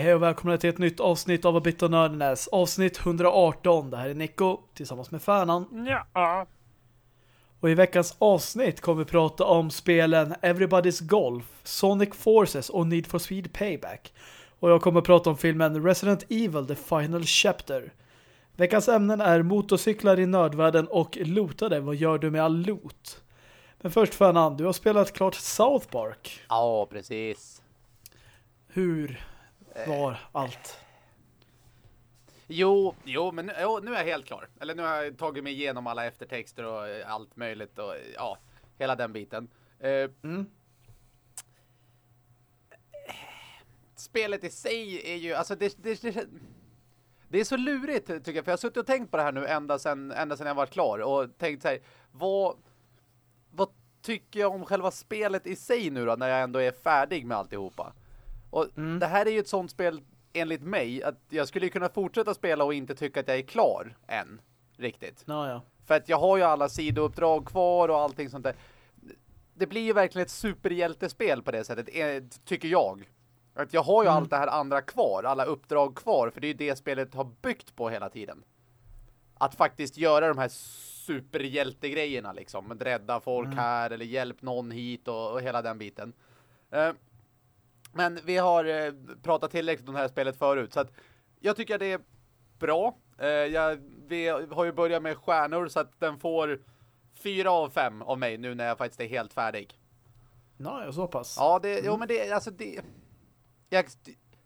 Hej och välkomna till ett nytt avsnitt av A Bit of Nerdness. Avsnitt 118. Det här är Nico tillsammans med Färnan. Ja. Och i veckans avsnitt kommer vi prata om spelen Everybody's Golf, Sonic Forces och Need for Speed Payback. Och jag kommer prata om filmen Resident Evil The Final Chapter. Veckans ämnen är motorcyklar i nördvärlden och lootade. Vad gör du med all loot? Men först Färnan, du har spelat klart South Park. Ja, precis. Hur var allt? Jo, jo, men jo, nu är jag helt klar. Eller nu har jag tagit mig igenom alla eftertexter och eh, allt möjligt och ja, hela den biten. Eh, Mm. spelet i sig är ju, alltså det, det, det, det är så lurigt tycker jag, för jag har suttit och tänkt på det här nu ända sedan, ända sedan jag var klar och tänkt så här, vad, vad tycker jag om själva spelet i sig nu då, när jag ändå är färdig med alltihopa? Och Mm. det här är ju ett sånt spel, enligt mig, att jag skulle kunna fortsätta spela och inte tycka att jag är klar än, riktigt. Ja, ja. För att jag har ju alla sidouppdrag kvar och allting sånt där. Det blir ju verkligen ett superhjältespel på det sättet, eh, tycker jag. Att jag har ju Mm. allt det här andra kvar, alla uppdrag kvar, för det är ju det spelet har byggt på hela tiden. Att faktiskt göra de här superhjältegrejerna liksom. Rädda folk Mm. här eller hjälp någon hit och, och hela den biten. Eh, men vi har eh, pratat tillräckligt om det här spelet förut, så att jag tycker det är bra. Eh, jag, vi har ju börjat med stjärnor så att den får fyra av fem av mig nu när jag faktiskt är helt färdig. Ja, så pass. Ja, det, jo men det, alltså det... Jag,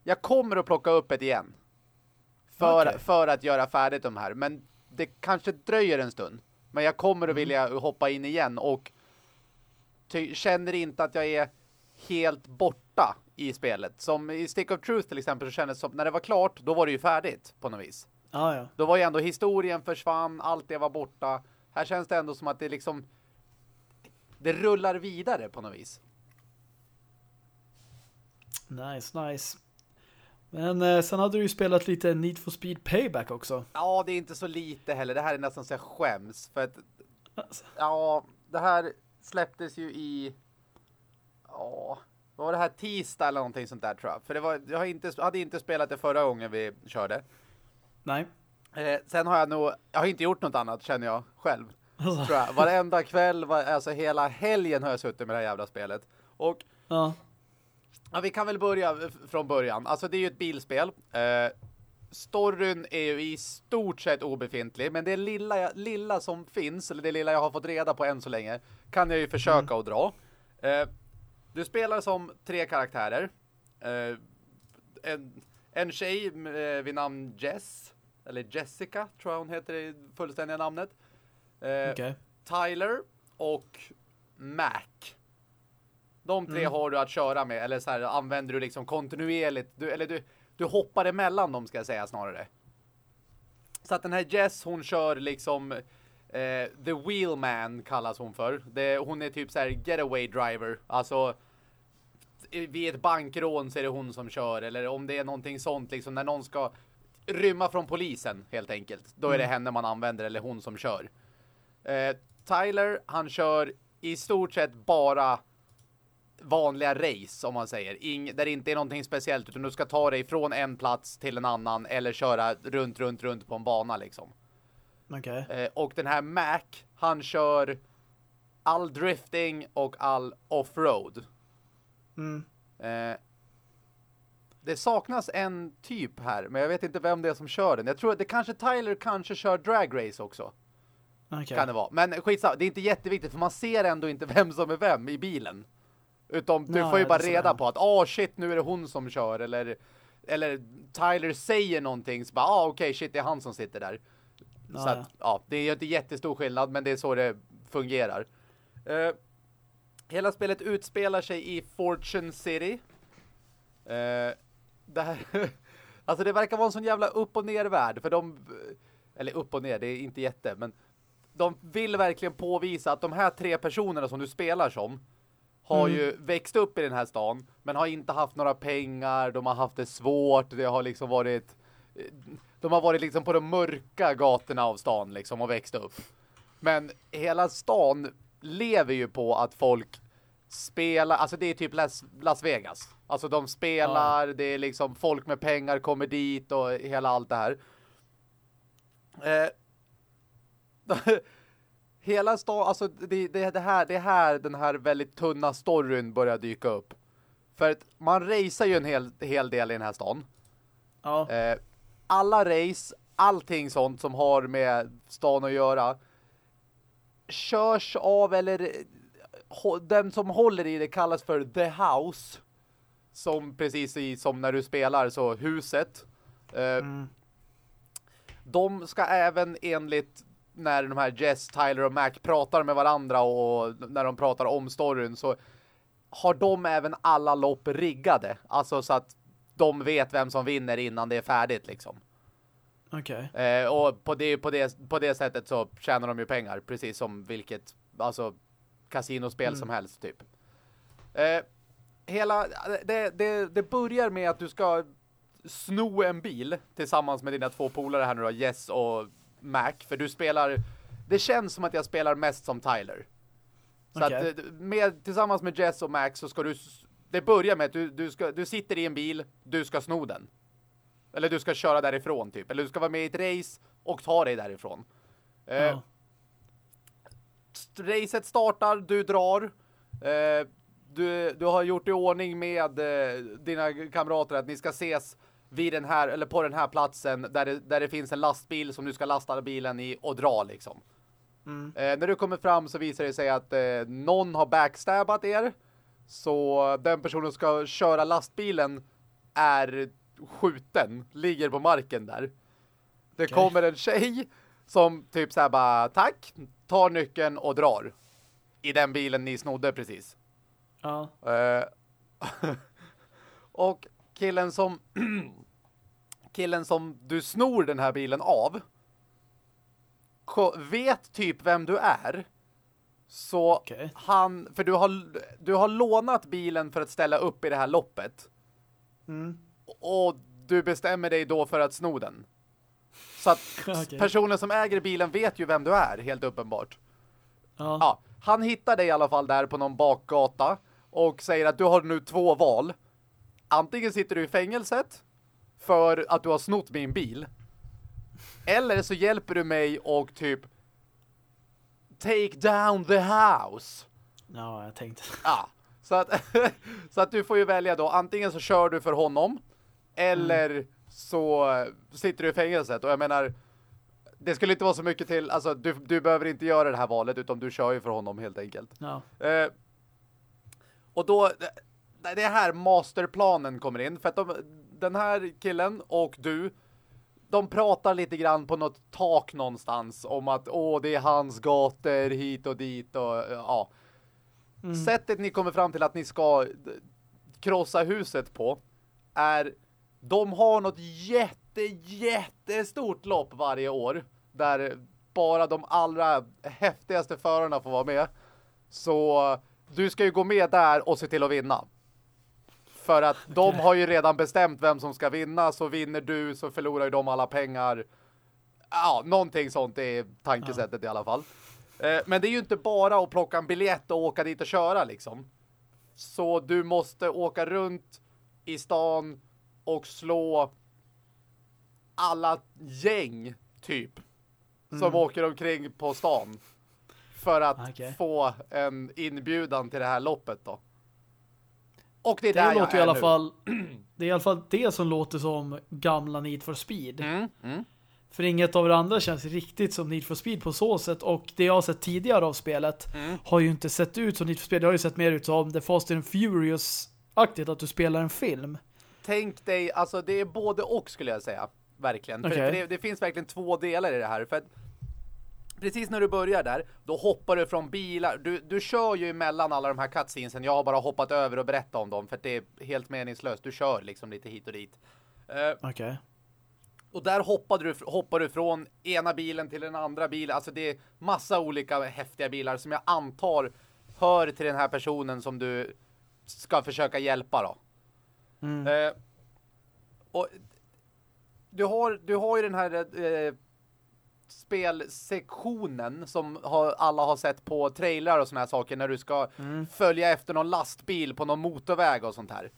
jag kommer att plocka upp ett igen. För, Okej. för att göra färdigt de här. Men det kanske dröjer en stund. Men jag kommer att vilja hoppa in igen och känner inte att jag är helt borta i spelet. Som i Stick of Truth till exempel så kändes som, när det var klart, då var det ju färdigt på något vis. Ja, ja. Då var ju ändå historien försvann, allt det var borta. Här känns det ändå som att det liksom det rullar vidare på något vis. Nice, nice. Men eh, sen hade du ju spelat lite Need for Speed Payback också. Ja, det är inte så lite heller. Det här är nästan så jag skäms. För att, Alltså, ja, det här släpptes ju i... Ja, vad var det här tisdag eller någonting sånt där tror jag. För det var, jag inte, hade inte spelat det förra gången vi körde. nej. Eh, sen har jag nog, jag har inte gjort något annat känner jag själv. Alltså, Tror jag. Varenda kväll, var, alltså hela helgen har jag suttit med det här jävla spelet. Och ja. Ja, vi kan väl börja från början. Alltså det är ju ett bilspel. Eh, storyn är ju i stort sett obefintlig, men det lilla, jag- lilla som finns, eller det lilla jag har fått reda på än så länge, kan jag ju försöka att dra. Eh, du spelar som tre karaktärer. Eh, en, en tjej vid namn Jess, eller Jessica tror jag hon heter i fullständiga namnet. Eh, Okej. Tyler och Mac. De tre Mm. har du att köra med, eller så här använder du liksom kontinuerligt, du, eller du, du hoppar emellan dem ska jag säga snarare. Så att den här Jess, hon kör liksom eh, The Wheelman kallas hon för. Det, hon är typ så här getaway driver, alltså vid ett bankrån så är det hon som kör, eller om det är någonting sånt liksom när någon ska rymma från polisen helt enkelt. Då är det henne man använder, eller hon som kör. Eh, Tyler, han kör i stort sett bara vanliga race om man säger. Ing, där det inte är någonting speciellt utan du ska ta dig från en plats till en annan eller köra runt, runt, runt på en bana liksom. Okej. Eh, och den här Mac, han kör all drifting och all offroad. Mm. Eh, det saknas en typ här, men jag vet inte vem det är som kör den. Jag tror att det kanske Tyler kanske kör drag race också. Okej. Kan det vara. Men skitsamma, det är inte jätteviktigt för man ser ändå inte vem som är vem i bilen. Utan du Nej, får ju bara så reda på att åh shit, nu är det hon som kör eller eller Tyler säger någonting så bara ah okej shit, det är han som sitter där. Ja, så att ja, det är ju inte jättestor skillnad men det är så det fungerar. Eh, hela spelet utspelar sig i Fortune City. Eh, här alltså det verkar vara en sån jävla upp och ner värld för de eller upp och ner, det är inte jätte men de vill verkligen påvisa att de här tre personerna som du spelar som har Mm. ju växt upp i den här stan men har inte haft några pengar, de har haft det svårt, det har liksom varit de har varit liksom på de mörka gatorna av stan liksom och växt upp. Men hela stan lever ju på att folk spelar, alltså det är typ Las, Las Vegas. Alltså de spelar, det är liksom folk med pengar kommer dit och hela allt det här. Eh, hela stan, alltså det, det, det, här, det här, den här väldigt tunna storyn börjar dyka upp. För att man racear ju en hel, hel del i den här stan. Ja. Eh, alla race, allting sånt som har med stan att göra körs av eller den som håller i det kallas för The House. Som precis i, som när du spelar så huset. Eh, Mm. De ska även enligt när de här Jess, Tyler och Mac pratar med varandra och när de pratar om storyn så har de även alla lopp riggade. Alltså så att de vet vem som vinner innan det är färdigt liksom. Okej. Eh, och på det, på, det, på det sättet så tjänar de ju pengar. Precis som vilket alltså kasinospel Mm. som helst typ. Eh, hela, det, det, det börjar med att du ska sno en bil tillsammans med dina två polare här nu då, Jess och Mac. För du spelar, det känns som att jag spelar mest som Tyler. Så Okej. att eh, med, tillsammans med Jess och Max så ska du, det börjar med att du, du, ska, du sitter i en bil, du ska sno den. Eller du ska köra därifrån typ. Eller du ska vara med i ett race och ta dig därifrån. Eh, Ja. racet startar, du drar. Eh, du, du har gjort i ordning med eh, dina kamrater att ni ska ses vid den här, eller på den här platsen där det, där det finns en lastbil som du ska lasta bilen i och dra liksom. Mm. Eh, när du kommer fram så visar det sig att eh, någon har backstabbat er. Så den personen som ska köra lastbilen är skjuten, ligger på marken där. Det Okej. kommer en tjej som typ så här bara tack, tar nyckeln och drar. I den bilen ni snodde precis. Ja. Eh, och killen som killen som du snor den här bilen av vet typ vem du är. Så Okej. han, för du har, du har lånat bilen för att ställa upp i det här loppet. Mm. Och du bestämmer dig då för att sno den. Så att Okej. personen som äger bilen vet ju vem du är, helt uppenbart. Ja. Ja, han hittar dig i alla fall där på någon bakgata och säger att du har nu två val. Antingen sitter du i fängelset för att du har snott min bil. Eller så hjälper du mig och typ take down the house. ja, jag tänkte. Ja, så att, så att du får ju välja då. Antingen så kör du för honom eller så sitter du i fängelset. Och jag menar, det skulle inte vara så mycket till, alltså du, du behöver inte göra det här valet utan du kör ju för honom helt enkelt. Ja. Eh, och då, det är här masterplanen kommer in. För att de, den här killen och du, de pratar lite grann på något tak någonstans om att åh, det är hans gator hit och dit och ja. Mm. Sättet ni kommer fram till att ni ska krossa huset på är de har något jätte, jättestort lopp varje år där bara de allra häftigaste förarna får vara med. Så du ska ju gå med där och se till att vinna. För att de har ju redan bestämt vem som ska vinna så vinner du så förlorar ju de alla pengar. Ja, någonting sånt är tankesättet i alla fall. Eh, Men det är ju inte bara att plocka en biljett och åka dit och köra liksom. Så du måste åka runt i stan och slå alla gäng typ som Mm. åker omkring på stan för att Okej. få en inbjudan till det här loppet då. Och det är Det där jag låter är i alla nu. fall det är i alla fall det som låter som gamla Need for Speed. Mm, mm. För inget av det andra känns riktigt som Need for Speed på så sätt. Och det jag har sett tidigare av spelet Mm. har ju inte sett ut som Need for Speed. Det har ju sett mer ut som The Fast and Furious-aktigt att du spelar en film. Tänk dig, alltså det är både och skulle jag säga. Verkligen. Okej. för det, det finns verkligen två delar i det här. För att precis när du börjar där, då hoppar du från bilar. Du, du kör ju emellan alla de här cutscenesen. Jag har bara hoppat över och berättat om dem för att det är helt meningslöst. Du kör liksom lite hit och dit. Eh, Okej. och där hoppade du, hoppar du från ena bilen till den andra bilen. Alltså det är massa olika häftiga bilar som jag antar hör till den här personen som du ska försöka hjälpa då. Mm. Eh, och du har, du har ju den här eh, spelsektionen som har, alla har sett på trailrar och såna här saker när du ska mm. följa efter någon lastbil på någon motorväg och sånt här.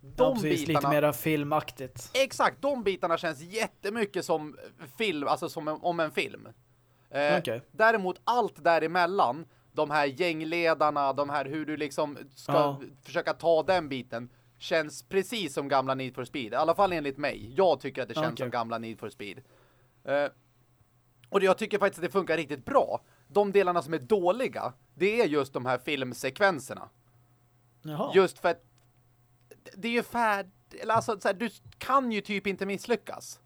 De ja, precis, bitarna, lite mera filmaktigt. Exakt, de bitarna känns jättemycket som film, alltså som en, om en film. Eh, okay. Däremot allt däremellan, de här gängledarna, de här hur du liksom ska ja. försöka ta den biten, känns precis som gamla Need for Speed. I alla fall enligt mig. Jag tycker att det känns okay. som gamla Need for Speed. Eh, och jag tycker faktiskt att det funkar riktigt bra. De delarna som är dåliga, det är just de här filmsekvenserna. Jaha. Just för att det är ju färd... Eller alltså, så här, du kan ju typ inte misslyckas.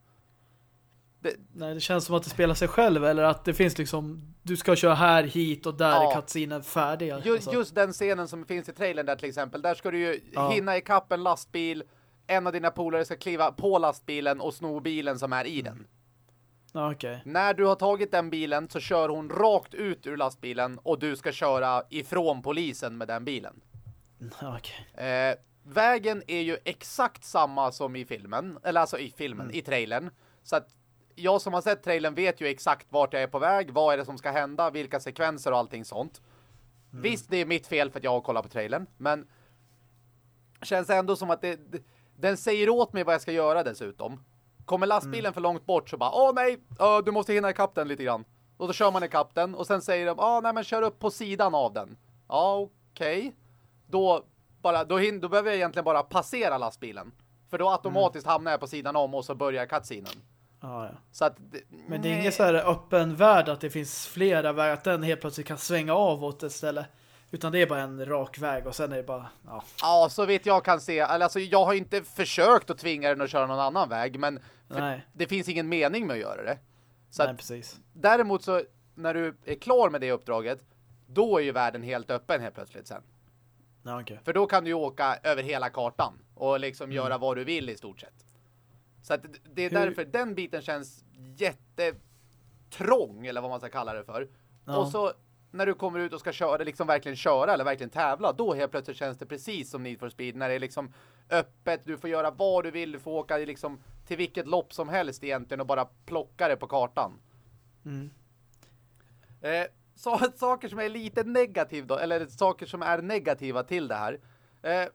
Det... Nej, det känns som att det spelar sig själv eller att det finns liksom du ska köra här, hit och där ja. är cutscenen färdig. Alltså. Just, just, den scenen som finns i trailern där till exempel, där ska du ju ja. hinna ikapp en lastbil, en av dina polare ska kliva på lastbilen och sno bilen som är i den. Okay. När du har tagit den bilen så kör hon rakt ut ur lastbilen och du ska köra ifrån polisen med den bilen. Okay. Eh, vägen är ju exakt samma som i filmen, eller alltså i filmen, mm. i trailern. Så att jag som har sett trailern vet ju exakt vart jag är på väg, vad är det som ska hända, vilka sekvenser och allting sånt. Mm. Visst, det är mitt fel för att jag har kollat på trailern, men känns ändå som att det, den säger åt mig vad jag ska göra dessutom. Kommer lastbilen mm. för långt bort så bara, åh nej, uh, du måste hinna ikapp den lite grann. Och då kör man ikapp den och sen säger de, åh nej men kör upp på sidan av den. Ja, okej. Okay. Då, bara, då, då behöver jag egentligen bara passera lastbilen. För då automatiskt mm. hamnar jag på sidan om och så börjar cutscenen. Ah, ja. Så att, men det är ingen så här öppen värld att det finns flera vägar att den helt plötsligt kan svänga av åt ett ställe. Utan det är bara en rak väg och sen är det bara... Ja, ja så vet jag kan se. Alltså, jag har inte försökt att tvinga den att köra någon annan väg. Men det finns ingen mening med att göra det. Så Nej, precis. Däremot så, när du är klar med det uppdraget, då är ju världen helt öppen helt plötsligt sen. Ja, okay. För då kan du ju åka över hela kartan och liksom mm. göra vad du vill i stort sett. Så att det är Hur? därför den biten känns jättetrång eller vad man ska kalla det för. Ja. Och så när du kommer ut och ska köra, liksom verkligen köra eller verkligen tävla, då helt plötsligt känns det precis som Need for Speed när det är liksom öppet, du får göra vad du vill, du får åka liksom till vilket lopp som helst egentligen och bara plocka det på kartan. Mm. Eh, så, saker som är lite negativa då, eller saker som är negativa till det här. Eh,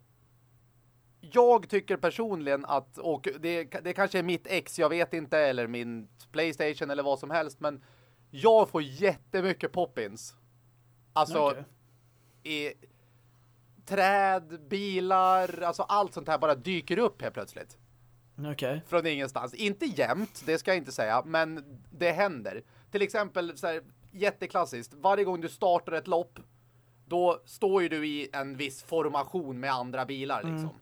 jag tycker personligen att, och det, det kanske är mitt ex, jag vet inte, eller min Playstation eller vad som helst, men jag får jättemycket poppins. Alltså, okay. i träd, bilar, alltså allt sånt här bara dyker upp helt plötsligt. Okay. Från ingenstans. Inte jämt, det ska jag inte säga, men det händer. Till exempel, så här, jätteklassiskt, varje gång du startar ett lopp, då står ju du i en viss formation med andra bilar liksom. Mm.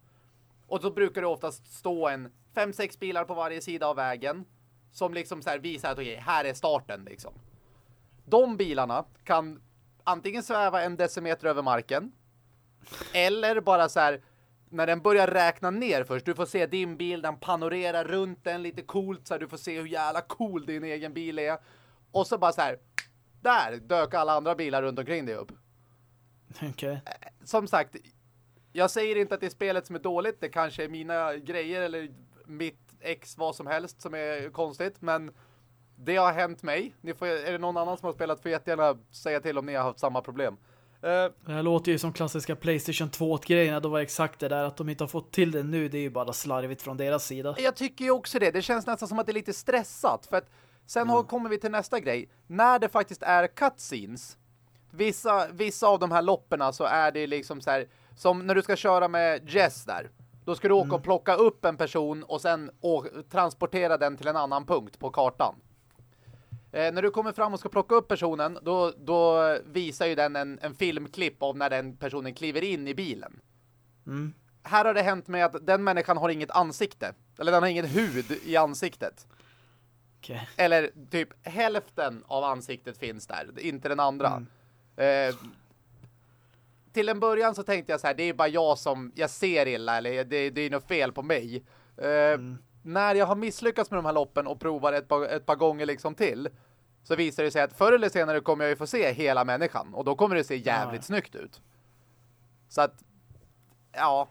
Och så brukar det oftast stå en fem sex bilar på varje sida av vägen som liksom så här visar att okej, okay, här är starten liksom. De bilarna kan antingen sväva en decimeter över marken eller bara så här när den börjar räkna ner först, du får se din bil, den panorerar runt den lite coolt så här, du får se hur jävla cool din egen bil är. Och så bara så här, där dök alla andra bilar runt omkring dig upp. Okay. Som sagt, jag säger inte att det är spelet som är dåligt. Det kanske är mina grejer eller mitt ex vad som helst som är konstigt. Men det har hänt mig. Ni får, är det någon annan som har spelat får jättegärna säga till om ni har haft samma problem. Uh, det här låter ju som klassiska Playstation 2-grejerna. Då var exakt det där att de inte har fått till det nu. Det är ju bara slarvigt från deras sida. Jag tycker ju också det. Det känns nästan som att det är lite stressat. För att sen mm. har, kommer vi till nästa grej. När det faktiskt är cutscenes. Vissa, vissa av de här lopperna så är det liksom så här som när du ska köra med Jess där. Då ska du åka mm. och plocka upp en person och sen transportera den till en annan punkt på kartan. Eh, när du kommer fram och ska plocka upp personen, då, då visar ju den en, en filmklipp av när den personen kliver in i bilen. Mm. Här har det hänt med att den människan har inget ansikte. Eller den har ingen hud i ansiktet. Okay. Eller typ hälften av ansiktet finns där, inte den andra. Mm. Eh, till en början så tänkte jag så här, det är bara jag som, jag ser illa eller det, det är något fel på mig. Uh, mm. När jag har misslyckats med de här loppen och provar ett par, ett par gånger liksom till så visar det sig att förr eller senare kommer jag ju få se hela människan och då kommer det se jävligt ja. snyggt ut. Så att, ja,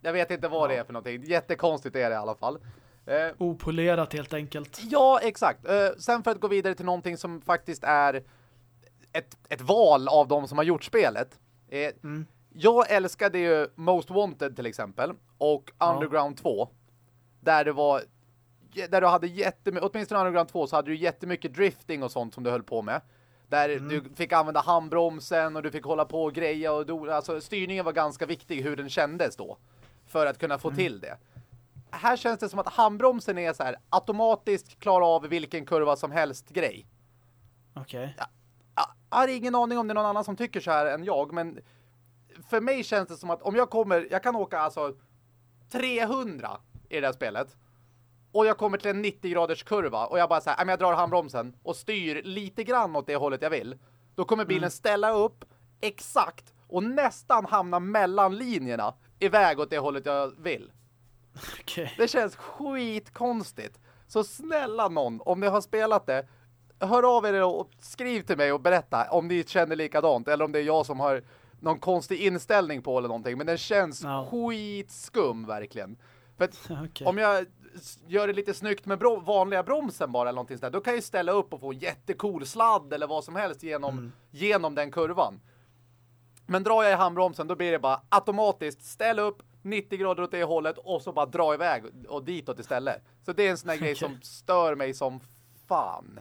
jag vet inte vad ja. det är för någonting. Jättekonstigt är det i alla fall. Eh, Opolerat helt enkelt. Ja, exakt. Eh, sen för att gå vidare till någonting som faktiskt är ett, ett val av de som har gjort spelet. Eh, Mm. Jag älskade ju Most Wanted till exempel och Ja. Underground 2. Där det var där du hade jättemycket, åtminstone Underground 2 så hade du jättemycket drifting och sånt som du höll på med. Där Mm. du fick använda handbromsen och du fick hålla på och greja och do, alltså styrningen var ganska viktig hur den kändes då. För att kunna få Mm. till det. Här känns det som att handbromsen är så här automatiskt klara av vilken kurva som helst grej. Okej. Jag har ingen aning om det är någon annan som tycker så här än jag, men för mig känns det som att om jag kommer, jag kan åka alltså 300 i det här spelet och jag kommer till en 90 graders kurva och jag bara säger, jag drar handbromsen och styr lite grann åt det hållet jag vill. Då kommer bilen ställa upp exakt och nästan hamna mellan linjerna iväg åt det hållet jag vill. Okej. Det känns skitkonstigt. Så snälla någon, om ni har spelat det, hör av er och skriv till mig och berätta om ni känner likadant eller om det är jag som har någon konstig inställning på eller någonting. Men den känns Ja. skitskum verkligen. För att Okej. om jag gör det lite snyggt med bro vanliga bromsen bara eller någonting sådär, då kan jag ställa upp och få en jättecool sladd eller vad som helst genom, genom den kurvan. Men drar jag i handbromsen då blir det bara automatiskt ställa upp 90 grader åt det hållet och så bara dra iväg och ditåt istället. Så det är en sån här grej Okej. som stör mig som fan.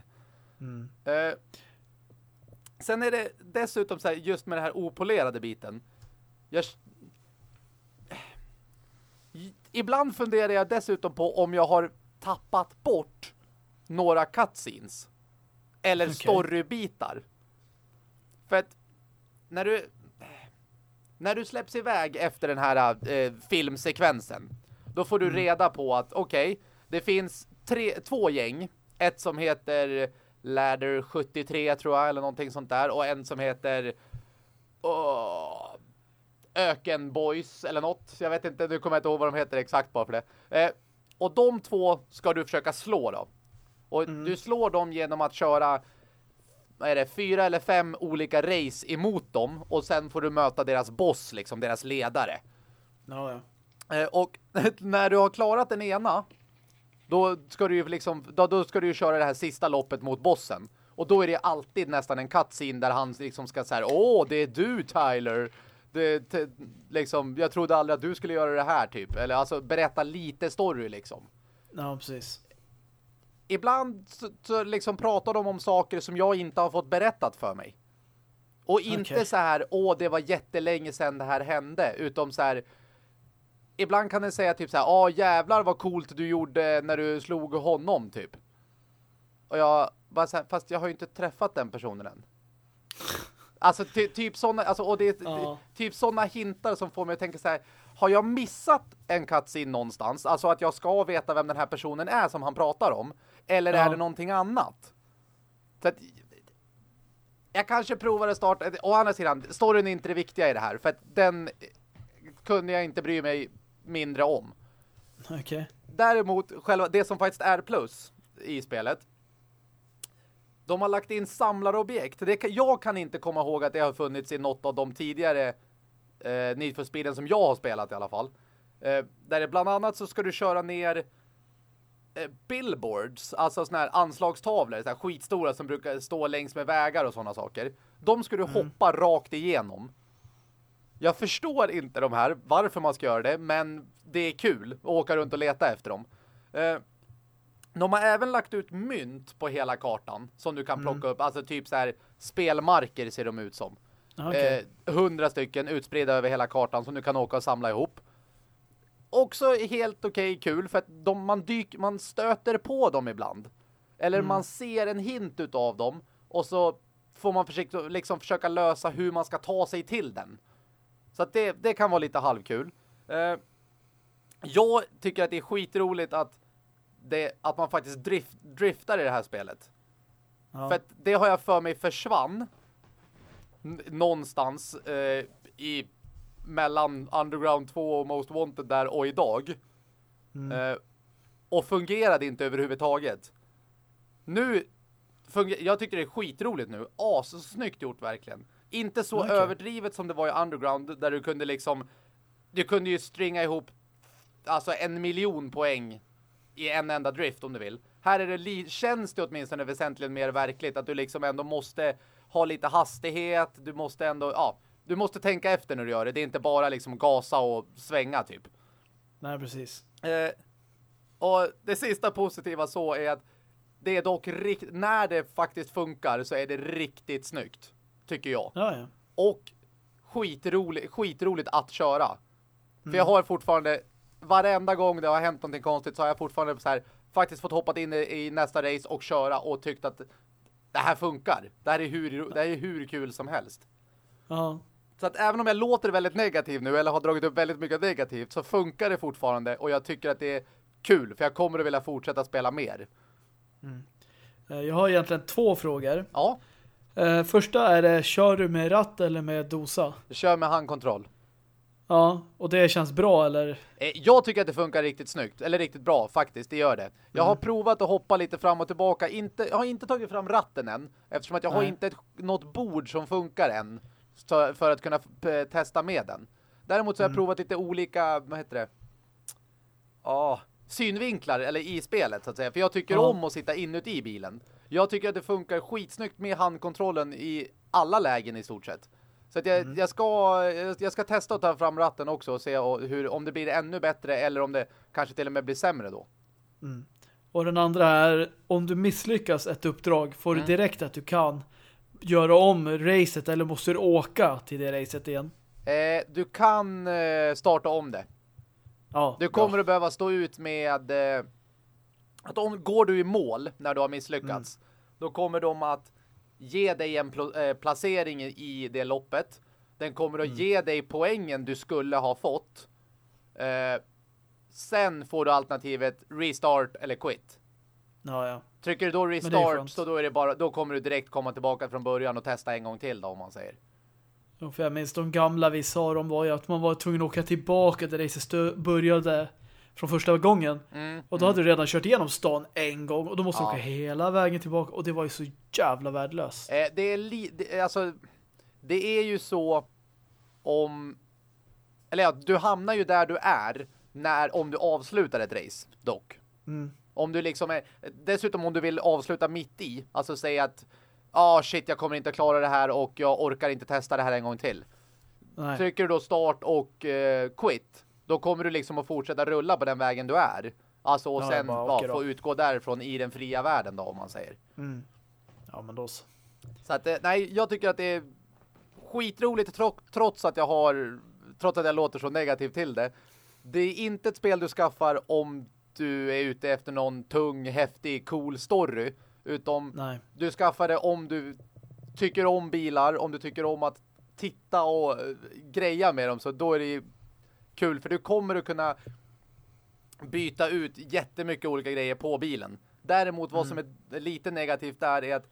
Mm. Eh, sen är det dessutom så här, just med den här opolerade biten. Jag... Ibland funderar jag dessutom på om jag har tappat bort några cutscenes. Eller Okej. storybitar. För att när du när du släpps iväg efter den här eh, filmsekvensen då får du reda på att okej, det finns tre, två gäng. Ett som heter Ladder 73 tror jag eller någonting sånt där och en som heter åh, Öken Boys eller något. Jag vet inte, nu kommer jag inte ihåg vad de heter exakt bara för det. Eh, och de två ska du försöka slå då. Och du slår dem genom att köra vad är det, fyra eller fem olika race emot dem och sen får du möta deras boss, liksom deras ledare. Ja, ja. Eh, och när du har klarat den ena då ska du ju liksom då, då ska du ju köra det här sista loppet mot bossen. Och då är det alltid nästan en cutscene där han liksom ska säga åh, det är du Tyler. Det, liksom, jag trodde aldrig att du skulle göra det här typ. Eller alltså berätta lite story liksom. Ja, precis. Ibland så, så liksom pratar de om saker som jag inte har fått berättat för mig. Och inte Okej. så här, åh det var jättelänge sedan det här hände. Utom så här, ibland kan den säga typ så här, åh jävlar vad coolt du gjorde när du slog honom typ. Och jag bara så här, fast jag har ju inte träffat den personen än. Alltså ty, typ sådana, alltså, och det är Ja. typ sådana hintar som får mig att tänka så här, har jag missat en cutscene någonstans? Alltså att jag ska veta vem den här personen är som han pratar om? Eller Ja. är det någonting annat? Så att, jag kanske provar att starta, å andra sidan, storyn är inte det viktiga i det här, för att den kunde jag inte bry mig mindre om. Okej. Däremot, själva det som faktiskt är plus i spelet, de har lagt in samlarobjekt. Det kan, jag kan inte komma ihåg att det har funnits i något av de tidigare eh, Need for Speeden som jag har spelat i alla fall. Eh, där det bland annat så ska du köra ner eh, billboards, alltså såna här anslagstavlor, så här skitstora som brukar stå längs med vägar och sådana saker. De ska du hoppa rakt igenom. Jag förstår inte de här, varför man ska göra det, men det är kul att åka runt och leta efter dem. Eh, de har även lagt ut mynt på hela kartan som du kan plocka upp, alltså typ så här spelmarker ser de ut som. Okej. Eh, hundra stycken utspridda över hela kartan som du kan åka och samla ihop. Också helt okej kul för att de, man, dyk, man stöter på dem ibland. Eller man ser en hint utav dem och så får man försöka, liksom försöka lösa hur man ska ta sig till den. Så att det, det kan vara lite halvkul. Eh, jag tycker att det är skitroligt att, det, att man faktiskt drift, driftar i det här spelet. Ja. För att det har jag för mig försvann någonstans eh, i mellan Underground 2 och Most Wanted där och idag. Eh, och fungerade inte överhuvudtaget. Nu jag tycker det är skitroligt nu. As snyggt gjort verkligen. Inte så Okej. överdrivet som det var i Underground där du kunde liksom du kunde ju stringa ihop alltså en miljon poäng i en enda drift om du vill. Här är det känns det åtminstone väsentligt mer verkligt att du liksom ändå måste ha lite hastighet, du måste ändå, ja, du måste tänka efter när du gör det. Det är inte bara liksom gasa och svänga typ. Nej, precis. Eh, och det sista positiva så är att det är dock när det faktiskt funkar så är det riktigt snyggt. Tycker jag. Ja, ja. Och skitroligt, skitroligt att köra. Mm. För jag har fortfarande varenda gång det har hänt någonting konstigt så har jag fortfarande så här, faktiskt fått hoppa in i, i, nästa race och köra och tyckt att det här funkar. Det här är hur, det här är hur kul som helst. Ja. Så att även om jag låter väldigt negativ nu eller har dragit upp väldigt mycket negativt så funkar det fortfarande och jag tycker att det är kul för jag kommer att vilja fortsätta spela mer. Mm. Eh, jag har egentligen två frågor. Ja. Uh, första är det, kör du med ratt eller med dosa? Kör med handkontroll. Ja, och det känns bra eller? Eh, jag tycker att det funkar riktigt snyggt. Eller riktigt bra faktiskt, det gör det. Jag mm. har provat att hoppa lite fram och tillbaka. Inte, jag har inte tagit fram ratten än. Eftersom att jag Nej. har inte ett, något bord som funkar än. För att kunna testa med den. Däremot så har jag mm. provat lite olika, vad heter det? Ja, synvinklar eller i spelet så att säga. För jag tycker ja. om att sitta inuti bilen. Jag tycker att det funkar skitsnyggt med handkontrollen i alla lägen i stort sett. Så att jag, mm. jag, ska, jag ska testa att ta fram ratten också och se hur, om det blir ännu bättre eller om det kanske till och med blir sämre då. Mm. Och den andra är, om du misslyckas ett uppdrag, får mm. du direkt att du kan göra om racet eller måste du åka till det racet igen? Eh, du kan eh, starta om det. Ja, du kommer bra. att behöva stå ut med eh, att om går du i mål när du har misslyckats, mm. då kommer de att ge dig en pl äh, placering i det loppet. Den kommer att mm. ge dig poängen du skulle ha fått. Eh, sen får du alternativet restart eller quit. Ja, ja. Trycker du då restart så då, är det bara, då kommer du direkt komma tillbaka från början och testa en gång till då om man säger. Ja, för jag minns de gamla vi sa de var ju att man var tvungen att åka tillbaka där racet började från första gången. Mm, och då mm. hade du redan kört igenom stan en gång och då måste ja. åka hela vägen tillbaka och det var ju så jävla värdelöst. Eh, det är li det, alltså det är ju så om eller ja, du hamnar ju där du är när om du avslutar ett race dock. Mm. Om du liksom är dessutom om du vill avsluta mitt i, alltså säga att ah oh, shit, jag kommer inte klara det här och jag orkar inte testa det här en gång till. Nej. Trycker du då start och uh, quit då kommer du liksom att fortsätta rulla på den vägen du är. Alltså och ja, sen ja, få utgå därifrån i den fria världen då om man säger. Mm. Ja men då så. Så att eh, nej, jag tycker att det är skitroligt trots att jag har trots att jag låter så negativ till det. Det är inte ett spel du skaffar om du är ute efter någon tung, häftig, cool story. Utom nej. du skaffar det om du tycker om bilar, om du tycker om att titta och eh, greja med dem så då är det kul för du kommer att kunna byta ut jättemycket olika grejer på bilen. Däremot vad mm. som är lite negativt där är att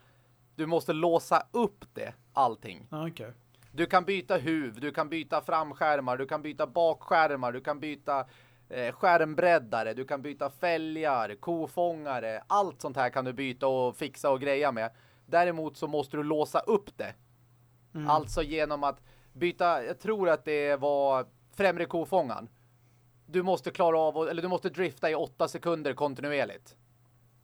du måste låsa upp det, allting. Okay. Du kan byta huv, du kan byta framskärmar, du kan byta bakskärmar, du kan byta eh, skärmbreddare, du kan byta fälgar, kofångare, allt sånt här kan du byta och fixa och greja med. Däremot så måste du låsa upp det. Mm. Alltså genom att byta, jag tror att det var främre kofångaren. Du måste klara av, eller du måste drifta i åtta sekunder kontinuerligt.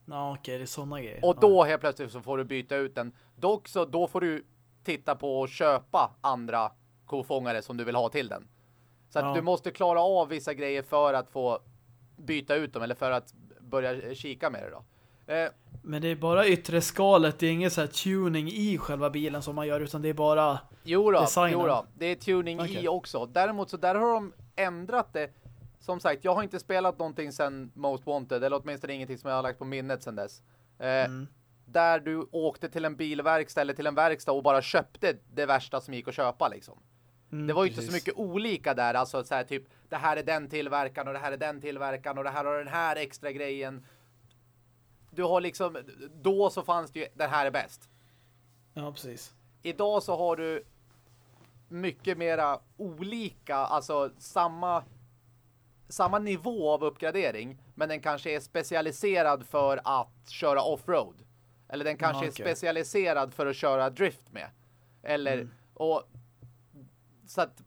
Ja, okej, okay, det är sådana grejer. Och då helt plötsligt så får du byta ut den. Dock så, då får du titta på och köpa andra kofångare som du vill ha till den. Så att ja. du måste klara av vissa grejer för att få byta ut dem eller för att börja kika med det då. Eh, men det är bara yttre skalet, det är ingen så här tuning i själva bilen som man gör utan det är bara jo då, designen. Jo då, det är tuning okay. i också. Däremot så där har de ändrat det. Som sagt, jag har inte spelat någonting sedan Most Wanted, eller åtminstone ingenting som jag har lagt på minnet sedan dess. Eh, mm. Där du åkte till en bilverkstad eller till en verkstad och bara köpte det värsta som gick att köpa liksom. Mm, det var ju precis. inte så mycket olika där, alltså så här, typ det här är den tillverkaren och det här är den tillverkaren och det här har den här extra grejen du har liksom, då så fanns det ju, den här är bäst. Ja, precis. Idag så har du mycket mera olika, alltså samma samma nivå av uppgradering, men den kanske är specialiserad för att köra offroad. Eller den kanske ja, okay. är specialiserad för att köra drift med. Eller, mm. och så att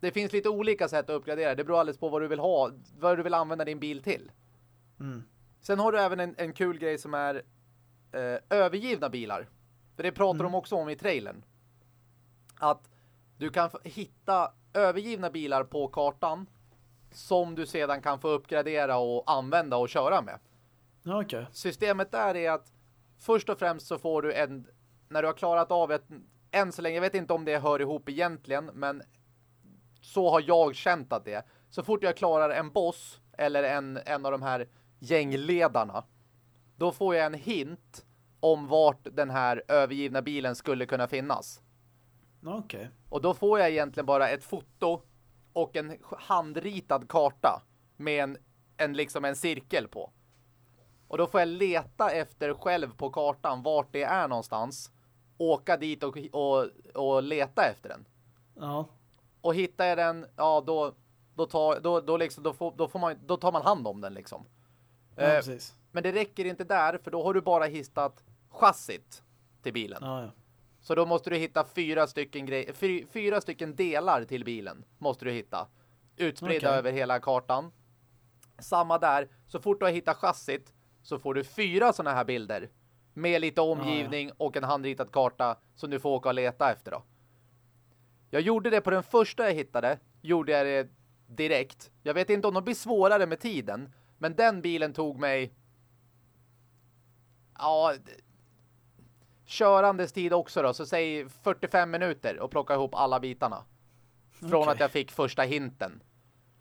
det finns lite olika sätt att uppgradera. Det beror alldeles på vad du vill ha, vad du vill använda din bil till. Mm. Sen har du även en, en kul grej som är eh, övergivna bilar. För det pratar de också om i trailern. Att du kan hitta övergivna bilar på kartan som du sedan kan få uppgradera och använda och köra med. Okej. Systemet där är att först och främst så får du en när du har klarat av ett än så länge, jag vet inte om det hör ihop egentligen, men så har jag känt att det. Så fort jag klarar en boss eller en, en av de här gängledarna då får jag en hint om vart den här övergivna bilen skulle kunna finnas. Okej. Och då får jag egentligen bara ett foto och en handritad karta med en, en liksom en cirkel på. Och då får jag leta efter själv på kartan vart det är någonstans. Åka dit och, och, och leta efter den. Ja. Och hittar jag den, ja då då tar, då, då, liksom, då, får, då, får man, då tar man hand om den liksom. Ja, Eh, men det räcker inte där för då har du bara hittat chassit till bilen. Ja, ja. Så då måste du hitta fyra stycken fy, fyra stycken delar till bilen måste du hitta. Utspridda Okej. över hela kartan. Samma där, så fort du har hittat chassit så får du fyra sådana här bilder med lite omgivning och en handritad karta som du får åka och leta efter då. Jag gjorde det på den första jag hittade, gjorde jag det direkt. Jag vet inte om de blir svårare med tiden, men den bilen tog mig ja körandes tid också då, så säg 45 minuter och plocka ihop alla bitarna. Från Okej. att jag fick första hinten.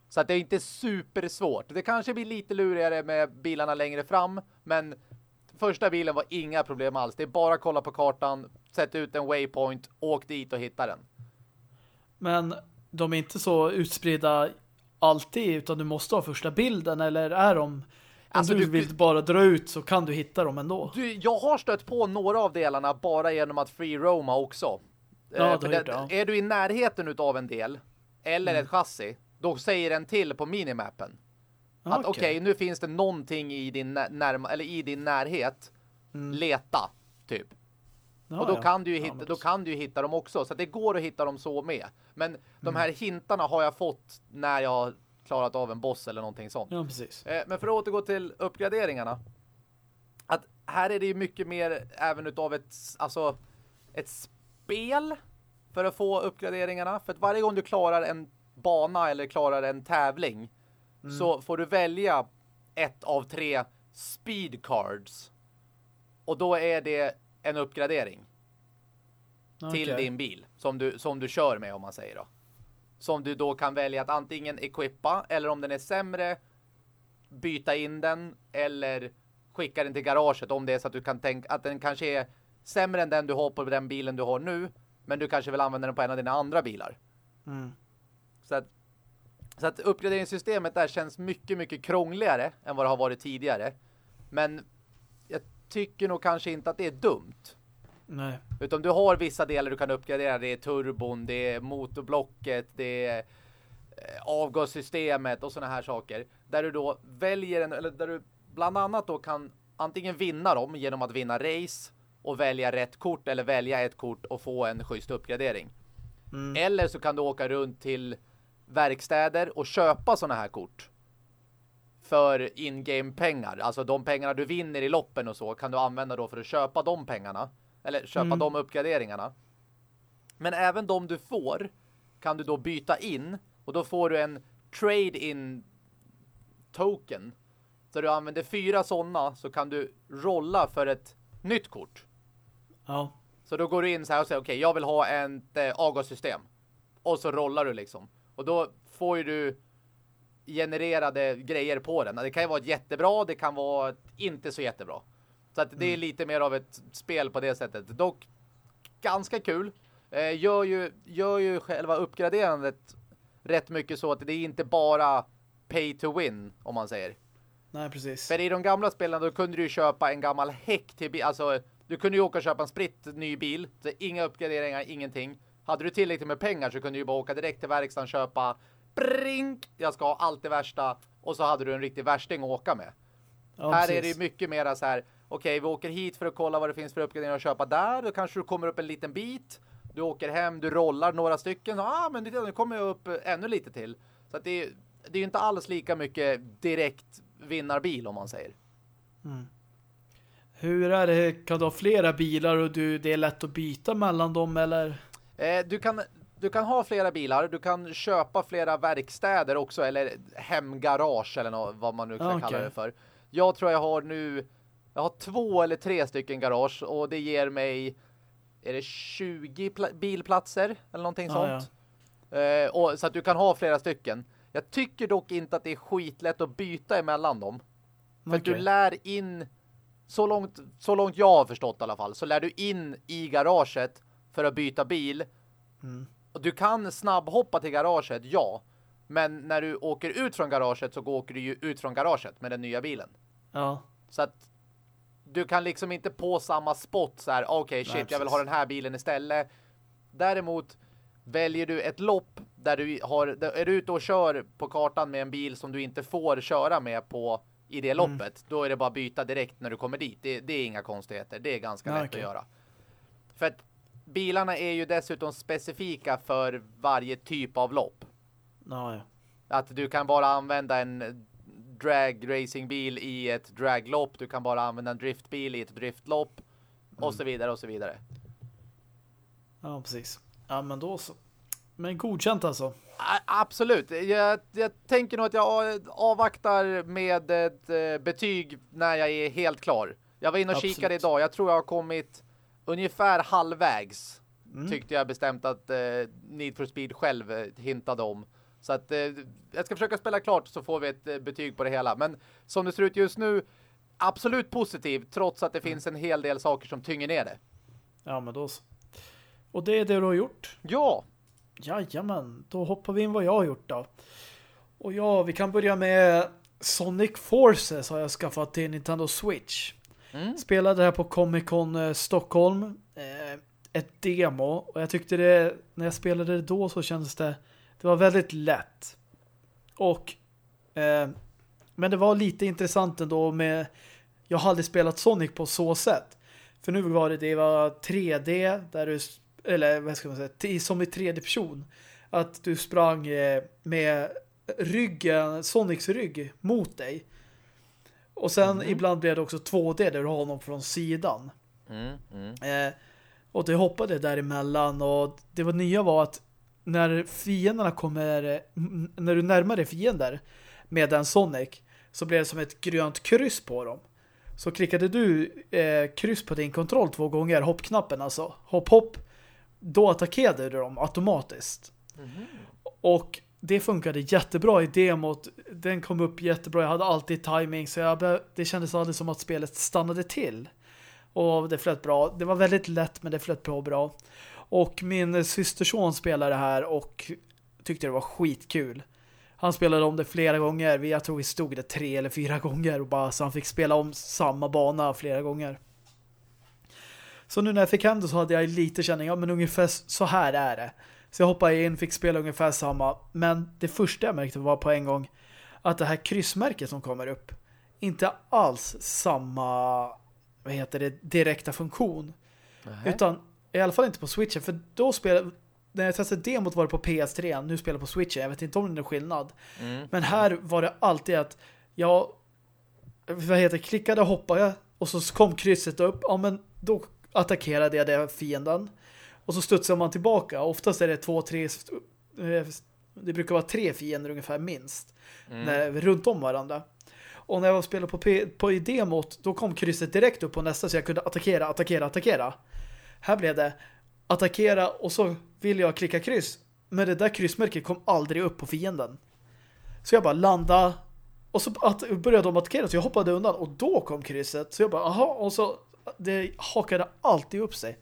Så att det är inte supersvårt. Det kanske blir lite lurigare med bilarna längre fram, men första bilen var inga problem alls. Det är bara att kolla på kartan, sätta ut en waypoint, åk dit och hitta den. Men de är inte så utspridda alltid utan du måste ha första bilden eller är de om Alltså, du, vill bara dra ut så kan du hitta dem ändå. Du, jag har stött på några av delarna bara genom att free roama också. Ja, Eh, det- det, ja. Är du i närheten av en del eller ett chassi, då säger den till på minimappen att okej, nu finns det någonting i din, när- närma, eller i din närhet. Leta, typ. Ja, och då, ja. kan du ju Ja, hitta, men då kan du hitta dem också. Så det går att hitta dem så med. Men de här hintarna har jag fått när jag har klarat av en boss eller någonting sånt. Ja, precis. Eh, Men för att återgå till uppgraderingarna. Att här är det ju mycket mer även utav ett, alltså, ett spel för att få uppgraderingarna. För att varje gång du klarar en bana eller klarar en tävling så får du välja ett av tre speed cards. Och då är det en uppgradering till Okej. din bil som du, som du kör med om man säger då. Som du då kan välja att antingen equippa eller om den är sämre byta in den eller skicka den till garaget om det är så att du kan tänka att den kanske är sämre än den du har på den bilen du har nu men du kanske vill använda den på en av dina andra bilar. Mm. Så att, så att uppgraderingssystemet där känns mycket, mycket krångligare än vad det har varit tidigare. Men tycker nog kanske inte att det är dumt. Nej. Utan du har vissa delar du kan uppgradera. Det är turbon, det är motorblocket, det är eh, avgassystemet och såna här saker. Där du då väljer en, eller där du bland annat då kan antingen vinna dem genom att vinna race och välja rätt kort eller välja ett kort och få en schysst uppgradering. Mm. Eller så kan du åka runt till verkstäder och köpa såna här kort för in-game pengar. Alltså de pengarna du vinner i loppen och så kan du använda då för att köpa de pengarna. Eller köpa Mm. de uppgraderingarna. Men även de du får kan du då byta in och då får du en trade-in token. Så du använder fyra sådana så kan du rolla för ett nytt kort. Ja. Så då går du in så här och säger okej, jag vill ha ett eh, avgassystem. Och så rollar du liksom. Och då får ju du genererade grejer på den. Det kan ju vara ett jättebra, det kan vara ett inte så jättebra. Så att det är lite mer av ett spel på det sättet. Dock ganska kul. Eh, gör, ju, gör ju själva uppgraderandet rätt mycket så att det är inte bara pay to win, om man säger. Nej, precis. För i de gamla spelen då kunde du ju köpa en gammal häck till bil. Alltså, du kunde ju åka och köpa en spritt ny bil. Så inga uppgraderingar, ingenting. Hade du tillräckligt med pengar så kunde du ju bara åka direkt till verkstaden köpa brink, jag ska ha allt det värsta. Och så hade du en riktig värsting att åka med. Ja, här precis. är det mycket mer så här. Okej, vi åker hit för att kolla vad det finns för uppgraderingar att köpa där. Då kanske du kommer upp en liten bit. Du åker hem, du rollar några stycken. Ja, ah, men nu kommer jag upp ännu lite till. Så att det, är- det är ju inte alls lika mycket direkt vinnarbil om man säger. Hur är det? Kan du ha flera bilar och du, det är lätt att byta mellan dem eller? Eh, du, kan, du kan ha flera bilar, du kan köpa flera verkstäder också, eller hemgarage eller något, vad man nu kan Okay. kalla det för. Jag tror jag har nu, jag har två eller tre stycken garage och det ger mig, är det 20 pla- bilplatser eller någonting Ja, sånt. Eh, och, så att du kan ha flera stycken. Jag tycker dock inte att det är skitlätt att byta emellan dem. För att du lär in så långt, så långt jag har förstått i alla fall så lär du in i garaget för att byta bil. Mm. Du kan snabbhoppa till garaget, ja. Men när du åker ut från garaget så åker du ju ut från garaget med den nya bilen. Ja. Så att du kan liksom inte på samma spot så här, okej shit, Nej, jag vill ha den här bilen istället. Däremot väljer du ett lopp där du har, där är du ute och kör på kartan med en bil som du inte får köra med på i det Mm. loppet. Då är det bara byta direkt när du kommer dit. Det, det är inga konstigheter. Det är ganska Ja, lätt okej. att göra. För att bilarna är ju dessutom specifika för varje typ av lopp. Ja, ja. Att du kan bara använda en drag racingbil i ett draglopp. Du kan bara använda en driftbil i ett driftlopp. Mm. Och så vidare och så vidare. Ja, precis. Ja, men då så. Men godkänt alltså. Absolut. Jag, jag tänker nog att jag avvaktar med ett eh, betyg när jag är helt klar. Jag var inne och Absolut. kikade idag. Jag tror jag har kommit ungefär halvvägs. Mm. Tyckte jag bestämt att eh, Need for Speed själv eh, hintade om. Så att eh, jag ska försöka spela klart så får vi ett eh, betyg på det hela. Men som det ser ut just nu, absolut positiv trots att det finns en hel del saker som tynger ner det. Ja, men då. Och det är det du har gjort? Ja, Jajamän, då hoppar vi in vad jag har gjort då. Och ja, vi kan börja med Sonic Forces har jag skaffat till Nintendo Switch. Mm. Spelade det här på Comic Con eh, Stockholm. Eh, ett demo. Och jag tyckte det, när jag spelade det då så kändes det, det var väldigt lätt. Och eh, men det var lite intressant ändå med, jag hade aldrig spelat Sonic på så sätt. För nu var det, det var 3D där du, eller vad ska man säga, som i 3D person. Att du sprang eh, med ryggen, Sonics rygg mot dig. Och sen Mhm. ibland blev det också 2D där du har honom från sidan. Mm, mm. Eh, och det hoppade däremellan och det var nya var att när fienderna kommer när du närmar dig fiender med den Sonic så blir det som ett grönt kryss på dem. Så klickade du eh, kryss på din kontroll två gånger, hoppknappen alltså, hopp hopp, då attackerade du dem automatiskt. Och det funkade jättebra i demot. Den kom upp jättebra. Jag hade alltid timing så jag det kändes aldrig som att spelet stannade till. Och det flöt bra. Det var väldigt lätt men det flöt på bra. Och min systerson spelade här och tyckte det var skitkul. Han spelade om det flera gånger. Jag tror vi stod det tre eller fyra gånger och bara så han fick spela om samma bana flera gånger. Så nu när jag fick hem det så hade jag lite känning, ja men ungefär så här är det. Så jag hoppade in, fick spela ungefär samma. Men det första jag märkte var på en gång att det här kryssmärket som kommer upp inte alls samma vad heter det, direkta funktion. Utan i alla fall inte på Switchen. För då spelade när jag testade demot var det på PS3 nu spelar jag på Switchen. Jag vet inte om det är skillnad. Mm. Men här var det alltid att jag vad heter klickade och hoppade och så kom krysset upp. Ja men då attackerade jag det fienden. Och så studsar man tillbaka. Oftast är det två, tre eh, det brukar vara tre fiender ungefär minst. Mm. När, runt om varandra. Och när jag spelade på, P, på i demot då kom krysset direkt upp på nästa så jag kunde attackera, attackera, attackera. Här blev det attackera och så vill jag klicka kryss. Men det där kryssmärket kom aldrig upp på fienden. Så jag bara landa och så att, började de attackera så jag hoppade undan och då kom krysset. Så jag bara, aha, och så det hakade alltid upp sig.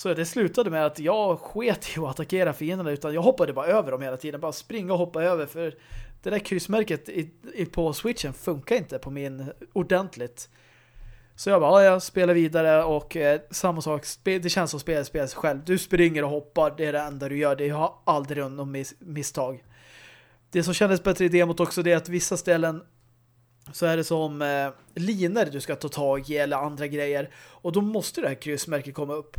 Så det slutade med att jag sket i att attackera fienderna utan jag hoppade bara över dem hela tiden. Bara springa och hoppa över för det där kryssmärket i, i, på Switchen funkar inte på min ordentligt. Så jag bara, ja, jag spelar vidare och eh, samma sak, det känns som spelet spelar sig själv. Du springer och hoppar, det är det enda du gör. Det har aldrig något mis misstag. Det som kändes bättre i demot också det är att vissa ställen så är det som eh, liner du ska ta tag i eller andra grejer. Och då måste det här kryssmärket komma upp.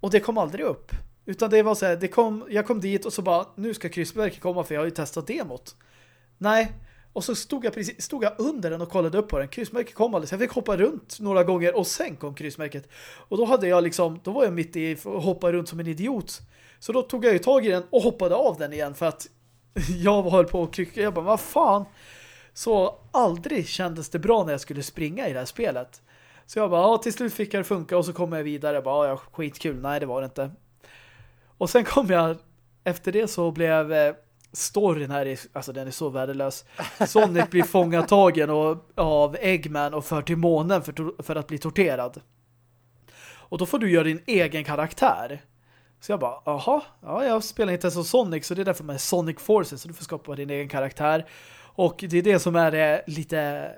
Och det kom aldrig upp. Utan det var så här, det kom, jag kom dit och så bara, nu ska kryssmärket komma för jag har ju testat demot. Nej, Och så stod jag, precis, stod jag under den och kollade upp på den. Kryssmärket kom alldeles. Jag fick hoppa runt några gånger och sen kom kryssmärket. Och då hade jag liksom, då var jag mitt i att hoppa runt som en idiot. Så då tog jag ju tag i den och hoppade av den igen för att jag höll på att krycka. Jag bara, vad fan? Så aldrig kändes det bra när jag skulle springa i det här spelet. Så jag bara, ja, till slut fick jag det funka och så kom jag vidare. Jag bara, ja, skitkul. Nej, det var det inte. Och sen kom jag, efter det så blev eh, storyn här, är, alltså den är så värdelös. Sonic blir fångatagen och, av Eggman och för till månen för, för att bli torterad. Och då får du göra din egen karaktär. Så jag bara, aha, ja, jag spelar inte som Sonic så det är därför man är Sonic Forces så du får skapa din egen karaktär. Och det är det som är det lite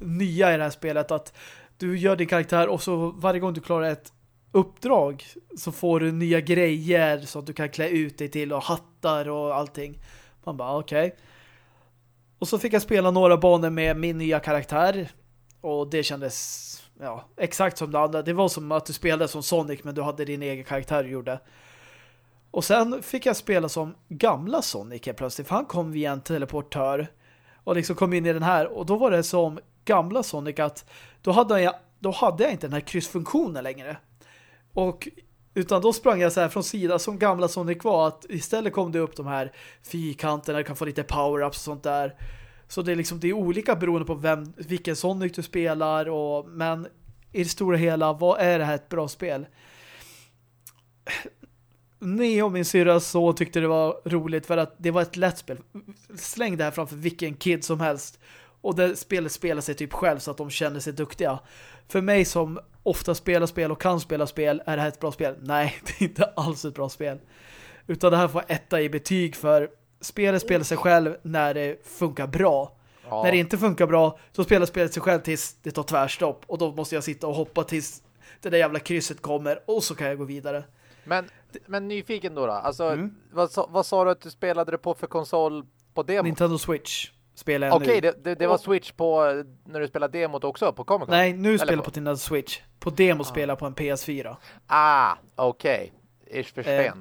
nya i det här spelet att du gör din karaktär och så varje gång du klarar ett uppdrag så får du nya grejer så att du kan klä ut dig till och hattar och allting. Man bara, okej. Okay. Och så fick jag spela några banor med min nya karaktär och det kändes ja, exakt som det andra. Det var som att du spelade som Sonic men du hade din egen karaktär du gjorde. Och sen fick jag spela som gamla Sonic helt plötsligt. För han kom via en teleportör och liksom kom in i den här. Och då var det som gamla Sonic att då hade jag, då hade jag inte den här kryssfunktionen längre. Och utan då sprang jag så här från sidan som gamla Sonic var att istället kom det upp de här fyrkanterna, du kan få lite power-ups och sånt där. Så det är liksom det är olika beroende på vem, vilken Sonic du spelar och, men i det stora hela, vad är det här ett bra spel? Neo, min syrra, så tyckte det var roligt för att det var ett lätt spel. Släng det här framför vilken kid som helst. Och det spelet spelar sig typ själv så att de känner sig duktiga. För mig som ofta spelar spel och kan spela spel, är det här ett bra spel? Nej, det är inte alls ett bra spel. Utan det här får etta i betyg för spelet spelar sig själv när det funkar bra. Ja. När det inte funkar bra så spelar spelet sig själv tills det tar tvärstopp. Och då måste jag sitta och hoppa tills det där jävla krysset kommer och så kan jag gå vidare. Men, men nyfiken då då. Alltså, mm. vad, vad sa du att du spelade det på för konsol på demo? Nintendo Switch spelar jag Okej, det, det, det, var Switch på när du spelade demot också på Comic Con? Nej, nu spelar jag på Nintendo Switch. På demo ah. spelar på en PS4. Ah, okej. Okay. Ish för eh,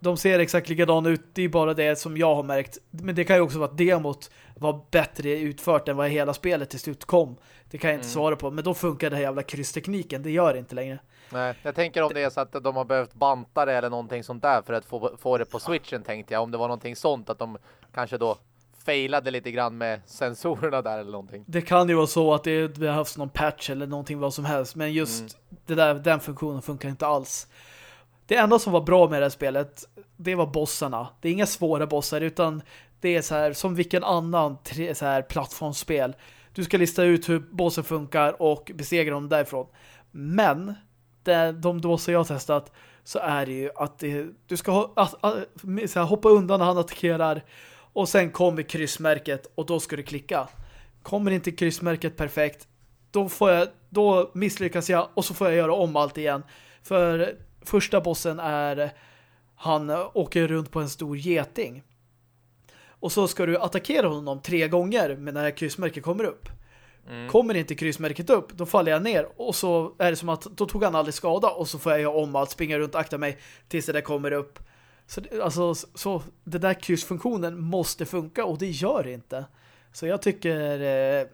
de ser exakt likadana ut. Det är bara det som jag har märkt. Men det kan ju också vara att demot var bättre utfört än vad hela spelet till slut kom. Det kan jag inte mm. svara på. Men då funkar det här jävla krysstekniken. Det gör det inte längre. Nej, jag tänker om det är så att de har behövt banta det eller någonting sånt där för att få, få det på switchen tänkte jag. Om det var någonting sånt att de kanske då failade lite grann med sensorerna där eller någonting. Det kan ju vara så att det behövs någon patch eller någonting vad som helst. Men just mm. det där, den funktionen funkar inte alls. Det enda som var bra med det här spelet, det var bossarna. Det är inga svåra bossar utan det är så här som vilken annan så här plattformsspel. Du ska lista ut hur bossen funkar och besegra dem därifrån. Men de bossar jag har testat så är det ju att det, du ska ha, att, att, här, hoppa undan när han attackerar och sen kommer kryssmärket och då ska du klicka. Kommer inte kryssmärket perfekt då, får jag, då misslyckas jag och så får jag göra om allt igen. För första bossen är han åker runt på en stor geting. Och så ska du attackera honom tre gånger med när kryssmärket kommer upp. Mm. Kommer inte kryssmärket upp, då faller jag ner. Och så är det som att då tog han aldrig skada och så får jag göra om allt, springa runt, akta mig tills det där kommer upp. Så, alltså, så det där kryssfunktionen måste funka och det gör det inte. Så jag tycker eh,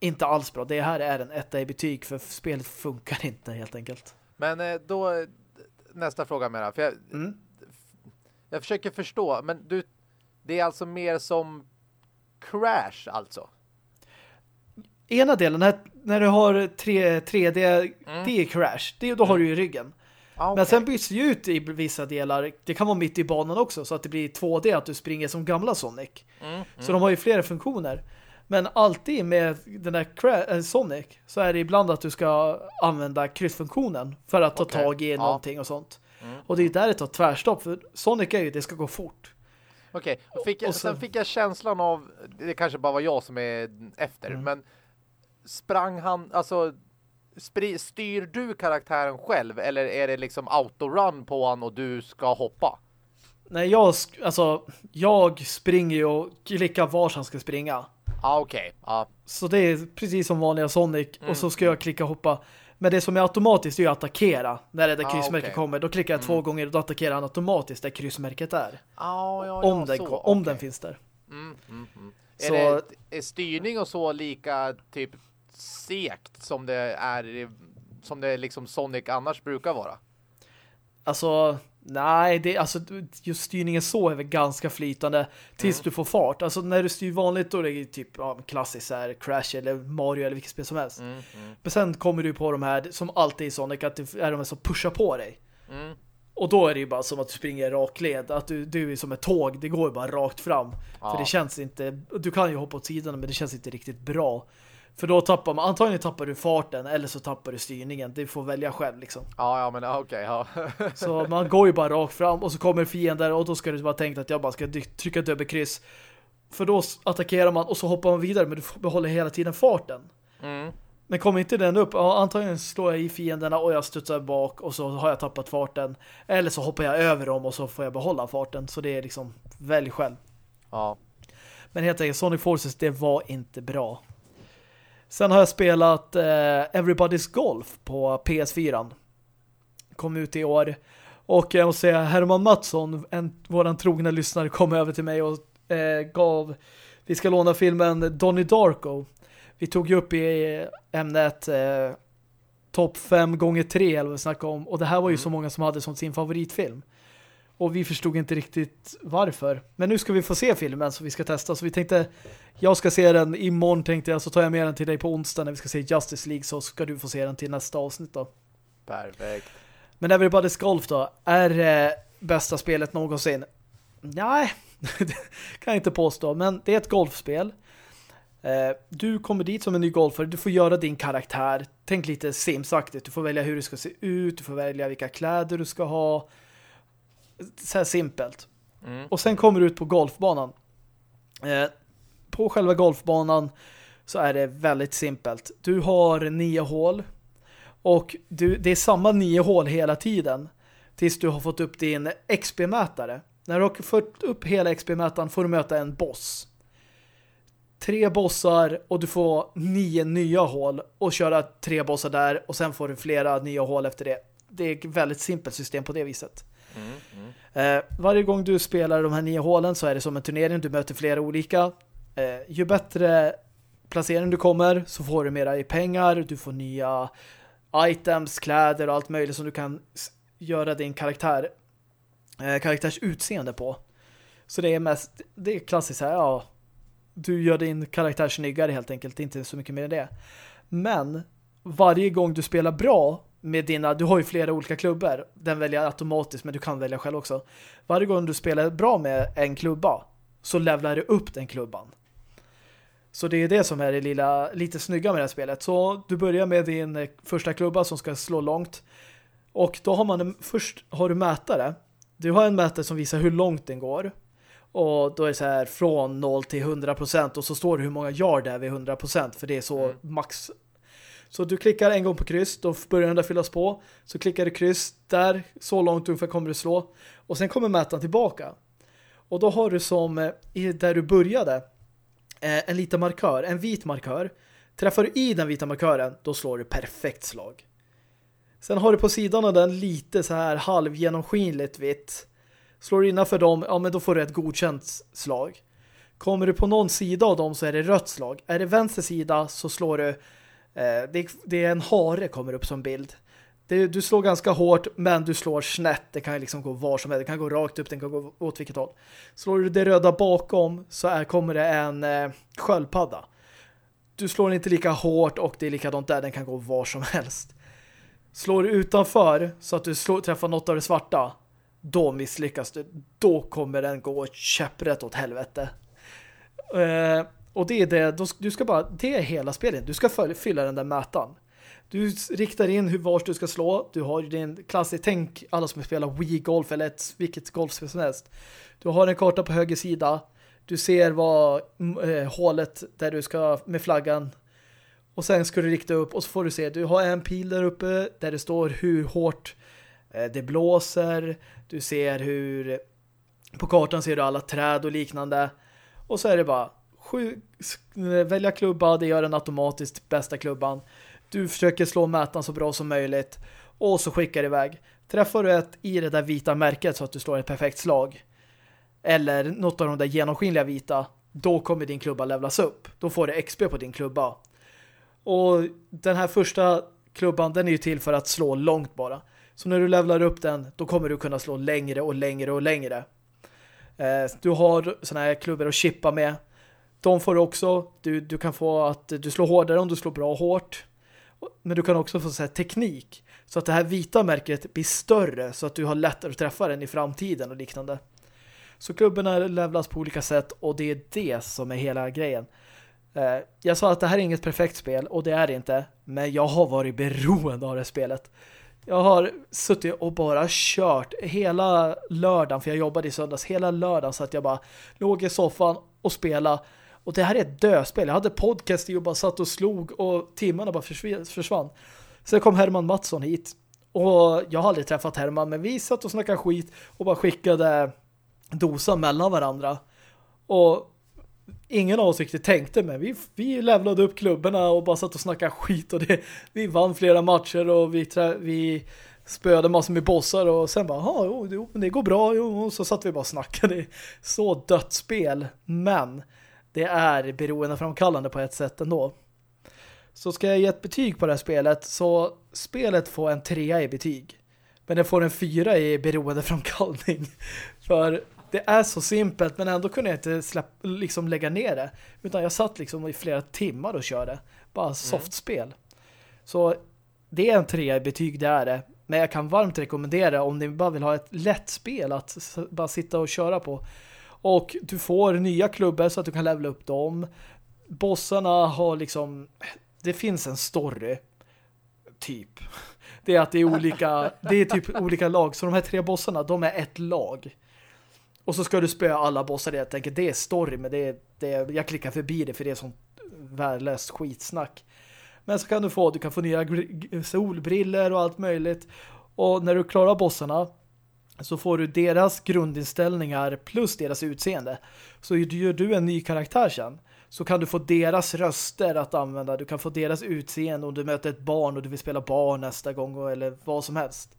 inte alls bra. Det här är en etta i betyg för spelet funkar inte helt enkelt. Men eh, då nästa fråga med för jag, mm. jag försöker förstå, men du det är alltså mer som Crash alltså? Ena delen, när, när du har 3, 3D, mm. det är Crash. Det, då har du ju ryggen. Ah, okay. Men sen byts det ut i vissa delar. Det kan vara mitt i banan också så att det blir 2D att du springer som gamla Sonic. Mm, mm. Så de har ju flera funktioner. Men alltid med den där äh, Sonic så är det ibland att du ska använda kryssfunktionen för att ta okay. tag i någonting och sånt. Mm. Och det är där det tar tvärstopp för Sonic är ju, det ska gå fort. Okej, okay. och sen fick jag känslan av, det kanske bara var jag som är efter, mm. men sprang han, alltså styr du karaktären själv eller är det liksom autorun på han och du ska hoppa? Nej, jag, alltså, jag springer ju och klickar var han ska springa. Ah, okej. Okay. Ah. Så det är precis som vanliga Sonic mm. och så ska jag klicka hoppa. Men det som är automatiskt är att attackera när det där ah, kryssmärket okay. kommer. Då klickar jag mm. två gånger och då attackerar han automatiskt där kryssmärket är. Ah, ja, om den, om den finns där. Mm, mm, mm. Så, är, det, är styrning och så lika typ sekt som det är som det liksom Sonic annars brukar vara? Alltså, nej, det, alltså, just styrningen så är väl ganska flytande tills mm. du får fart. Alltså när du styr vanligt då är det typ ja, klassiskt här, Crash eller Mario eller vilket spel som helst. Mm, mm. Men sen kommer du på de här, som alltid i Sonic, att det är de som pushar på dig. Mm. Och då är det ju bara som att du springer rak led. Att du, du är som ett tåg. Det går ju bara rakt fram. Ja. För det känns inte... Du kan ju hoppa åt sidan men det känns inte riktigt bra. För då tappar man... Antagligen tappar du farten eller så tappar du styrningen. Du får välja själv liksom. Ja, ja men okej. Okay, ja. så man går ju bara rakt fram och så kommer fiender och då ska du bara tänka att jag bara ska trycka dubbelkryss. För då attackerar man och så hoppar man vidare men du behåller hela tiden farten. Mm. Men kommer inte den upp, ja, antagligen slår jag i fienderna och jag studsar bak och så har jag tappat farten. Eller så hoppar jag över dem och så får jag behålla farten. Så det är liksom, välj själv. Ja. Men helt enkelt, Sonic Forces, det var inte bra. Sen har jag spelat eh, Everybody's Golf på PS4. Kom ut i år. Och jag måste säga, Herman Mattsson, en, våran trogna lyssnare, kom över till mig och eh, gav, vi ska låna filmen Donnie Darko vi tog ju upp i ämnet eh, topp 5 gånger 3 eller vad vi snackade om. Och det här var ju mm. så många som hade som sin favoritfilm. Och vi förstod inte riktigt varför. Men nu ska vi få se filmen så vi ska testa. Så vi tänkte, jag ska se den imorgon tänkte jag. Så tar jag med den till dig på onsdag när vi ska se Justice League. Så ska du få se den till nästa avsnitt då. Perfekt. Men Everybody's Golf då. Är det bästa spelet någonsin? Nej, kan jag inte påstå. Men det är ett golfspel. Eh, du kommer dit som en ny golfare, du får göra din karaktär. Tänk lite simsaktigt. Du får välja hur du ska se ut, du får välja vilka kläder du ska ha. Så här simpelt. Mm. Och sen kommer du ut på golfbanan. Eh, på själva golfbanan så är det väldigt simpelt. Du har nio hål och du, det är samma nio hål hela tiden tills du har fått upp din XP-mätare. När du har fått upp hela XP-mätaren får du möta en boss tre bossar och du får nio nya hål och köra tre bossar där och sen får du flera nya hål efter det. Det är ett väldigt simpelt system på det viset. Mm, mm. Eh, varje gång du spelar de här nio hålen så är det som en turnering. Du möter flera olika. Eh, ju bättre placering du kommer så får du mera i pengar. Du får nya items, kläder och allt möjligt som du kan göra din karaktär eh, karaktärs utseende på. Så det är mest, det är klassiskt här, ja du gör din karaktär snyggare helt enkelt, inte så mycket mer än det. Men varje gång du spelar bra med dina, du har ju flera olika klubbar, den väljer automatiskt men du kan välja själv också. Varje gång du spelar bra med en klubba så levlar du upp den klubban. Så det är det som är det lilla, lite snygga med det här spelet. Så du börjar med din första klubba som ska slå långt. Och då har man först har du mätare. Du har en mätare som visar hur långt den går. Och då är det så här från 0 till 100% och så står det hur många yard det är vid 100% för det är så mm. max. Så du klickar en gång på kryss, då börjar den där fyllas på. Så klickar du kryss, där så långt ungefär kommer du slå. Och sen kommer mätaren tillbaka. Och då har du som, eh, där du började, eh, en liten markör, en vit markör. Träffar du i den vita markören, då slår du perfekt slag. Sen har du på sidan av den lite så här halvgenomskinligt vitt Slår du innanför dem, ja men då får du ett godkänt slag. Kommer du på någon sida av dem så är det rött slag. Är det vänster sida så slår du Eh, det, det, är en hare kommer upp som bild. Det, du slår ganska hårt men du slår snett. Det kan liksom gå var som helst. Det kan gå rakt upp, det kan gå åt vilket håll. Slår du det röda bakom så är, kommer det en eh, sköldpadda. Du slår inte lika hårt och det är likadant där. Den kan gå var som helst. Slår du utanför så att du slår, träffar något av det svarta då misslyckas du. Då kommer den gå käpprätt åt helvete. Eh, och det är det, du ska bara, det är hela spelet. Du ska fylla den där mätaren. Du riktar in hur vars du ska slå. Du har din klassisk, tänk alla som spelar Wii Golf eller ett, vilket golfspel som helst. Du har en karta på höger sida. Du ser vad eh, hålet där du ska med flaggan och sen ska du rikta upp och så får du se, du har en pil där uppe där det står hur hårt Eh, det blåser, du ser hur på kartan ser du alla träd och liknande. Och så är det bara sju, eh, välja klubba, det gör den automatiskt bästa klubban. Du försöker slå mätaren så bra som möjligt och så skickar du iväg. Träffar du ett i det där vita märket så att du slår ett perfekt slag eller något av de där genomskinliga vita då kommer din klubba levlas upp. Då får du XP på din klubba. Och den här första klubban, den är ju till för att slå långt bara. Så när du levlar upp den, då kommer du kunna slå längre och längre och längre. Eh, du har såna här klubbor att chippa med. De får du också. Du, du kan få att du slår hårdare om du slår bra hårt. Men du kan också få så här, teknik. Så att det här vita märket blir större så att du har lättare att träffa den i framtiden och liknande. Så klubborna levlas på olika sätt och det är det som är hela grejen. Eh, jag sa att det här är inget perfekt spel och det är det inte. Men jag har varit beroende av det spelet. Jag har suttit och bara kört hela lördagen, för jag jobbade i söndags, hela lördagen så att jag bara låg i soffan och spelade. Och det här är ett döspel. Jag hade podcast och bara satt och slog och timmarna bara försvann. Sen kom Herman Mattsson hit. Och jag har aldrig träffat Herman, men vi satt och snackade skit och bara skickade dosan mellan varandra. Och ingen av oss riktigt tänkte, men vi, vi levlade upp klubborna och bara satt och snackade skit och det, vi vann flera matcher och vi, trä, vi spöade massor med bossar och sen bara, ja, jo, jo, det går bra, jo, och så satt vi bara och snackade. Så dött spel, men det är beroendeframkallande på ett sätt ändå. Så ska jag ge ett betyg på det här spelet så spelet får en trea i betyg. Men det får en fyra i beroendeframkallning. För det är så simpelt men ändå kunde jag inte släpp, liksom lägga ner det. Utan jag satt liksom i flera timmar och körde. Bara softspel. Mm. Så det är en trea i betyg, det är det. Men jag kan varmt rekommendera om ni bara vill ha ett lätt spel att bara sitta och köra på. Och du får nya klubbor så att du kan levela upp dem. Bossarna har liksom... Det finns en story. Typ. Det är att det är olika... Det är typ olika lag. Så de här tre bossarna, de är ett lag. Och så ska du spöa alla bossar. Jag tänker, det är story, men det är, det är, jag klickar förbi det för det är sånt värdelöst skitsnack. Men så kan du få, du kan få nya solbriller och allt möjligt. Och när du klarar bossarna så får du deras grundinställningar plus deras utseende. Så gör du en ny karaktär sen så kan du få deras röster att använda. Du kan få deras utseende om du möter ett barn och du vill spela barn nästa gång eller vad som helst.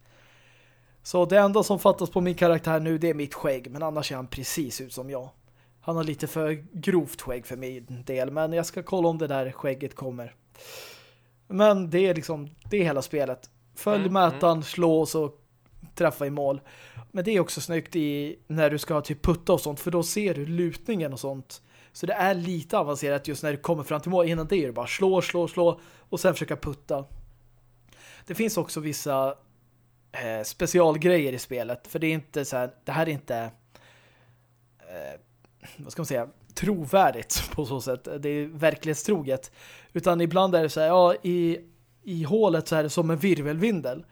Så det enda som fattas på min karaktär nu det är mitt skägg. Men annars är han precis ut som jag. Han har lite för grovt skägg för min del. Men jag ska kolla om det där skägget kommer. Men det är liksom, det är hela spelet. Följ mm, mätaren, mm. slå och så träffa i mål. Men det är också snyggt i när du ska typ putta och sånt. För då ser du lutningen och sånt. Så det är lite avancerat just när du kommer fram till mål. Innan det är det bara slå, slå, slå och sen försöka putta. Det finns också vissa eh, specialgrejer i spelet. För det är inte så här, det här är inte eh, vad ska man säga trovärdigt på så sätt. Det är verklighetstroget. Utan ibland är det så här, ja, i, i hålet så är det som en virvelvindel.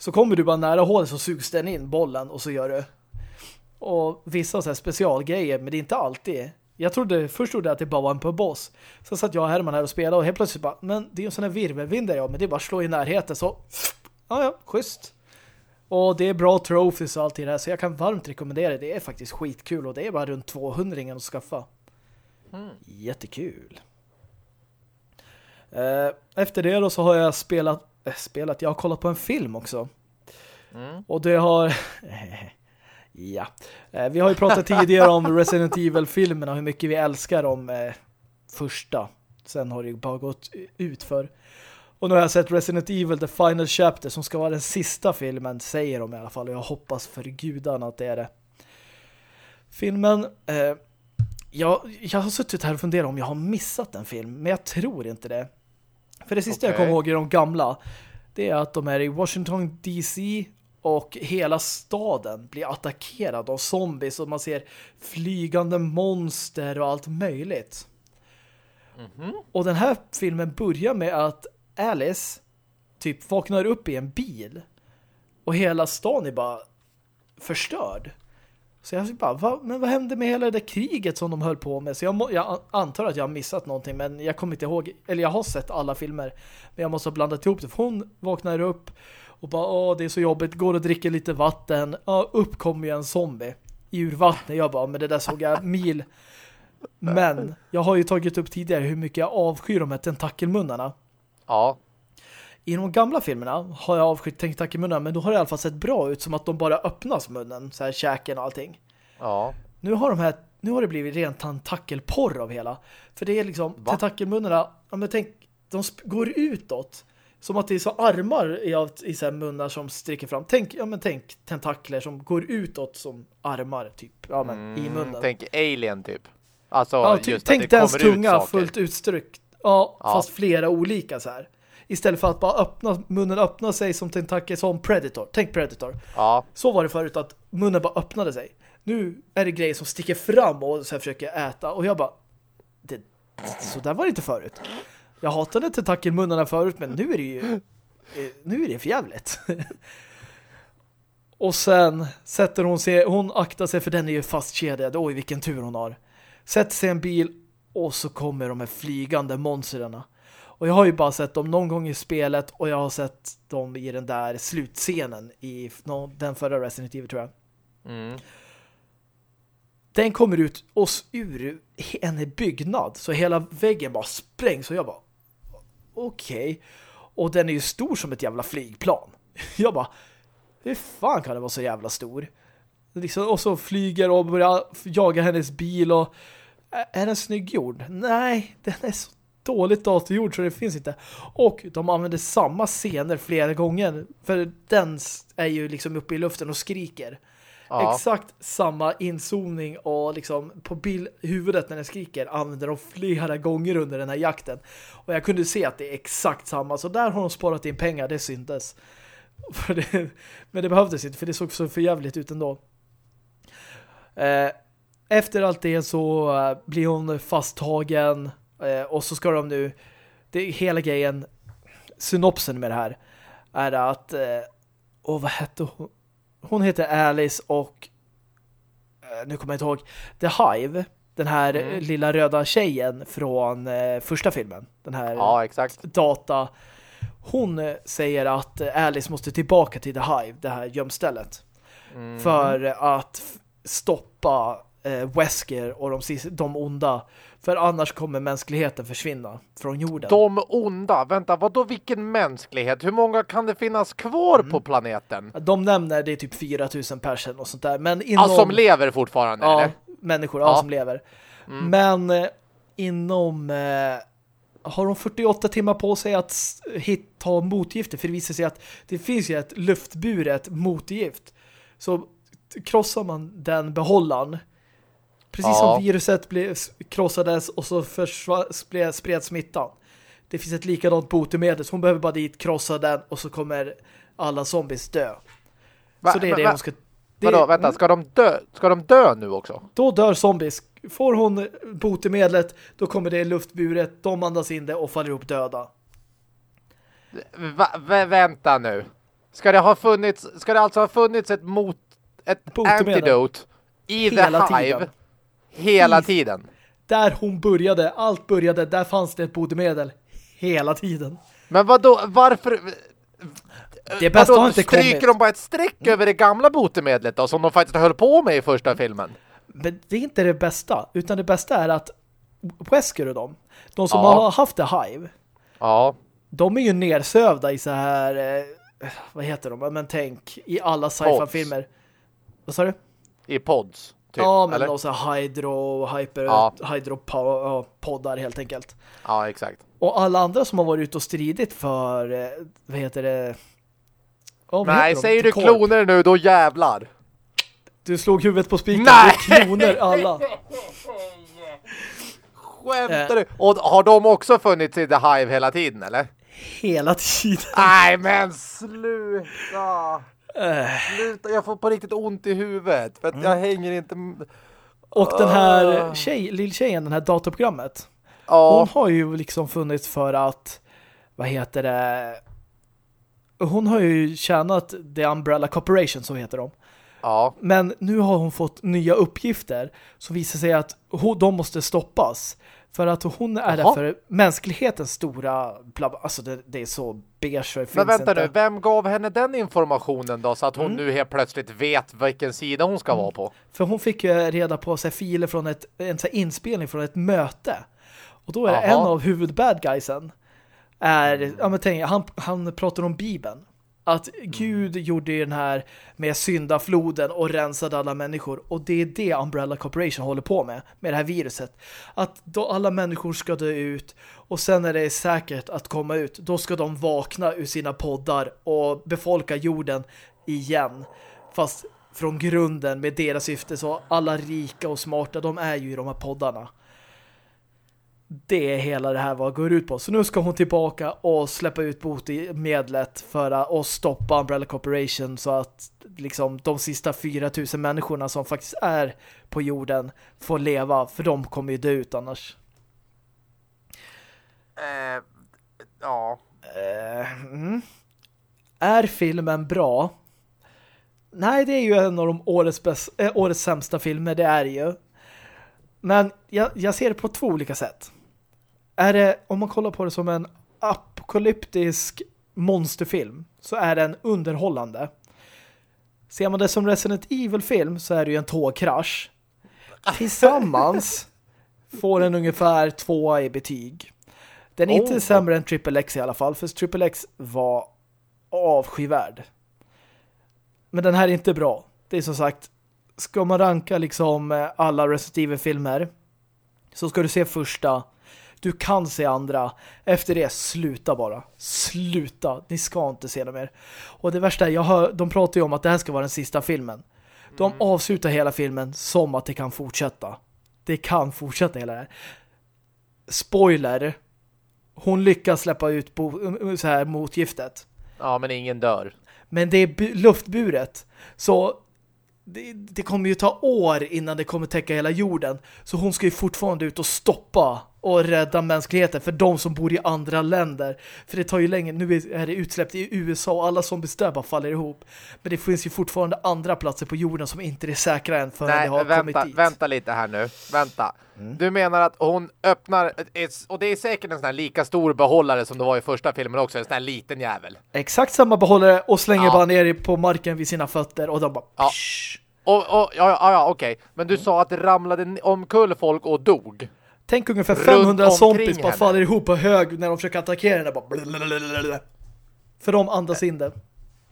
Så kommer du bara nära hålet så sugs den in bollen och så gör du. Och vissa så här specialgrejer, men det är inte alltid. Jag trodde, först trodde jag att det bara var en på boss. Sen satt jag och Herman här och spelade och helt plötsligt bara, men det är en sån här virvelvindel ja, men det är bara slå i närheten så, ja ja, schysst. Och det är bra trophies och allt det där så jag kan varmt rekommendera det. Det är faktiskt skitkul och det är bara runt 200 att skaffa. Mm. Jättekul. Eh, efter det då så har jag spelat, spelat, jag har kollat på en film också. Mm. Och det har... ja. Eh, vi har ju pratat tidigare om Resident Evil-filmerna, hur mycket vi älskar de eh, första. Sen har det ju bara gått ut för. Och nu har jag sett Resident Evil The Final Chapter som ska vara den sista filmen, säger de i alla fall. Och jag hoppas för gudarna att det är det. Filmen... Eh, jag, jag har suttit här och funderat om jag har missat en film, men jag tror inte det. För det sista okay. jag kommer ihåg är de gamla. Det är att de är i Washington DC och hela staden blir attackerad av zombies och man ser flygande monster och allt möjligt. Mm -hmm. Och den här filmen börjar med att Alice typ vaknar upp i en bil och hela stan är bara förstörd. Så jag bara, va, men vad hände med hela det där kriget som de höll på med? Så jag, må, jag, antar att jag har missat någonting, men jag kommer inte ihåg, eller jag har sett alla filmer, men jag måste ha blandat ihop det. För hon vaknar upp och bara, åh det är så jobbigt, går och dricker lite vatten. Ja, upp kommer ju en zombie ur vattnet. Jag bara, men det där såg jag mil. Men jag har ju tagit upp tidigare hur mycket jag avskyr de här tentakelmunnarna. Ja. I de gamla filmerna har jag avskytt tentakelmunnar men då har det i alla fall sett bra ut som att de bara öppnas munnen, så här käken och allting. Ja. Nu har de här nu har det blivit rent tentakelporr av hela. För det är liksom Va? tentakelmunnarna, ja men tänk, de går utåt. Som att det är så armar i, i så munnar som sträcker fram. Tänk, ja men tänk tentakler som går utåt som armar typ, ja men i munnen. Mm, Tänk Alien typ. Alltså, ja, ty, just tänk att det dens ut tunga saker. fullt utstryckt. Ja, Ja. fast flera olika så här. Istället för att bara öppna, munnen öppna sig som tentakel som Predator. Tänk Predator. Ja, Så var det förut att munnen bara öppnade sig. Nu är det grejer som sticker fram och så försöker äta. Och jag bara, det, så där var det inte förut. Jag hatade tentakelmunnarna förut, men nu är det ju eh, nu är det för jävligt. och sen sätter hon sig, hon aktar sig för den är ju fastkedjad. Oj, vilken tur hon har. Sätter sig i en bil och så kommer de här flygande monsterna. Och jag har ju bara sett dem någon gång i spelet och jag har sett dem i den där slutscenen i den förra Resident Evil tror jag. mm. Den kommer ut och s- ur en byggnad så hela väggen bara sprängs och jag bara okej. Och den är ju stor som ett jävla flygplan. Jag bara hur fan kan den vara så jävla stor? Liksom, och så flyger och börjar jaga hennes bil och är- är den snygggjord? Nej, den är så dåligt datorgjord så det finns inte. Och de använder samma scener flera gånger för den är ju liksom uppe i luften och skriker. ja. Exakt samma inzoomning och liksom på bild, huvudet när den skriker använder de flera gånger under den här jakten. Och jag kunde se att det är exakt samma. Så där har de sparat in pengar, det syntes. Det, men det behövdes inte, för det såg så förjävligt ut ändå. Eh, efter allt det så eh, blir hon fasttagen och så ska de nu det är hela grejen synopsen med det här är att eh, och vad hette hon? Hon heter Alice och eh, nu kommer jag inte ihåg The Hive, den här Mm. eh, lilla röda tjejen från eh, första filmen. Den här ja, data. Hon eh, säger att eh, Alice måste tillbaka till The Hive, det här gömstället. Mm. För att stoppa eh, Wesker och de, de onda. För annars kommer mänskligheten försvinna från jorden. De onda, vänta, vad då vilken mänsklighet? Hur många kan det finnas kvar Mm. på planeten? De nämner det är typ 4000 personer och sånt där. Men inom... Alltså som lever fortfarande, Ja, eller? människor ja. Ja. som lever. Mm. Men eh, inom eh, har de 48 timmar på sig att hitta motgifter för det visar sig att det finns ju ett luftburet motgift. Så krossar man den behållaren precis Ja. som viruset blev, krossades och så försva- spred, smittan. Det finns ett likadant botemedel så hon behöver bara dit krossa den och så kommer alla zombies dö. Va, så det är va, det va, hon ska... Det, Vadå, vänta, ska de dö? Ska de dö nu också? då dör zombies. Får hon botemedlet, då kommer det luftburet, de andas in det och faller ihop döda. Va, vä, vänta nu. Ska det ha funnits, ska det alltså ha funnits ett mot, ett Botemedel. antidote i Hela The Hive tiden. Hela tiden? Där hon började, allt började, där fanns det ett botemedel hela tiden. Men vad då? varför? Det bästa vadå, har inte stryker kommit. de bara ett streck över det gamla botemedlet då, som de faktiskt höll på med i första filmen? Men det är inte det bästa, utan det bästa är att Wesker och de, de som Ja. har haft det Hive, Ja, de är ju nersövda i så här, eh, vad heter de? Men tänk, i alla sci-fi-filmer. Vad sa du? i pods. Typ, ja, men eller? de så här hydro, hyper, Ja. hydro po- ja, poddar helt enkelt. Ja, exakt. Och alla andra som har varit ute och stridit för, eh, vad heter det? Ja, vad Nej, heter säger du kloner nu, då jävlar. Du slog huvudet på spiken. Nej! Det är kloner alla. Skämtar Eh. du? Och har de också funnits i The Hive hela tiden, eller? Hela tiden. Nej, men sluta! Eh, Sluta, jag får på riktigt ont i huvudet. För att Mm. jag hänger inte... Och den här Ah. tjej, lilltjejen, den här datorprogrammet. Ja, Hon har ju liksom funnits för att, vad heter det? Hon har ju tjänat The Umbrella Corporation, så heter de. ja. Men nu har hon fått nya uppgifter som visar sig att de måste stoppas. För att hon är Jaha. för mänsklighetens stora... Bla, alltså det, det är så beige det Men vänta inte. nu, vem gav henne den informationen då? Så att hon Mm. nu helt plötsligt vet vilken sida hon ska vara på. För hon fick ju reda på här, filer från ett, en så inspelning från ett möte. Och då är Jaha. en av huvudbad guysen är, ja men tänk, han, han pratar om Bibeln. Att Gud gjorde ju den här med syndafloden och rensade alla människor. Och det är det Umbrella Corporation håller på med, med det här viruset. Att då alla människor ska dö ut och sen när det är säkert att komma ut, då ska de vakna ur sina poddar och befolka jorden igen. Fast från grunden med deras syfte så alla rika och smarta, de är ju i de här poddarna. Det är hela det här vad går ut på. Så nu ska hon tillbaka och släppa ut botemedlet för att stoppa Umbrella Corporation så att liksom de sista 4000 människorna som faktiskt är på jorden får leva, för de kommer ju dö ut annars. Eh, ja. Eh, mm. Är filmen bra? Nej, det är ju en av de årets, bäst, äh, årets sämsta filmer, det är ju. Men jag, jag ser det på två olika sätt. Är det, om man kollar på det som en apokalyptisk monsterfilm så är den underhållande. Ser man det som Resident Evil-film så är det ju en tågkrasch. Tillsammans får den ungefär tvåa i betyg. Den är oh. inte sämre än Triple X i alla fall, för Triple X var avskyvärd. Men den här är inte bra. Det är som sagt, ska man ranka liksom eh, alla Resident Evil-filmer så ska du se första. Du kan se andra. Efter det, sluta bara. Sluta. Ni ska inte se dem mer. Och det värsta är, jag hör, de pratar ju om att det här ska vara den sista filmen. De mm. avslutar hela filmen som att det kan fortsätta. Det kan fortsätta hela det här. Spoiler. Hon lyckas släppa ut så här motgiftet. Ja, men ingen dör. Men det är luftburet. Så det, det, kommer ju ta år innan det kommer täcka hela jorden. Så hon ska ju fortfarande ut och stoppa och rädda mänskligheten för de som bor i andra länder. För det tar ju länge, nu är det utsläppt i USA och alla som där bara faller ihop. Men det finns ju fortfarande andra platser på jorden som inte är säkra än för Nej, det har vänta, kommit dit. vänta lite här nu. Vänta. Mm. Du menar att hon öppnar, och det är säkert en sån här lika stor behållare som det var i första filmen också, en sån här liten jävel. Exakt samma behållare och slänger ja. bara ner på marken vid sina fötter och de bara... Ja. Och, och, ja, ja, ja okej. Okay. Men du sa att det ramlade omkull folk och dog. Tänk ungefär 500 zombies bara faller ihop på hög när de försöker attackera henne. Bara För de andas in det.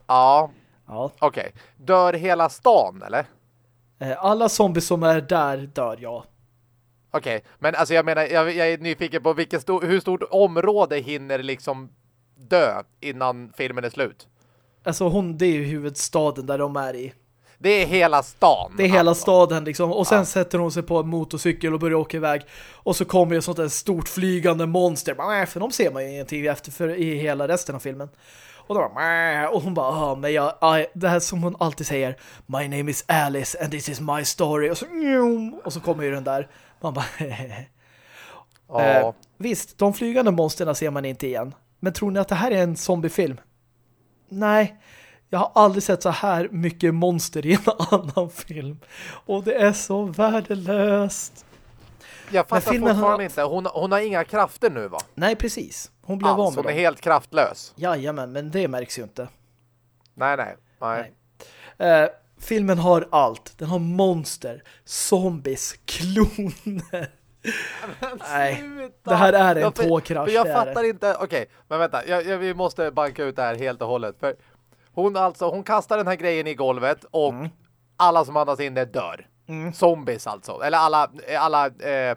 Ja. ja. Okej. Okay. Dör hela stan, eller? Eh, alla zombies som är där dör, ja. Okej, okay. men alltså jag menar, jag, jag är nyfiken på vilket stor, hur stort område hinner liksom dö innan filmen är slut? Alltså hon, det är ju huvudstaden där de är i. Det är hela stan. Det är hela alltså. staden liksom. Och sen ja. sätter hon sig på en motorcykel och börjar åka iväg. Och så kommer ett sånt där stort flygande monster. För de ser man ju ingenting efter för i hela resten av filmen. Och då bara, och hon bara, ah, men jag, I, det här som hon alltid säger, My name is Alice and this is my story. Och så, och så kommer ju den där. Man bara, ja. eh, Visst, de flygande monsterna ser man inte igen. Men tror ni att det här är en zombiefilm? Nej, jag har aldrig sett så här mycket monster i en annan film. Och det är så värdelöst. Jag fattar fortfarande har... inte. Hon, hon har inga krafter nu va? Nej, precis. Hon blev alltså, av med hon är helt kraftlös. Jajamän, men det märks ju inte. Nej, nej. nej. nej. Eh, filmen har allt. Den har monster, zombies, kloner. Nej, det här är en tågkrasch. Jag, jag fattar inte. Okej, okay, men vänta. Jag, jag, vi måste banka ut det här helt och hållet. För hon, alltså, hon kastar den här grejen i golvet och mm. alla som andas in det dör. Mm. Zombies alltså. Eller alla, alla, eh,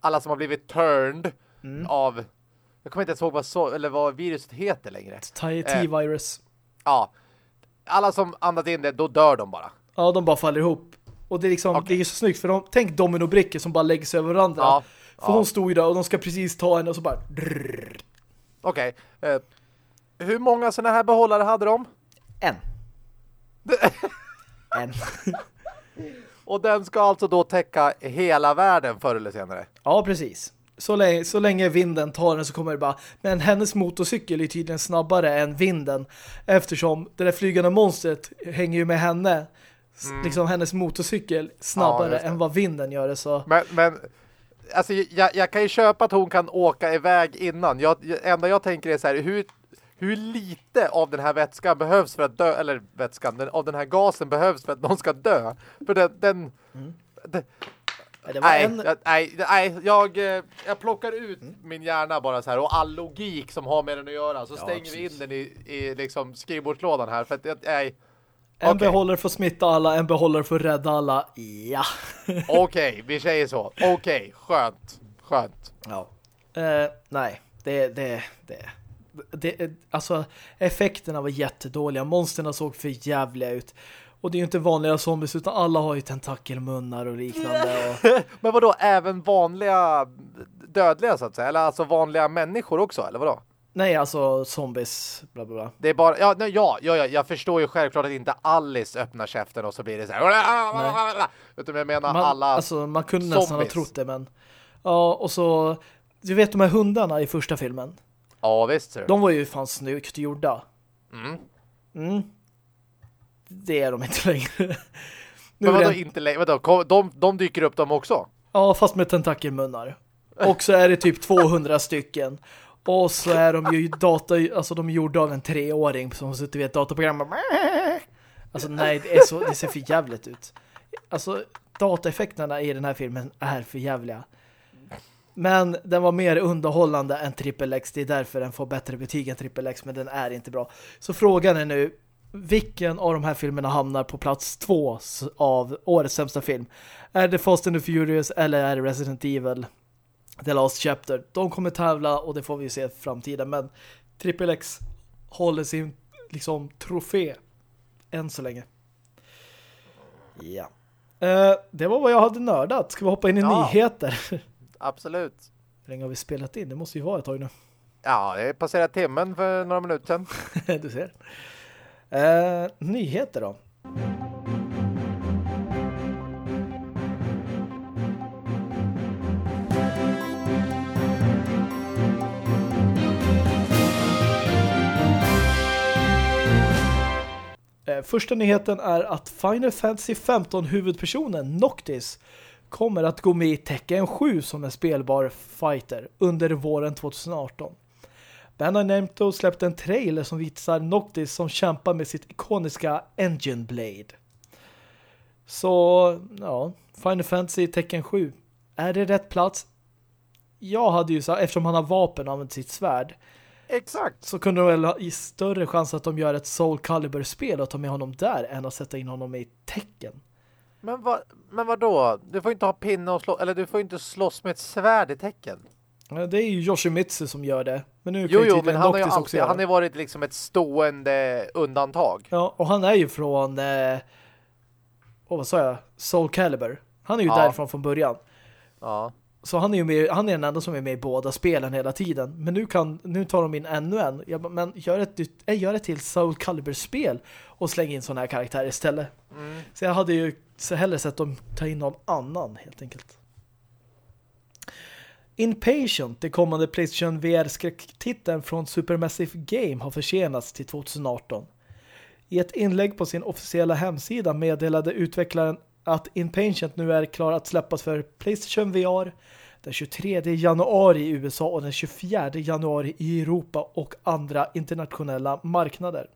alla som har blivit turned mm. av... Jag kommer inte ens ihåg vad, så, eller vad viruset heter längre. T-virus. Eh, ja. Alla som andas in det, då dör de bara. Ja, de bara faller ihop. Och det är liksom, okay. det är så snyggt för de, tänk dominobrickor som bara läggs över varandra. Ja. För ja. hon stod ju där och de ska precis ta henne och så bara... Okej. Okay. Eh, hur många sådana här behållare hade de? En. en. Och den ska alltså då täcka hela världen förr eller senare? Ja, precis. Så länge, så länge vinden tar den så kommer det bara... Men hennes motorcykel är tydligen snabbare än vinden. Eftersom det där flygande monstret hänger ju med henne. Mm. Liksom hennes motorcykel snabbare ja, än vad vinden gör det. Så. Men, men alltså, jag, jag, kan ju köpa att hon kan åka iväg innan. Jag, enda jag tänker är så här, hur hur lite av den här vätskan behövs för att dö, eller vätskan, den, av den här gasen behövs för att någon ska dö. För den, den, mm. den nej, en... jag, nej, nej jag, eh, jag plockar ut mm. min hjärna bara så här och all logik som har med den att göra. Så ja, stänger precis. vi in den i, i liksom skrivbordslådan här. För att, nej, en okay. behåller för att smitta alla, en behåller för att rädda alla. Ja. Okej, okay, vi säger så. Okej, okay, skönt. Skönt. Ja. Uh, nej, det, det, det, det, alltså effekterna var jättedåliga. Monsterna såg för jävliga ut. Och det är ju inte vanliga zombies utan alla har ju tentakelmunnar och liknande. Och... Men vadå, även vanliga dödliga så att säga? Eller alltså vanliga människor också, eller vadå? Nej, alltså zombies, bla bla bla. Det är bara, ja, ja, ja, ja, jag förstår ju självklart att inte Alice öppnar käften och så blir det så här. Utan jag menar man, alla Alltså, man kunde zombies. nästan ha trott det, men... Ja, och så... Du vet de här hundarna i första filmen? Ja, visst. Sir. De var ju fan snyggt gjorda. Mm. Mm. Det är de inte längre. Nu men vadå det... inte längre? Vadå, de, de dyker upp dem också? Ja, fast med tentakelmunnar. Och så är det typ 200 stycken. Och så är de ju data, alltså de är gjorda av en treåring som sitter vid ett dataprogram. Alltså nej, det, är så, det ser för jävligt ut. Alltså dataeffekterna i den här filmen är för jävliga. Men den var mer underhållande än Triple X. Det är därför den får bättre betyg än Triple X, men den är inte bra. Så frågan är nu, vilken av de här filmerna hamnar på plats två av årets sämsta film? Är det Fast and the Furious eller är det Resident Evil? The Last Chapter. De kommer tävla och det får vi se i framtiden. Men Triple X håller sin liksom trofé än så länge. Ja. Uh, det var vad jag hade nördat. Ska vi hoppa in i ja, nyheter? Absolut. Hur länge har vi spelat in? Det måste ju vara ett tag nu. Ja, det passerat timmen för några minuter sedan. du ser. Uh, nyheter då. Eh, första nyheten är att Final Fantasy 15 huvudpersonen Noctis kommer att gå med i Tekken 7 som en spelbar fighter under våren 2018. Bandai Namco släppte en trailer som visar Noctis som kämpar med sitt ikoniska Engine Blade. Så, ja, Final Fantasy Tekken 7. Är det rätt plats? Jag hade ju så eftersom han har vapen och använt sitt svärd Exakt. Så kunde de väl ha i större chans att de gör ett Soul Calibur-spel och ta med honom där än att sätta in honom i tecken. Men vad, men vad då? Du får inte ha pinne och slå, eller du får inte slåss med ett svärd i tecken. Det är ju Yoshimitsu som gör det. Men nu jo, jo, men han har ju alltid, han har varit liksom ett stående undantag. Ja, och han är ju från eh, oh, vad sa jag? Soul Calibur. Han är ju ja. därifrån från början. Ja. Så han är ju med, han är den enda som är med i båda spelen hela tiden. Men nu kan nu tar de in ännu en. Ja, men gör ett, äh, gör ett till Soul Calibur-spel och släng in sådana här karaktärer istället. Mm. Så jag hade ju så hellre sett dem ta in någon annan helt enkelt. Inpatient, det kommande PlayStation VR-skräcktiteln från Supermassive Game har försenats till 2018. I ett inlägg på sin officiella hemsida meddelade utvecklaren att Inpatient nu är klar att släppas för PlayStation VR den 23 januari i USA och den 24 januari i Europa och andra internationella marknader.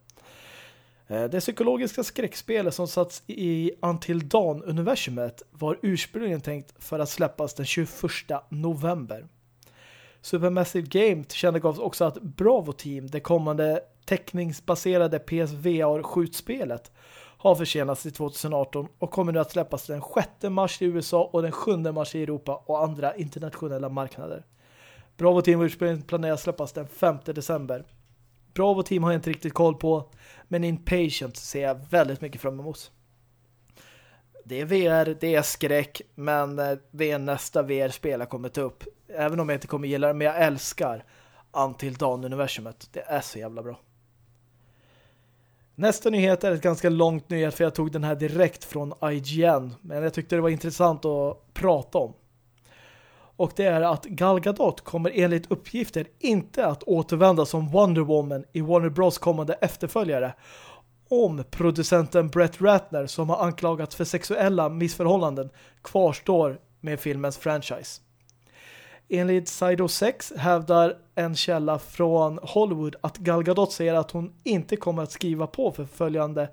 Eh, det psykologiska skräckspelet som satts i Until Dawn-universumet var ursprungligen tänkt för att släppas den 21 november. Supermassive Game tillkännagavs också att Bravo Team, det kommande teckningsbaserade PSVR-skjutspelet, har försenats till 2018 och kommer nu att släppas den 6 mars i USA och den 7 mars i Europa och andra internationella marknader. Bravo Team ursprungligen planerar att släppas den 5 december. Bravo Team har jag inte riktigt koll på, men Inpatient ser jag väldigt mycket fram emot. Det är VR, det är skräck, men eh, det är nästa VR-spel jag kommer ta upp. Även om jag inte kommer gilla det, men jag älskar Until Dawn-universumet. Det är så jävla bra. Nästa nyhet är ett ganska långt nyhet för jag tog den här direkt från IGN. Men jag tyckte det var intressant att prata om. Och det är att Gal Gadot kommer enligt uppgifter inte att återvända som Wonder Woman i Warner Bros kommande efterföljare om producenten Brett Ratner som har anklagats för sexuella missförhållanden kvarstår med filmens franchise. Enligt Sido 6 hävdar en källa från Hollywood att Gal Gadot säger att hon inte kommer att skriva på för följande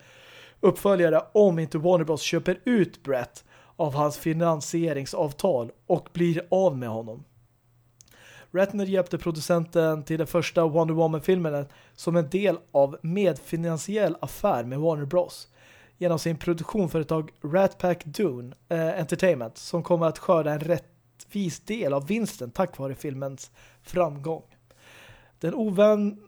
uppföljare om inte Warner Bros köper ut Brett av hans finansieringsavtal och blir av med honom. Ratner hjälpte producenten till den första Wonder Woman-filmen som en del av medfinansiell affär med Warner Bros. genom sin produktionsföretag Rat Pack Dune eh, Entertainment som kommer att skörda en rättvis del av vinsten tack vare filmens framgång. Den ovän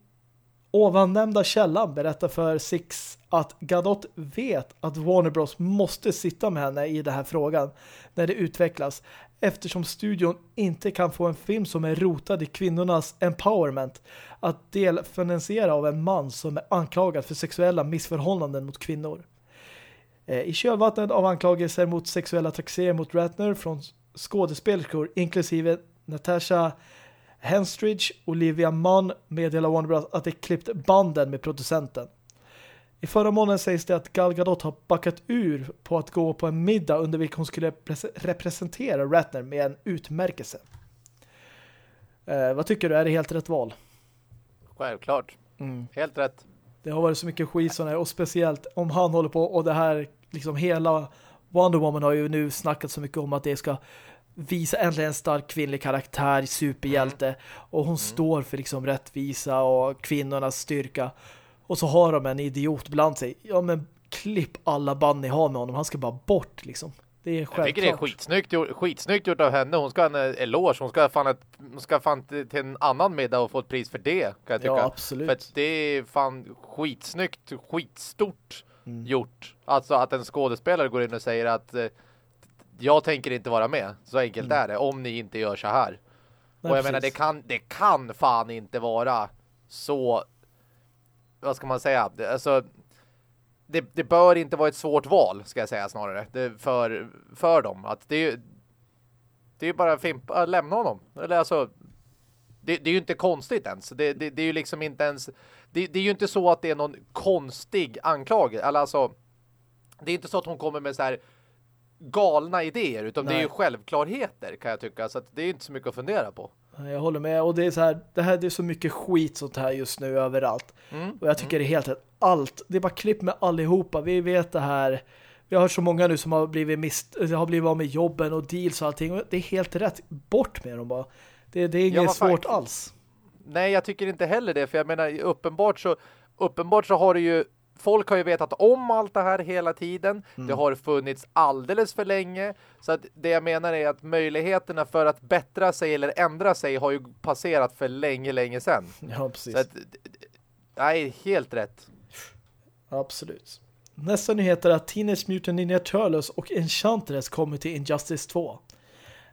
ovannämnda källan berättar för Six att Gadot vet att Warner Bros måste sitta med henne i den här frågan när det utvecklas eftersom studion inte kan få en film som är rotad i kvinnornas empowerment att delfinansiera av en man som är anklagad för sexuella missförhållanden mot kvinnor. Eh, I kölvattnet av anklagelser mot sexuella trakasserier mot Ratner från skådespelerskor inklusive Natasha Henstridge, Olivia Munn meddelar Warner Bros. att de klippt banden med producenten. I förra månaden sägs det att Gal Gadot har backat ur på att gå på en middag under vilken hon skulle representera Ratner med en utmärkelse. Eh, vad tycker du? Är det helt rätt val? Självklart. Mm. Helt rätt. Det har varit så mycket skit sådär, och speciellt om han håller på och det här, liksom hela Wonder Woman har ju nu snackat så mycket om att det ska visa äntligen en stark kvinnlig karaktär, superhjälte mm. och hon mm. står för liksom rättvisa och kvinnornas styrka och så har de en idiot bland sig. Ja men klipp alla band ni har med honom, han ska bara bort liksom. Det är självklart. Jag tycker det är skitsnyggt, skitsnyggt gjort av henne. Hon ska ha en eloge. Hon ska fan, ett, hon ska fan till en annan middag och få ett pris för det. Kan jag tycka. Ja, absolut. För det är fan skitsnyggt, skitstort mm. gjort. Alltså att en skådespelare går in och säger att eh, jag tänker inte vara med. Så enkelt mm. är det. Om ni inte gör så här. Nej, och jag precis. menar, det kan, det kan fan inte vara så vad ska man säga? Alltså, det, det bör inte vara ett svårt val, ska jag säga snarare. Det, för, för dem. Att det är det är bara fimp, äh, lämna honom. Eller alltså, det, det, är ju inte konstigt ens. Det, det, det är ju liksom inte ens... Det, det, är ju inte så att det är någon konstig anklagelse. Eller alltså, det är inte så att hon kommer med så här galna idéer. Utan Nej. det är ju självklarheter kan jag tycka. Så det är inte så mycket att fundera på. Jag håller med. Och det är så här, det här det är så mycket skit sånt här just nu överallt. Mm. Och jag tycker mm. det är helt rätt. Allt. Det är bara klipp med allihopa. Vi vet det här. Vi har hört så många nu som har blivit mist, har blivit av med jobben och deals och allting. Och det är helt rätt. Bort med dem bara. Det, det är inget ja, svårt alls. Nej, jag tycker inte heller det. För jag menar, uppenbart så, uppenbart så har det ju folk har ju vetat om allt det här hela tiden. Mm. Det har funnits alldeles för länge. Så att det jag menar är att möjligheterna för att bättra sig eller ändra sig har ju passerat för länge, länge sedan. Ja, precis. Så att, nej, helt rätt. Absolut. Nästa nyhet är att Teenage Mutant Ninja Turtles och Enchantress kommer till Injustice 2.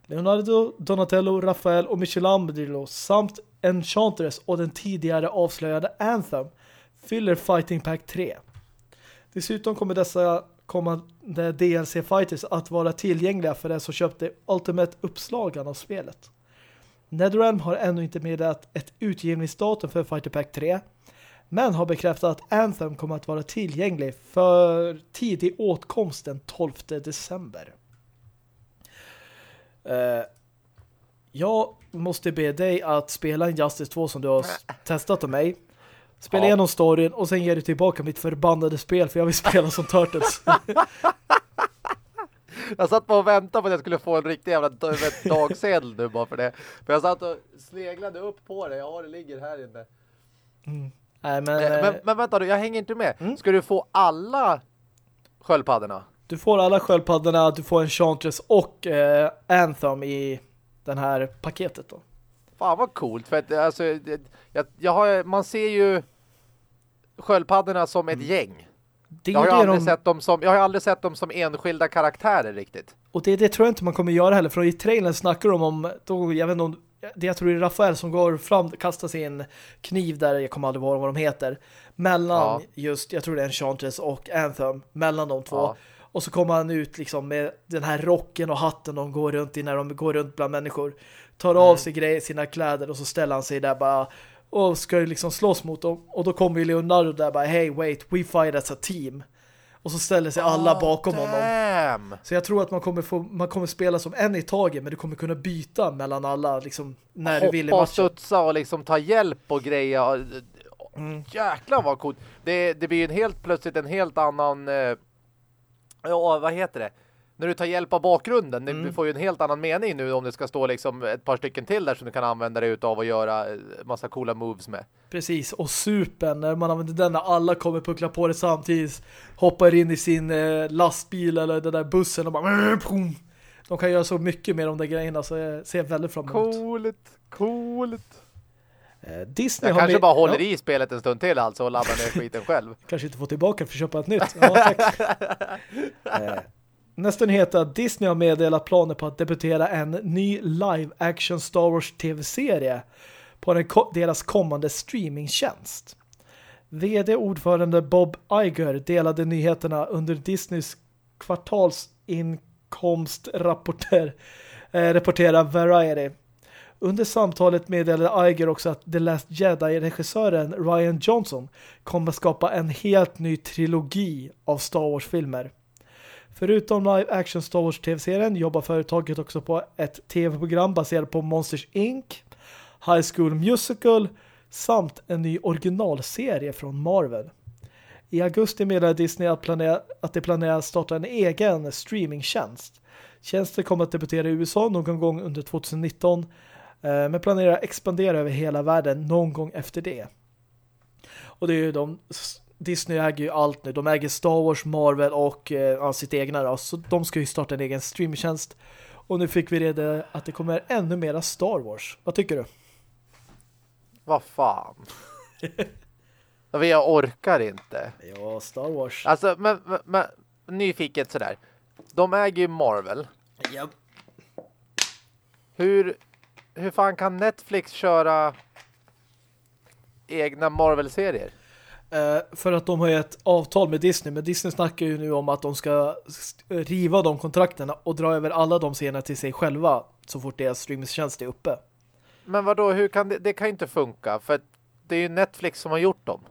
Leonardo, Donatello, Rafael och Michelangelo samt Enchantress och den tidigare avslöjade Anthem fyller Fighting Pack 3. Dessutom kommer dessa kommande DLC-fighters att vara tillgängliga för den som köpte Ultimate-uppslagan av spelet. Netherrealm har ännu inte meddelat ett utgivningsdatum för Fighter Pack 3 men har bekräftat att Anthem kommer att vara tillgänglig för tidig åtkomst den 12 december. Uh, jag måste be dig att spela en Justice 2 som du har testat av mig. Spela ja. igenom storyn och sen ger du tillbaka mitt förbannade spel för jag vill spela som Turtles. jag satt på och väntade på att jag skulle få en riktig jävla dagsedel nu bara för det. För jag satt och sneglade upp på det. Ja, det ligger här inne. Mm. Nej, men, men, men, men vänta du, jag hänger inte med. Mm? Ska du få alla sköldpaddorna? Du får alla sköldpaddorna, du får en Chantress och eh, Anthem i den här paketet då. Fan vad coolt för att alltså, jag, jag har, man ser ju sköldpaddorna som ett mm. gäng. Det jag, har aldrig de... sett dem som, jag har aldrig sett dem som enskilda karaktärer riktigt. Och det, det tror jag inte man kommer göra heller. För i trailern snackar de om, då, jag vet inte om, det jag tror det är Rafael som går fram, kastar sin kniv där, jag kommer aldrig ihåg vad de heter. Mellan ja. just, jag tror det är Enchantress och Anthem, mellan de två. Ja. Och så kommer han ut liksom med den här rocken och hatten de går runt i när de går runt bland människor tar av mm. sig grejer, sina kläder och så ställer han sig där bara och ska liksom slåss mot dem. Och då kommer ju Leonardo där bara, hey wait, we fight as a team. Och så ställer sig alla oh, bakom damn. honom. Så jag tror att man kommer, få, man kommer spela som en i taget men du kommer kunna byta mellan alla liksom, när Hoppa du vill i matchen. och studsa och liksom ta hjälp och grejer. Mm. Jäklar vad coolt. Det, det blir en helt plötsligt en helt annan... Eh, ja, vad heter det? när du tar hjälp av bakgrunden, Mm. du får ju en helt annan mening nu om det ska stå liksom ett par stycken till där som du kan använda dig utav och göra eh, massa coola moves med. Precis, och supen, när man använder den när alla kommer puckla på det samtidigt, hoppar in i sin eh, lastbil eller den där bussen och bara pum. De kan göra så mycket med de där grejerna så jag ser väldigt fram emot. Coolt, coolt. Eh, Disney Jag har kanske med- bara håller i spelet en stund till alltså och laddar ner skiten själv. Kanske inte få tillbaka för att köpa ett nytt. Ja, eh, nästa nyhet är att Disney har meddelat planer på att debutera en ny live-action Star Wars tv-serie på ko deras kommande streamingtjänst. VD-ordförande Bob Iger delade nyheterna under Disneys kvartalsinkomstrapporter eh, rapporterar Variety. Under samtalet meddelade Iger också att The Last Jedi-regissören Ryan Johnson kommer skapa en helt ny trilogi av Star Wars-filmer. Förutom live-action Star Wars-tv-serien jobbar företaget också på ett tv-program baserat på Monsters Inc., High School Musical samt en ny originalserie från Marvel. I augusti meddelade Disney att, planera, att de planerar att starta en egen streamingtjänst. Tjänsten kommer att debutera i USA någon gång under 2019 men planerar att expandera över hela världen någon gång efter det. Och det är ju de Disney äger ju allt nu. De äger Star Wars, Marvel och eh, sitt egna då. Så de ska ju starta en egen streamingtjänst. Och nu fick vi reda att det kommer ännu mera Star Wars. Vad tycker du? Vad fan. Jag orkar inte. Ja, Star Wars. Alltså, men, men, men nyfiket sådär. De äger ju Marvel. Ja. Hur, hur fan kan Netflix köra egna Marvel-serier? Eh, för att de har ju ett avtal med Disney. Men Disney snackar ju nu om att de ska riva de kontrakterna och dra över alla de scenerna till sig själva så fort deras streamingtjänst är uppe. Men vad då? hur kan det, det kan ju inte funka för det är ju Netflix som har gjort dem.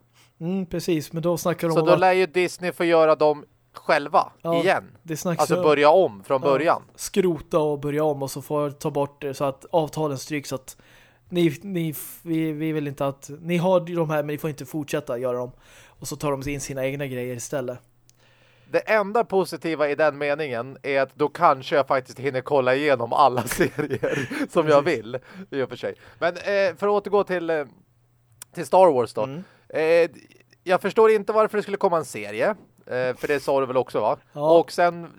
Mm, precis. Men då snackar de Så om då att lär ju Disney få göra dem själva Ja, igen. det snackas Alltså börja om från Ja. början. skrota och börja om och så får ta bort det så att avtalen stryks så att ni, ni, vi, vi vill inte att ni har de här men ni får inte fortsätta göra dem och så tar de in sina egna grejer istället. Det enda positiva i den meningen är att då kanske jag faktiskt hinner kolla igenom alla serier som jag vill i och för sig. Men eh, för att återgå till, eh, till Star Wars då. Mm. Eh, jag förstår inte varför det skulle komma en serie. Eh, för det sa du väl också va? Ja. Och sen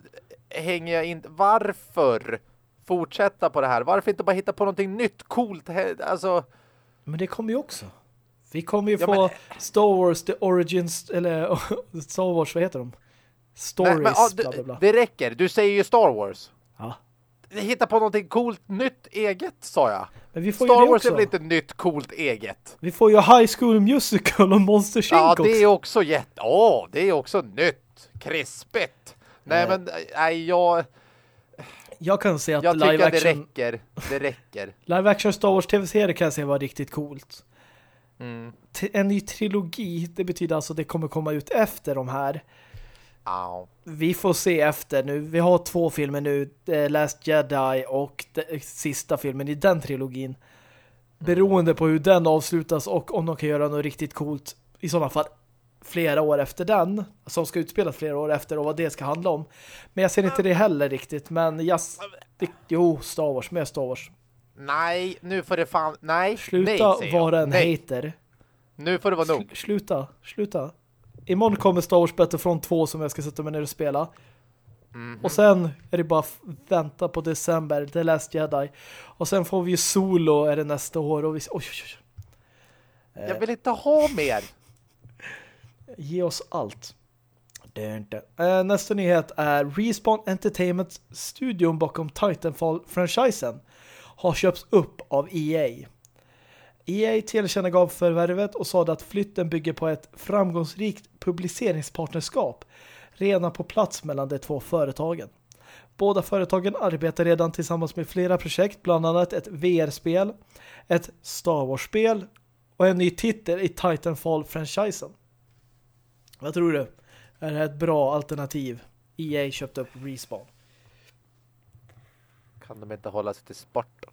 hänger jag inte... Varför fortsätta på det här? Varför inte bara hitta på någonting nytt, coolt? Alltså, Men det kommer ju också. Vi kommer ju Ja, få men- Star Wars The Origins eller Star Wars, vad heter de? Stories, nej, men, ja, bla bla bla. det räcker. Du säger ju Star Wars. Hitta på någonting coolt, nytt, eget, sa jag. Star det Wars är väl inte nytt, coolt, eget? Vi får ju High School Musical och Monster Inc. Ja, det är också jätte... Åh, det är också nytt. Krispigt. Nej, men nej, jag, Jag kan se att jag tycker live att det action, räcker. Det räcker. live action Star Wars tv-serie kan jag säga var riktigt coolt. Mm. En ny trilogi, det betyder alltså att det kommer komma ut efter de här. Vi får se efter nu. Vi har två filmer nu. The Last Jedi och den sista filmen i den trilogin. Beroende på hur den avslutas och om de kan göra något riktigt coolt i sådana fall flera år efter den. Som ska utspelas flera år efter och vad det ska handla om. Men jag ser inte det heller riktigt. Men jag... Jo, Star Wars. Med Star Wars. Nej, nu får det fan... Nej, nej Sluta jag. vara en nej. hater. Nu får det vara nog. Sl- sluta, sluta. Imorgon kommer Star Wars Battlefront 2 som jag ska sätta mig ner och spela. Mhm. Och sen är det bara vänta på december, The Last Jedi. Och sen får vi ju Solo är det nästa år. Och vi, oj, oj, oj. Jag vill inte ha mer. Ge oss allt. Det är inte. Eh, nästa nyhet är Respawn Entertainment studion bakom Titanfall-franchisen har köpts upp av EA. EA tillkännagav förvärvet och sa att flytten bygger på ett framgångsrikt publiceringspartnerskap redan på plats mellan de två företagen. Båda företagen arbetar redan tillsammans med flera projekt, bland annat ett VR-spel, ett Star Wars-spel och en ny titel i Titanfall-franchisen. Vad tror du? Är det här ett bra alternativ? EA köpte upp Respawn. Kan de inte hålla sig till sport då?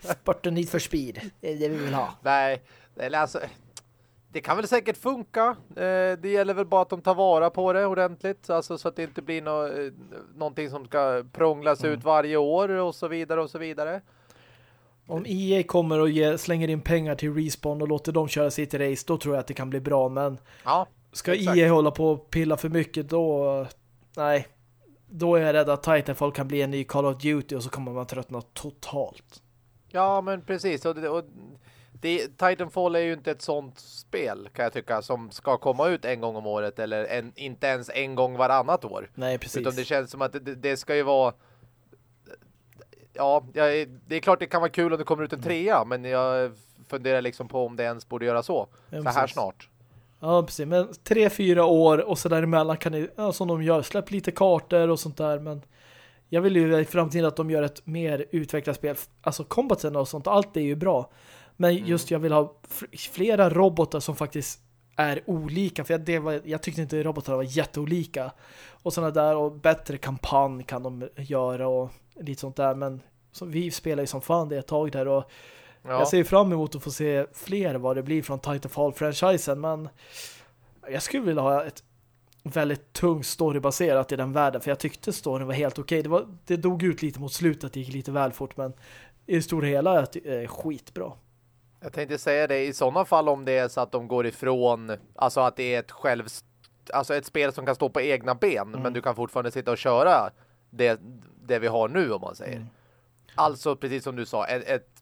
Sport och Need for Speed. Det är det vi vill ha. Nej, eller alltså... det kan väl säkert funka. Eh, det gäller väl bara att de tar vara på det ordentligt. Alltså så att det inte blir no eh, någonting som ska prånglas mm. ut varje år och så vidare och så vidare. Om EA kommer och ger, slänger in pengar till Respawn och låter dem köra sitt race, då tror jag att det kan bli bra. Men ja, ska exakt. EA hålla på och pilla för mycket, då... Nej. Då är jag rädd att Titanfall kan bli en ny Call of Duty och så kommer man tröttna totalt. Ja, men precis. Och, och det, Titanfall är ju inte ett sånt spel kan jag tycka som ska komma ut en gång om året eller en, inte ens en gång varannat år. Nej, precis. Utan det känns som att det, det ska ju vara ja, det är klart det kan vara kul om det kommer ut en trea men jag funderar liksom på om det ens borde göra så. Ja, så här snart. Ja, precis. Men tre, fyra år och så däremellan kan ni, ja, som de gör, släpp lite kartor och sånt där. Men jag vill ju i framtiden att de gör ett mer utvecklat spel. Alltså combaten och sånt, allt är ju bra. Men mm. just jag vill ha flera robotar som faktiskt är olika. För det var, jag tyckte inte robotar var jätteolika. Och sådana där och bättre kampanj kan de göra och lite sånt där. Men så, vi spelar ju som fan det ett tag där och ja. jag ser fram emot att få se fler vad det blir från Titanfall-franchisen. Men jag skulle vilja ha ett väldigt tungt storybaserat i den världen. För jag tyckte storyn var helt okej. Okay. Det, det dog ut lite mot slutet, det gick lite väl fort. Men i det stora hela är det skitbra. Jag tänkte säga det, i sådana fall om det är så att de går ifrån, alltså att det är ett själv, alltså ett spel som kan stå på egna ben, mm. men du kan fortfarande sitta och köra det, det vi har nu om man säger. Mm. Alltså precis som du sa, ett, ett,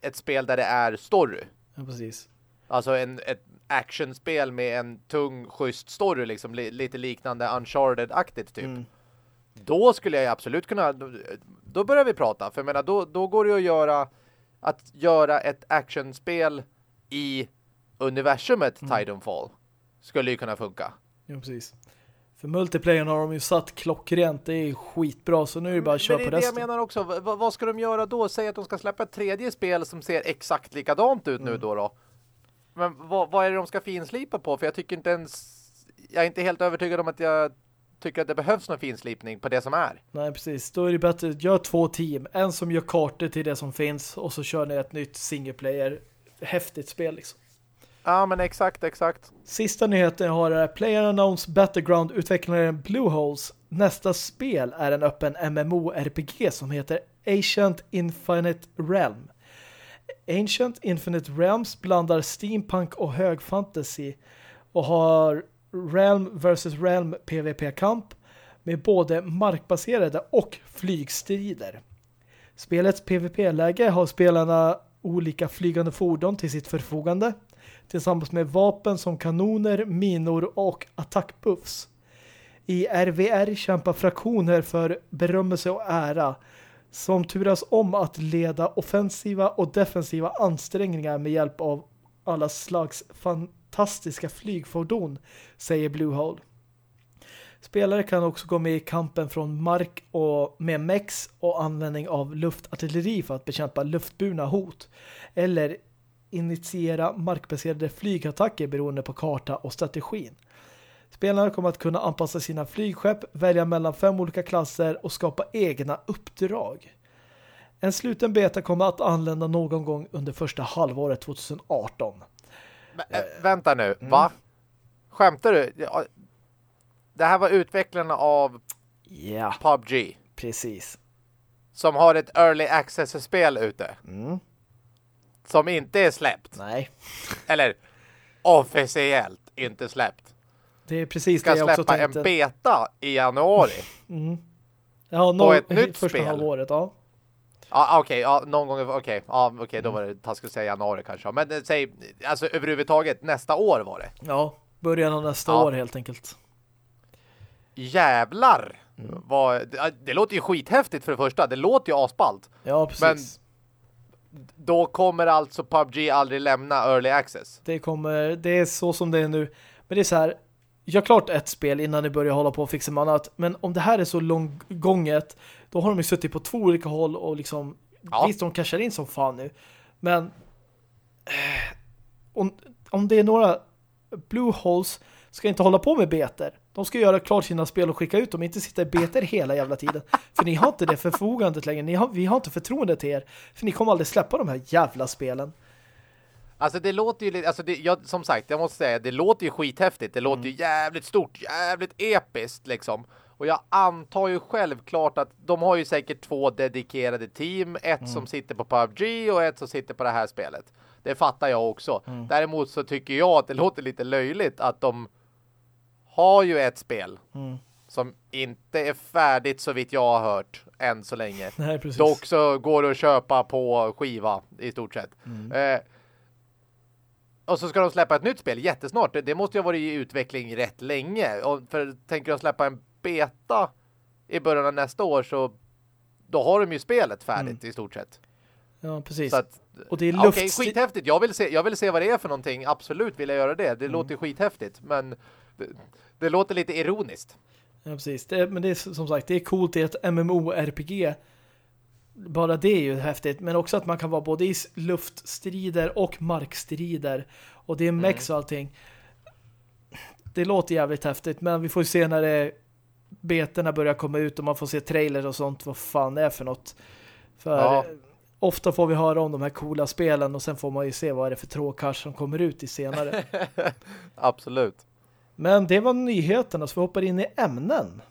ett, spel där det är story. Ja, precis. Alltså en, ett actionspel med en tung, schysst story, liksom li, lite liknande Uncharted-aktigt typ. Mm. Då skulle jag absolut kunna, då, då börjar vi prata. För jag menar, då, då går det att göra att göra ett actionspel i universumet mm. Titanfall skulle ju kunna funka. Ja, precis. För multiplayern har de ju satt klockrent. Det är skitbra, så nu är det bara att köra på resten. det är det jag menar också. V vad ska de göra då? Säg att de ska släppa ett tredje spel som ser exakt likadant ut mm. nu då då. Men vad, vad är det de ska finslipa på? För jag tycker inte ens... Jag är inte helt övertygad om att jag tycker att det behövs någon finslipning på det som är. Nej, precis. Då är det bättre att göra två team. En som gör kartor till det som finns och så kör ni ett nytt single player. Häftigt spel liksom. Ja, men exakt, exakt. Sista nyheten jag har är PlayerUnknown's Battleground-utvecklaren Blueholes. Nästa spel är en öppen MMO-RPG som heter Ancient Infinite Realm. Ancient Infinite Realms blandar steampunk och hög fantasy och har Realm vs. Realm PvP-kamp med både markbaserade och flygstrider. Spelets PvP-läge har spelarna olika flygande fordon till sitt förfogande tillsammans med vapen som kanoner, minor och attackbuffs. I RVR kämpar fraktioner för berömmelse och ära som turas om att leda offensiva och defensiva ansträngningar med hjälp av alla slags fantastiska flygfordon, säger Bluehole. Spelare kan också gå med i kampen från mark och med mex och användning av luftartilleri för att bekämpa luftburna hot eller initiera markbaserade flygattacker beroende på karta och strategin. Spelarna kommer att kunna anpassa sina flygskepp, välja mellan fem olika klasser och skapa egna uppdrag. En sluten beta kommer att anlända någon gång under första halvåret 2018. Men, äh, vänta nu, mm. va? Skämtar du? Det här var utvecklarna av ja, PubG. Precis. Som har ett early access-spel ute. Mm. Som inte är släppt. Nej. Eller officiellt inte släppt. Det är precis Ska det jag också släppa en beta i januari. Mm. Ja, no, ett nytt första spel. halvåret, ja. Ja, okej, okay, ja, någon gång, okej, okay, ja, okej, okay, då var det taskigt att säga januari kanske. Men eh, säg, alltså överhuvudtaget, nästa år var det. Ja, början av nästa ja. år helt enkelt. Jävlar! Mm. Vad, det, det, låter ju skithäftigt för det första. Det låter ju asballt. Ja, precis. Då kommer alltså PubG aldrig lämna Early Access. Det kommer, det är så som det är nu. Men det är så här, gör klart ett spel innan ni börjar hålla på och fixa med annat. Men om det här är så långgånget, då har de ju suttit på två olika håll och liksom, ja. visst de cashar in som fan nu. Men eh, om, om det är några Blue Holes ska inte hålla på med beter. De ska göra klart sina spel och skicka ut dem, inte sitta i beter hela jävla tiden. För ni har inte det förfogandet längre. Ni har, vi har inte förtroende till er. För ni kommer aldrig släppa de här jävla spelen. Alltså det låter ju alltså det, jag, som sagt, jag måste säga, det låter ju skithäftigt. Det låter ju jävligt stort, jävligt episkt liksom. Och jag antar ju självklart att de har ju säkert två dedikerade team. Ett som sitter på PUBG och ett som sitter på det här spelet. Det fattar jag också. Däremot så tycker jag att det låter lite löjligt att de har ju ett spel som inte är färdigt så vitt jag har hört än så länge. Nej, precis. Dock så går det att köpa på skiva i stort sett. Eh, och så ska de släppa ett nytt spel jättesnart. Det, det måste ju ha varit i utveckling rätt länge. Och för tänker de släppa en beta i början av nästa år så då har de ju spelet färdigt i stort sett. Ja, precis. Att, Och det är ja, Okej, luftsti- skithäftigt. Jag vill, se, jag vill se vad det är för någonting. Absolut vill jag göra det. Det låter ju skithäftigt. Men det, det låter lite ironiskt. Ja, precis. Det, men det är som sagt, det är coolt i ett MMO-RPG. Bara det är ju häftigt. Men också att man kan vara både i luftstrider och markstrider. Och det är mex och allting. Det låter jävligt häftigt. Men vi får ju se när det beterna börjar komma ut och man får se trailer och sånt. Vad fan det är för något. För Ja. ofta får vi höra om de här coola spelen och sen får man ju se vad det är för tråkars som kommer ut i senare. Absolut. Men det var nyheterna så vi hoppar in i ämnen.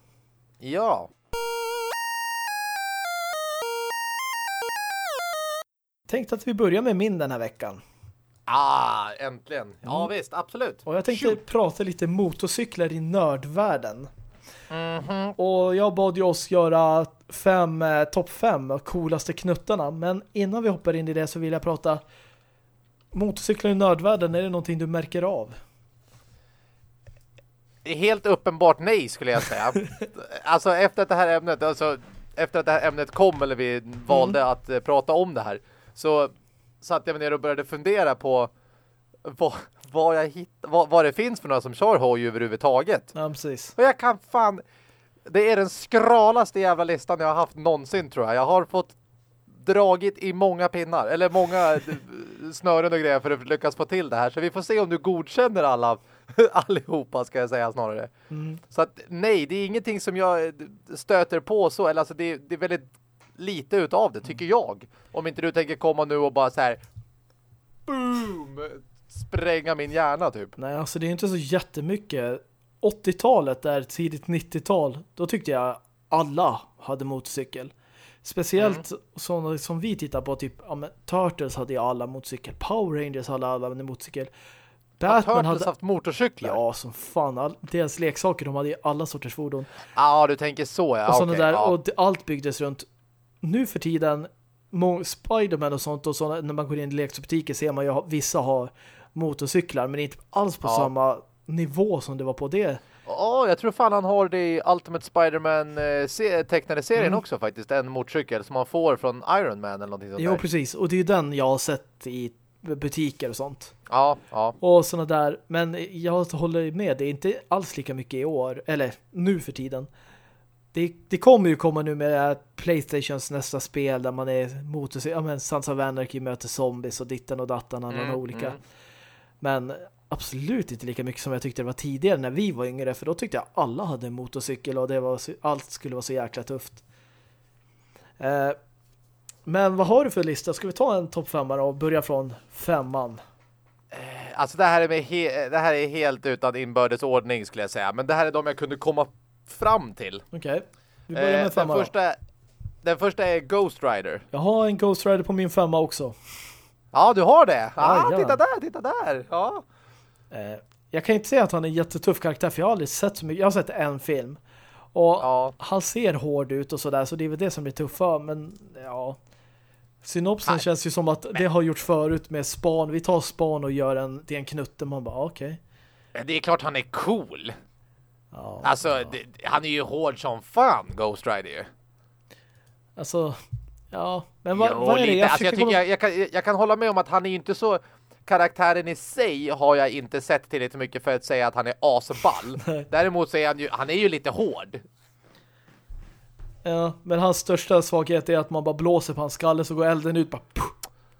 Ja. Tänkte att vi börjar med min den här veckan. Ah, äntligen. Ja, visst. Absolut. Och jag tänkte Shoot. prata lite motorcyklar i nördvärlden. Mhm. Och jag bad ju oss göra fem, eh, topp fem coolaste knuttarna. Men innan vi hoppar in i det så vill jag prata motorcyklar i nördvärlden. Är det någonting du märker av? Helt uppenbart nej skulle jag säga. alltså efter att det här ämnet, alltså efter att det här ämnet kom eller vi valde att eh, prata om det här så satt jag mig ner och började fundera på vad, vad, jag hitt, vad, vad det finns för några som kör hoj överhuvudtaget. Ja, precis. Och jag kan fan... Det är den skralaste jävla listan jag har haft någonsin tror jag. Jag har fått dragit i många pinnar. Eller många snören och grejer för att lyckas få till det här. Så vi får se om du godkänner alla allihopa ska jag säga snarare. Så att nej, det är ingenting som jag stöter på så. Eller alltså det, det är väldigt lite utav det tycker jag. Om inte du tänker komma nu och bara så här boom spränga min hjärna typ. Nej, alltså det är inte så jättemycket. 80-talet där tidigt 90-tal, då tyckte jag alla hade motorcykel. Speciellt sådana som vi tittar på, typ ja, men Turtles hade ju alla motorcykel. Power Rangers hade alla med motorcykel. Har Batman Turtles hade... haft motorcyklar? Ja, som fan. All, deras leksaker, de hade alla sorters fordon. Ja, du tänker så ja. och okej, där, ja. och allt byggdes runt. Nu för tiden, Spiderman och sånt, och såna, när man går in i leksaksbutiker ser man ju ha- vissa har motorcyklar, men inte alls på Ja. samma nivå som det var på det. Ja, jag tror fan han har det i Ultimate Spider-Man eh, tecknade serien också faktiskt. En motorcykel som man får från Iron Man eller någonting sånt Jo, där. precis. Och det är ju den jag har sett i butiker och sånt. Ja, ja. Och sådana där. Men jag håller med. Det är inte alls lika mycket i år. Eller nu för tiden. Det, det kommer ju komma nu med Playstations nästa spel där man är motorcykel. Ja, men Sons of Anarchy möter zombies och ditten och dattan och Mm, olika. mm. Men absolut inte lika mycket som jag tyckte det var tidigare när vi var yngre. För då tyckte jag alla hade en motorcykel och det var så, allt skulle vara så jäkla tufft. Eh, men vad har du för lista? Ska vi ta en topp femma och börja från femman? Alltså det här, är det här är helt utan inbördes ordning skulle jag säga. Men det här är de jag kunde komma fram till. Okej, vi börjar Eh, med den, femman då. första, den första är Ghost Rider. Jag har en Ghost Rider på min femma också. Ja, du har det. Ah, Jajamän. titta där, titta där. Ja. Eh, jag kan inte säga att han är en jättetuff karaktär för jag har aldrig sett så mycket. Jag har sett en film. Och Ja. han ser hård ut och sådär så det är väl det som blir tuffa. Men ja, synopsen Nej. känns ju som att det har gjorts förut med span. Vi tar span och gör en, det är en knutte. Man bara okej. Men Det är klart han är cool. Ja, Alltså, det, han är ju hård som fan, Ghost Rider ju. alltså, ja. Men vad, Jo, vad är det? Jag, alltså, jag, tycker jag, jag, kan, jag kan hålla med om att han är ju inte så... Karaktären i sig har jag inte sett tillräckligt mycket för att säga att han är asball. Däremot så är han ju, han är ju lite hård. Ja, men hans största svaghet är att man bara blåser på hans skalle så går elden ut. Bara, puff.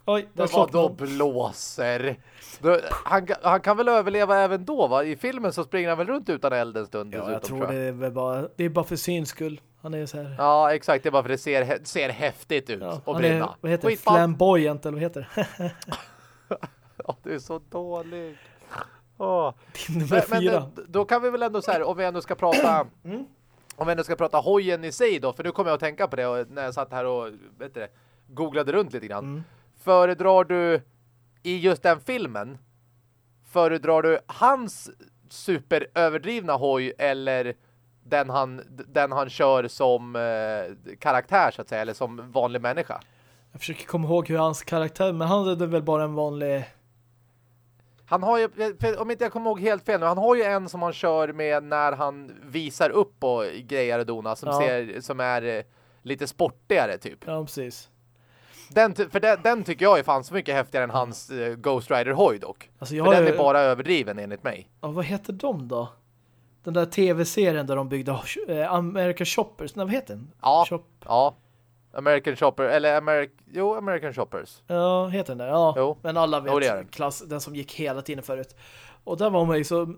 Oj, där Men den. blåser? Då, han, han kan väl överleva även då va? I filmen så springer han väl runt utan eld en stund Ja, jag tror det är bara, det är bara för sin skull. Han är så här... Ja, exakt. Det är bara för det ser, ser häftigt ut Ja, och han är, brinna. vad heter det? Flamboyant eller vad heter det? Ja, du är så dålig. Åh. Din nummer Men, fyra. men då kan vi väl ändå så här, om vi ändå ska prata om vi ändå ska prata hojen i sig då, för nu kommer jag att tänka på det och när jag satt här och vet du, googlade runt lite grann. Mm. Föredrar du i just den filmen föredrar du hans superöverdrivna hoj eller den han, den han kör som eh, karaktär så att säga, eller som vanlig människa? Jag försöker komma ihåg hur hans karaktär, men han är väl bara en vanlig... Han har ju, om inte jag kommer ihåg helt fel nu, han har ju en som han kör med när han visar upp och grejer och dona som, Ja. ser, som är eh, lite sportigare typ. Ja, precis. Den, för den, den tycker jag är fan så mycket häftigare än hans eh, Ghost Rider-hoj dock. Alltså För den ju- är bara överdriven enligt mig. Ja, vad heter de då? Den där tv-serien där de byggde eh, American Shoppers. Nej, vad heter den? Ja, Shop. ja. American Shopper, eller Americ jo, American Shoppers. Ja, heter den där? Ja, Jo. men alla vet Jo, den. klass, den som gick hela tiden förut. Och där var man ju så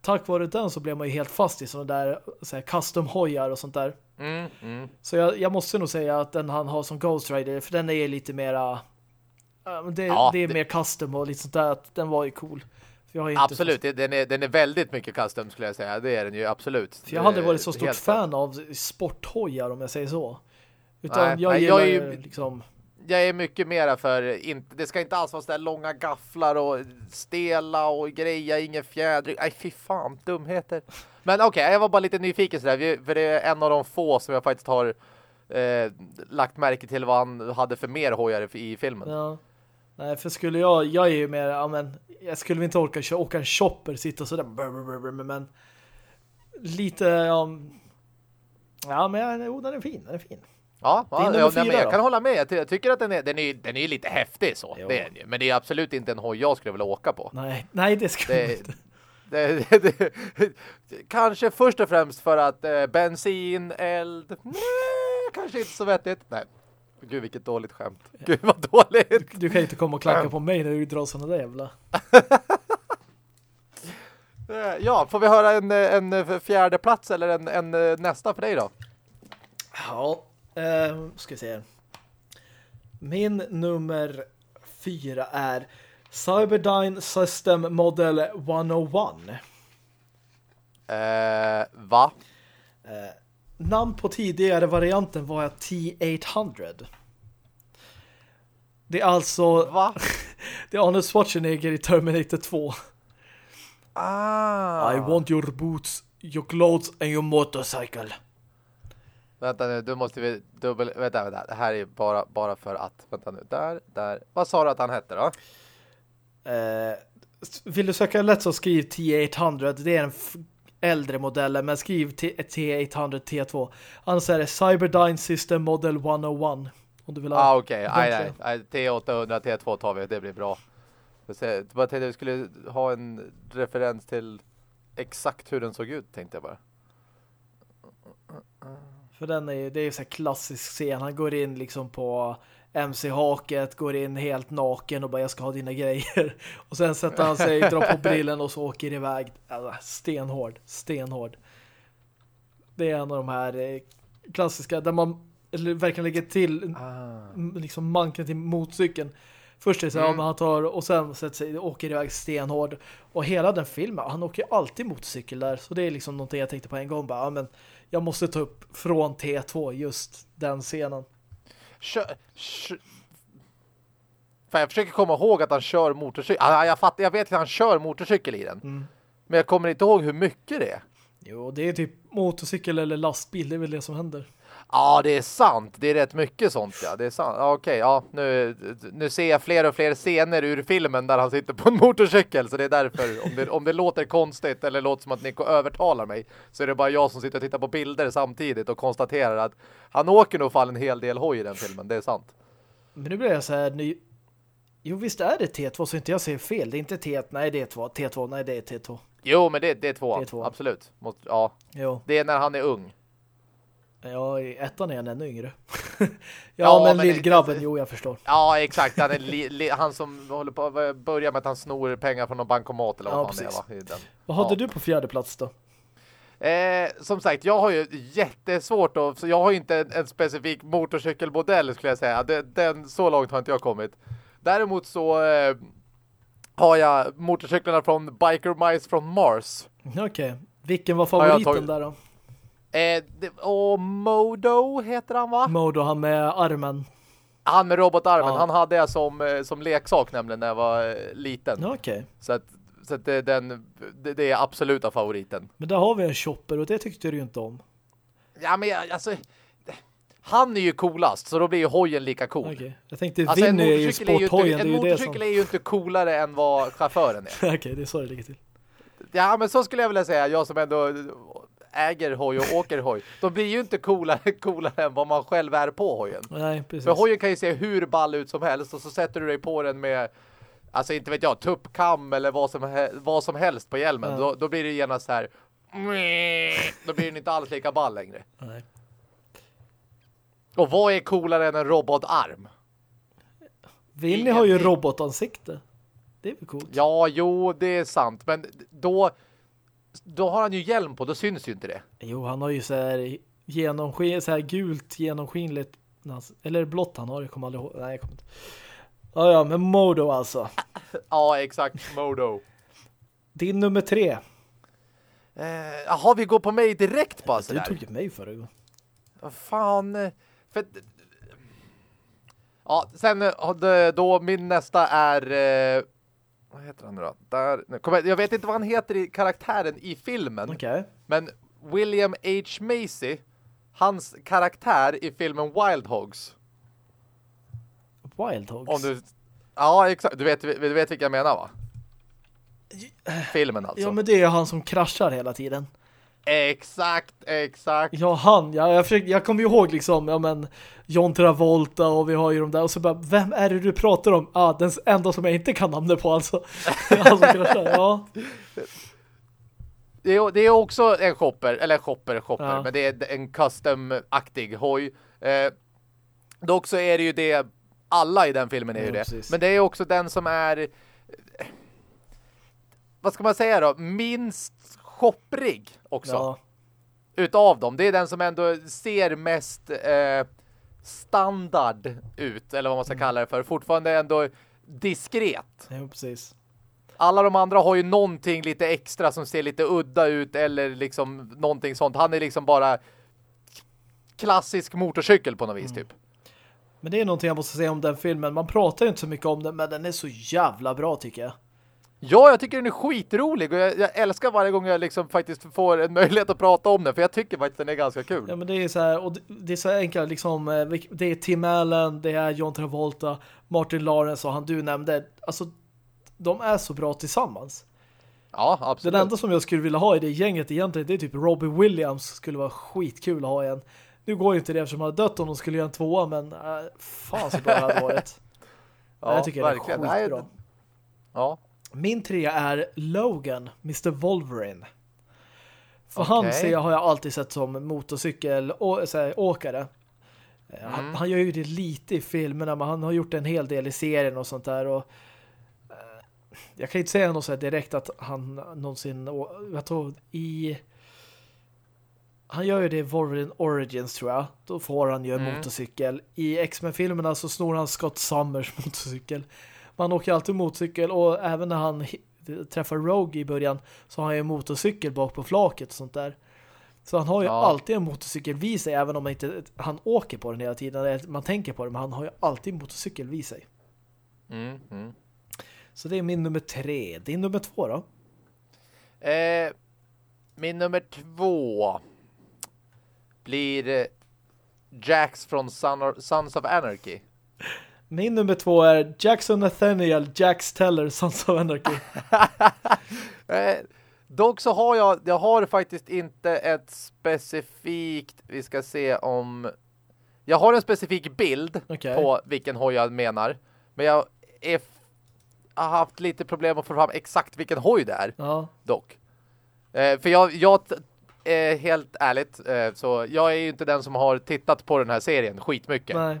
tack vare den så blev man ju helt fast i sådana där så här, custom-hojar och sånt där. Mm, mm. Så jag, jag måste nog säga att den han har som Ghost Rider, för den är lite mera det, Ja, det är det- mer custom och lite sånt där, att den var ju cool. Absolut, det- den är, den är väldigt mycket custom skulle jag säga. Det är den ju absolut. För jag har aldrig Det är varit så stort fan av sporthojar om jag säger så. Utan Nej, jag nej, gillar jag är liksom... Jag är mycket mera för, inte, det ska inte alls vara sådär långa gafflar och stela och greja, ingen fjädring. Nej, fy fan, dumheter. Men okej, jag var bara lite nyfiken sådär, för det är en av de få som jag faktiskt har eh, lagt märke till vad han hade för mer hojar i, filmen. Ja. Nej, för skulle jag... Jag är ju mer... Ja, men, jag skulle inte orka köra, åka en shopper, sitta sådär... Brr, brr, brr, men lite... Ja, ja men jo, den är fin. Den är fin. Ja, ja, ja men jag kan hålla med. Jag, ty jag tycker att den är, den är, den är lite häftig så. Jo. Det är. Men det är absolut inte en hoj jag skulle vilja åka på. Nej, nej det skulle Det, inte. det, det, det, kanske först och främst för att eh, bensin, eld, nej, kanske inte så vettigt. Nej, gud vilket dåligt skämt. Gud vad dåligt. Du kan inte komma och klacka på mig när du drar sådana där jävla... Ja, får vi höra en, en fjärde plats eller en, en eh, nästa för dig då? Ja, eh, ska vi se. Min nummer fyra är Cyberdyne System Model 101. Eh, va? Eh, namn på tidigare varianten var T-800. Det är alltså Va? det är Arnold Schwarzenegger i Terminator 2. Ah. I want your boots, your clothes and your motorcycle. Vänta nu, du måste vi dubbel... Vänta, vänta. Det här är bara, bara för att... Vänta nu, där, där. Vad sa du att han hette då? Eh, vill du söka lätt så skriv T800. Det är en äldre modellen, men skriv T- T800 T2. Annars är det Cyberdyne System Model 101. Om du vill ha. Ah, okej. Nej. T800, T2 tar vi. Det blir bra. Jag bara tänkte att vi skulle ha en referens till exakt hur den såg ut, tänkte jag bara. För den är ju, det är ju så här klassisk scen. Han går in liksom på MC-haket, går in helt naken och bara jag ska ha dina grejer. Och sen sätter han sig, drar på brillen och så åker iväg. Alltså, stenhård, stenhård. Det är en av de här eh, klassiska där man verkligen lägger till Ah. liksom manken till motorcykeln. Först är det så här, Mm. ja, han tar och sen sätter sig, åker iväg stenhård. Och hela den filmen, han åker alltid motorcykel där. Så det är liksom någonting jag tänkte på en gång. Bara, ja, men jag måste ta upp från T2 just den scenen. Kör, kör. Fan, jag försöker komma ihåg att han kör motorcykel. Ah, jag, fattar, jag vet att han kör motorcykel i den. Mm. Men jag kommer inte ihåg hur mycket det är. Jo, det är typ motorcykel eller lastbil. Det är väl det som händer. Ja, det är sant. Det är rätt mycket sånt, ja. Det är sant. Ja, Okej, ja. Nu, nu ser jag fler och fler scener ur filmen där han sitter på en motorcykel. Så det är därför, om det, om det låter konstigt eller låter som att Nico övertalar mig, så är det bara jag som sitter och tittar på bilder samtidigt och konstaterar att han åker nog fall en hel del hoj i den filmen. Det är sant. Men nu blir jag så här ny... Jo, visst är det T2 så inte jag säger fel. Det är inte T1, nej det är T2. T2, nej det är T2. Jo, men det, det är två. Det är tvåan. Absolut. Måste, ja, Jo, det är när han är ung. Ja, i ettan är han ännu yngre. ja, Ja, men, men- lillgrabben, jo jag förstår. Ja, exakt. Han, är li, li, han som håller på att börja med att han snor pengar från någon bankomat eller vad Ja, fan det är, precis. va? Vad hade Ja. du på fjärde plats då? Eh, som sagt, jag har ju jättesvårt att, så jag har ju inte en, en specifik motorcykelmodell skulle jag säga. Den, den, så långt har inte jag kommit. Däremot så, eh, har jag motorcyklarna från Biker Mice från Mars. Okej. Vilken var favoriten där då? Eh, det, och Modo heter han va? Modo, han med armen. Han med robotarmen, Ja. han hade jag som, eh, som leksak nämligen när jag var eh, liten. Ja, Okej. Så att, så att det, den, det, det är absoluta favoriten. Men där har vi en chopper och det tyckte du ju inte om. Ja men jag- alltså, han är ju coolast så då blir ju hojen lika cool. Okej. Jag tänkte Alltså en Vinny är ju motorcykel är ju inte, sporthojen, en motorcykel är ju inte coolare än vad chauffören är. Okej, det är så det ligger till. Ja men så skulle jag vilja säga, jag som ändå äger hoj och åker hoj. De blir ju inte coolare, coolare än vad man själv är på hojen. Nej, precis. För hojen kan ju se hur ball ut som helst och så sätter du dig på den med alltså inte vet jag, tuppkam eller vad som, vad som helst på hjälmen. Ja. Då, då blir det genast så här då blir den inte alls lika ball längre. Nej. Och vad är coolare än en robotarm? Vinny har ju robotansikte. Det är väl coolt. Ja, jo, det är sant. Men då, då har han ju hjälm på, då syns ju inte det. Jo, han har ju så här genomskin, så här gult genomskinligt eller blått han har, jag kommer aldrig ihåg. Nej, jag kommer inte. Ja, ja, men Modo alltså. Ja, exakt. Modo. Din nummer tre. Eh, Jaha, vi går på mig direkt bara Du sådär. tog ju mig förra gången. Fan. eh, För... Ja, sen eh, då min nästa är... Vad heter han nu då? Där, nu jag, vet inte vad han heter i karaktären i filmen. Okej. Men William H. Macy, hans karaktär i filmen Wild Hogs. Wild Hogs. Om du... Ja, exakt. Du vet, du vet vilka jag menar va? Filmen alltså. Ja, men det är han som kraschar hela tiden. Exakt, exakt. Ja, han. Ja, jag, försöker, jag kommer ju ihåg liksom, ja men John Travolta och vi har ju de där. Och så bara, vem är det du pratar om? Ah, den enda som jag inte kan namnet på alltså. som kraschar, ja. Det är, det är också en shopper, eller shopper, shopper, Ja. men det är en custom-aktig hoj. Eh, dock så är det ju det, alla i den filmen är ju Ja, det. precis. Men det är också den som är, eh, vad ska man säga då, minst shopprig också. ja. Utav dem. Det är den som ändå ser mest eh, standard ut, eller vad man ska Mm. kalla det för. Fortfarande ändå diskret. Jo, precis. Alla de andra har ju någonting lite extra som ser lite udda ut eller liksom någonting sånt. Han är liksom bara klassisk motorcykel på något vis Mm. typ. Men det är någonting jag måste säga om den filmen. Man pratar ju inte så mycket om den, men den är så jävla bra tycker jag. Ja, jag tycker den är skitrolig och jag, jag älskar varje gång jag liksom faktiskt får en möjlighet att prata om den för jag tycker faktiskt den är ganska kul. Ja, men det är så här, och det, är så enkelt liksom, eh, det är Tim Allen, det är John Travolta, Martin Lawrence och han du nämnde. Alltså, de är så bra tillsammans. Ja, absolut. Den enda som jag skulle vilja ha i det gänget egentligen, det är typ Robbie Williams skulle vara skitkul att ha igen. Nu går ju inte det eftersom han har dött om de skulle göra en tvåa, men äh, fan så bra det hade varit. ja, jag tycker verkligen. det är skitbra. Nej, Ja, Min trea är Logan, Mr. Wolverine. För han Okej. ser, har jag alltid sett som motorcykelåkare. Han, Mm. han gör ju det lite i filmerna, men han har gjort en hel del i serien och sånt där. Och, eh, jag kan inte säga något så här direkt att han någonsin, jag tror i han gör ju det i Wolverine Origins tror jag. Då får han ju en Mm. motorcykel. I X-Men-filmerna så snor han Scott Summers motorcykel. Man åker alltid motorcykel och även när han träffar Rogue i början så har han ju en motorcykel bak på flaket och sånt där. Så han har ju Ja. alltid en motorcykel vid sig även om man inte, han åker på den hela tiden. Man tänker på det men han har ju alltid en motorcykel vid sig. mm, mm. Så det är min nummer tre. Din nummer två då? Eh, min nummer två blir eh, Jax från Son Sons of Anarchy. Min nummer två är Jackson Nathaniel, Jax Teller, Sons of Anarchy. Eh, dock så har jag, jag har faktiskt inte ett specifikt, vi ska se om, jag har en specifik bild Okej. på vilken hoj jag menar. Men jag är, har haft lite problem att få fram exakt vilken hoj det är Ja, dock. Eh, för jag, jag eh, helt ärligt, eh, så jag är ju inte den som har tittat på den här serien skitmycket. nej.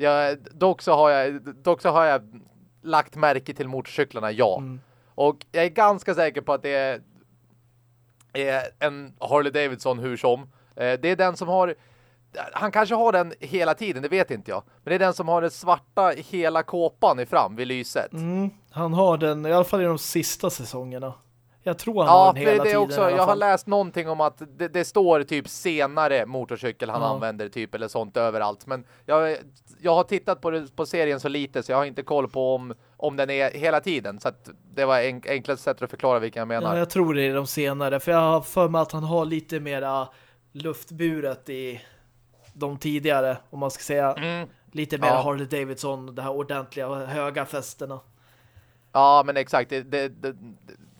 Jag, dock, så har jag, dock så har jag lagt märke till motorcyklarna, ja. Mm. Och jag är ganska säker på att det är, är en Harley Davidson hur som. Eh, det är den som har han kanske har den hela tiden, det vet inte jag. Men det är den som har den svarta hela kåpan i fram vid lyset. Mm, han har den, i alla fall i de sista säsongerna. Jag tror han ja, har den hela det är tiden. också, Jag har läst någonting om att det, det står typ senare motorcykel han ja. använder typ eller sånt överallt. Men jag, jag har tittat på, det, på serien så lite så jag har inte koll på om, om den är hela tiden. Så att det var en, enklaste sättet att förklara vilken jag menar. Ja, jag tror det är de senare. För jag har för mig att han har lite mera luftburet i de tidigare, om man ska säga. Mm. Lite mer ja. Harley Davidson, det här ordentliga höga festerna. Ja, men exakt. Det, det, det,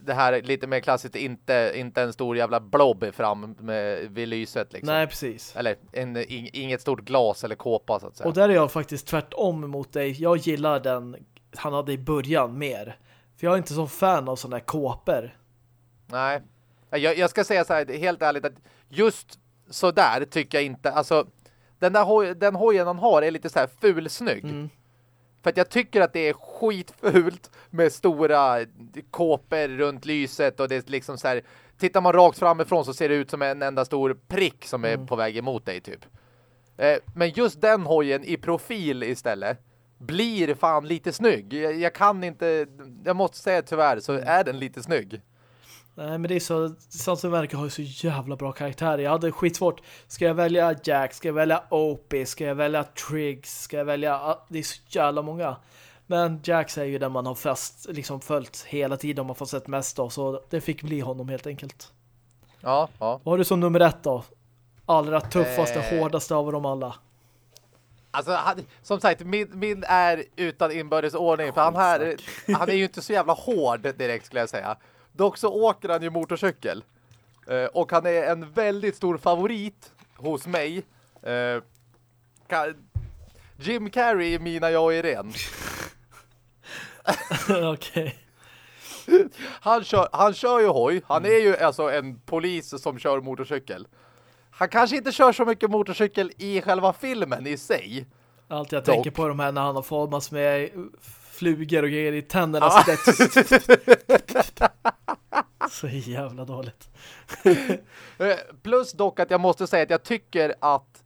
det här lite mer klassiskt, inte, inte en stor jävla blob fram med, vid lyset. Liksom. Nej, precis. Eller en, inget stort glas eller kåpa så att säga. Och där är jag faktiskt tvärtom mot dig. Jag gillar den han hade i början mer. För jag är inte så fan av sådana här kåpor. Nej. Jag, jag ska säga så här, helt ärligt att just så där tycker jag inte, alltså den där hoj, den hojen han har är lite så här fulsnygg. Mm. För att jag tycker att det är skitfult med stora kåpor runt lyset och det är liksom så här, tittar man rakt framifrån så ser det ut som en enda stor prick som är mm. på väg emot dig typ. Eh, men just den hojen i profil istället blir fan lite snygg. Jag, jag kan inte, jag måste säga tyvärr så är den lite snygg. Nej, men det är så America har ju så jävla bra karaktärer. Jag hade skitsvårt. Ska jag välja Jack? Ska jag välja Opie? Ska jag välja Triggs? Ska jag välja... Det är så jävla många. Men Jax är ju den man har fast, liksom följt hela tiden och man får sett mest av. Så det fick bli honom helt enkelt. Ja, ja. Vad har du som nummer ett då? Allra tuffaste, eh... hårdaste av dem alla. Alltså, som sagt, min, min är utan inbördes ordning. För han, här, han är ju inte så jävla hård direkt skulle jag säga. Dock så åker han ju motorcykel. Eh, och han är en väldigt stor favorit hos mig. Eh, Jim Carrey är mina jag och Irene. Okej. Han kör, han kör ju hoj. Han är ju alltså en polis som kör motorcykel. Han kanske inte kör så mycket motorcykel i själva filmen i sig. Allt jag Dock. tänker på de här när han har formas med flugor och grejer i tänderna. Så jävla dåligt. Eh, plus dock att jag måste säga att jag tycker att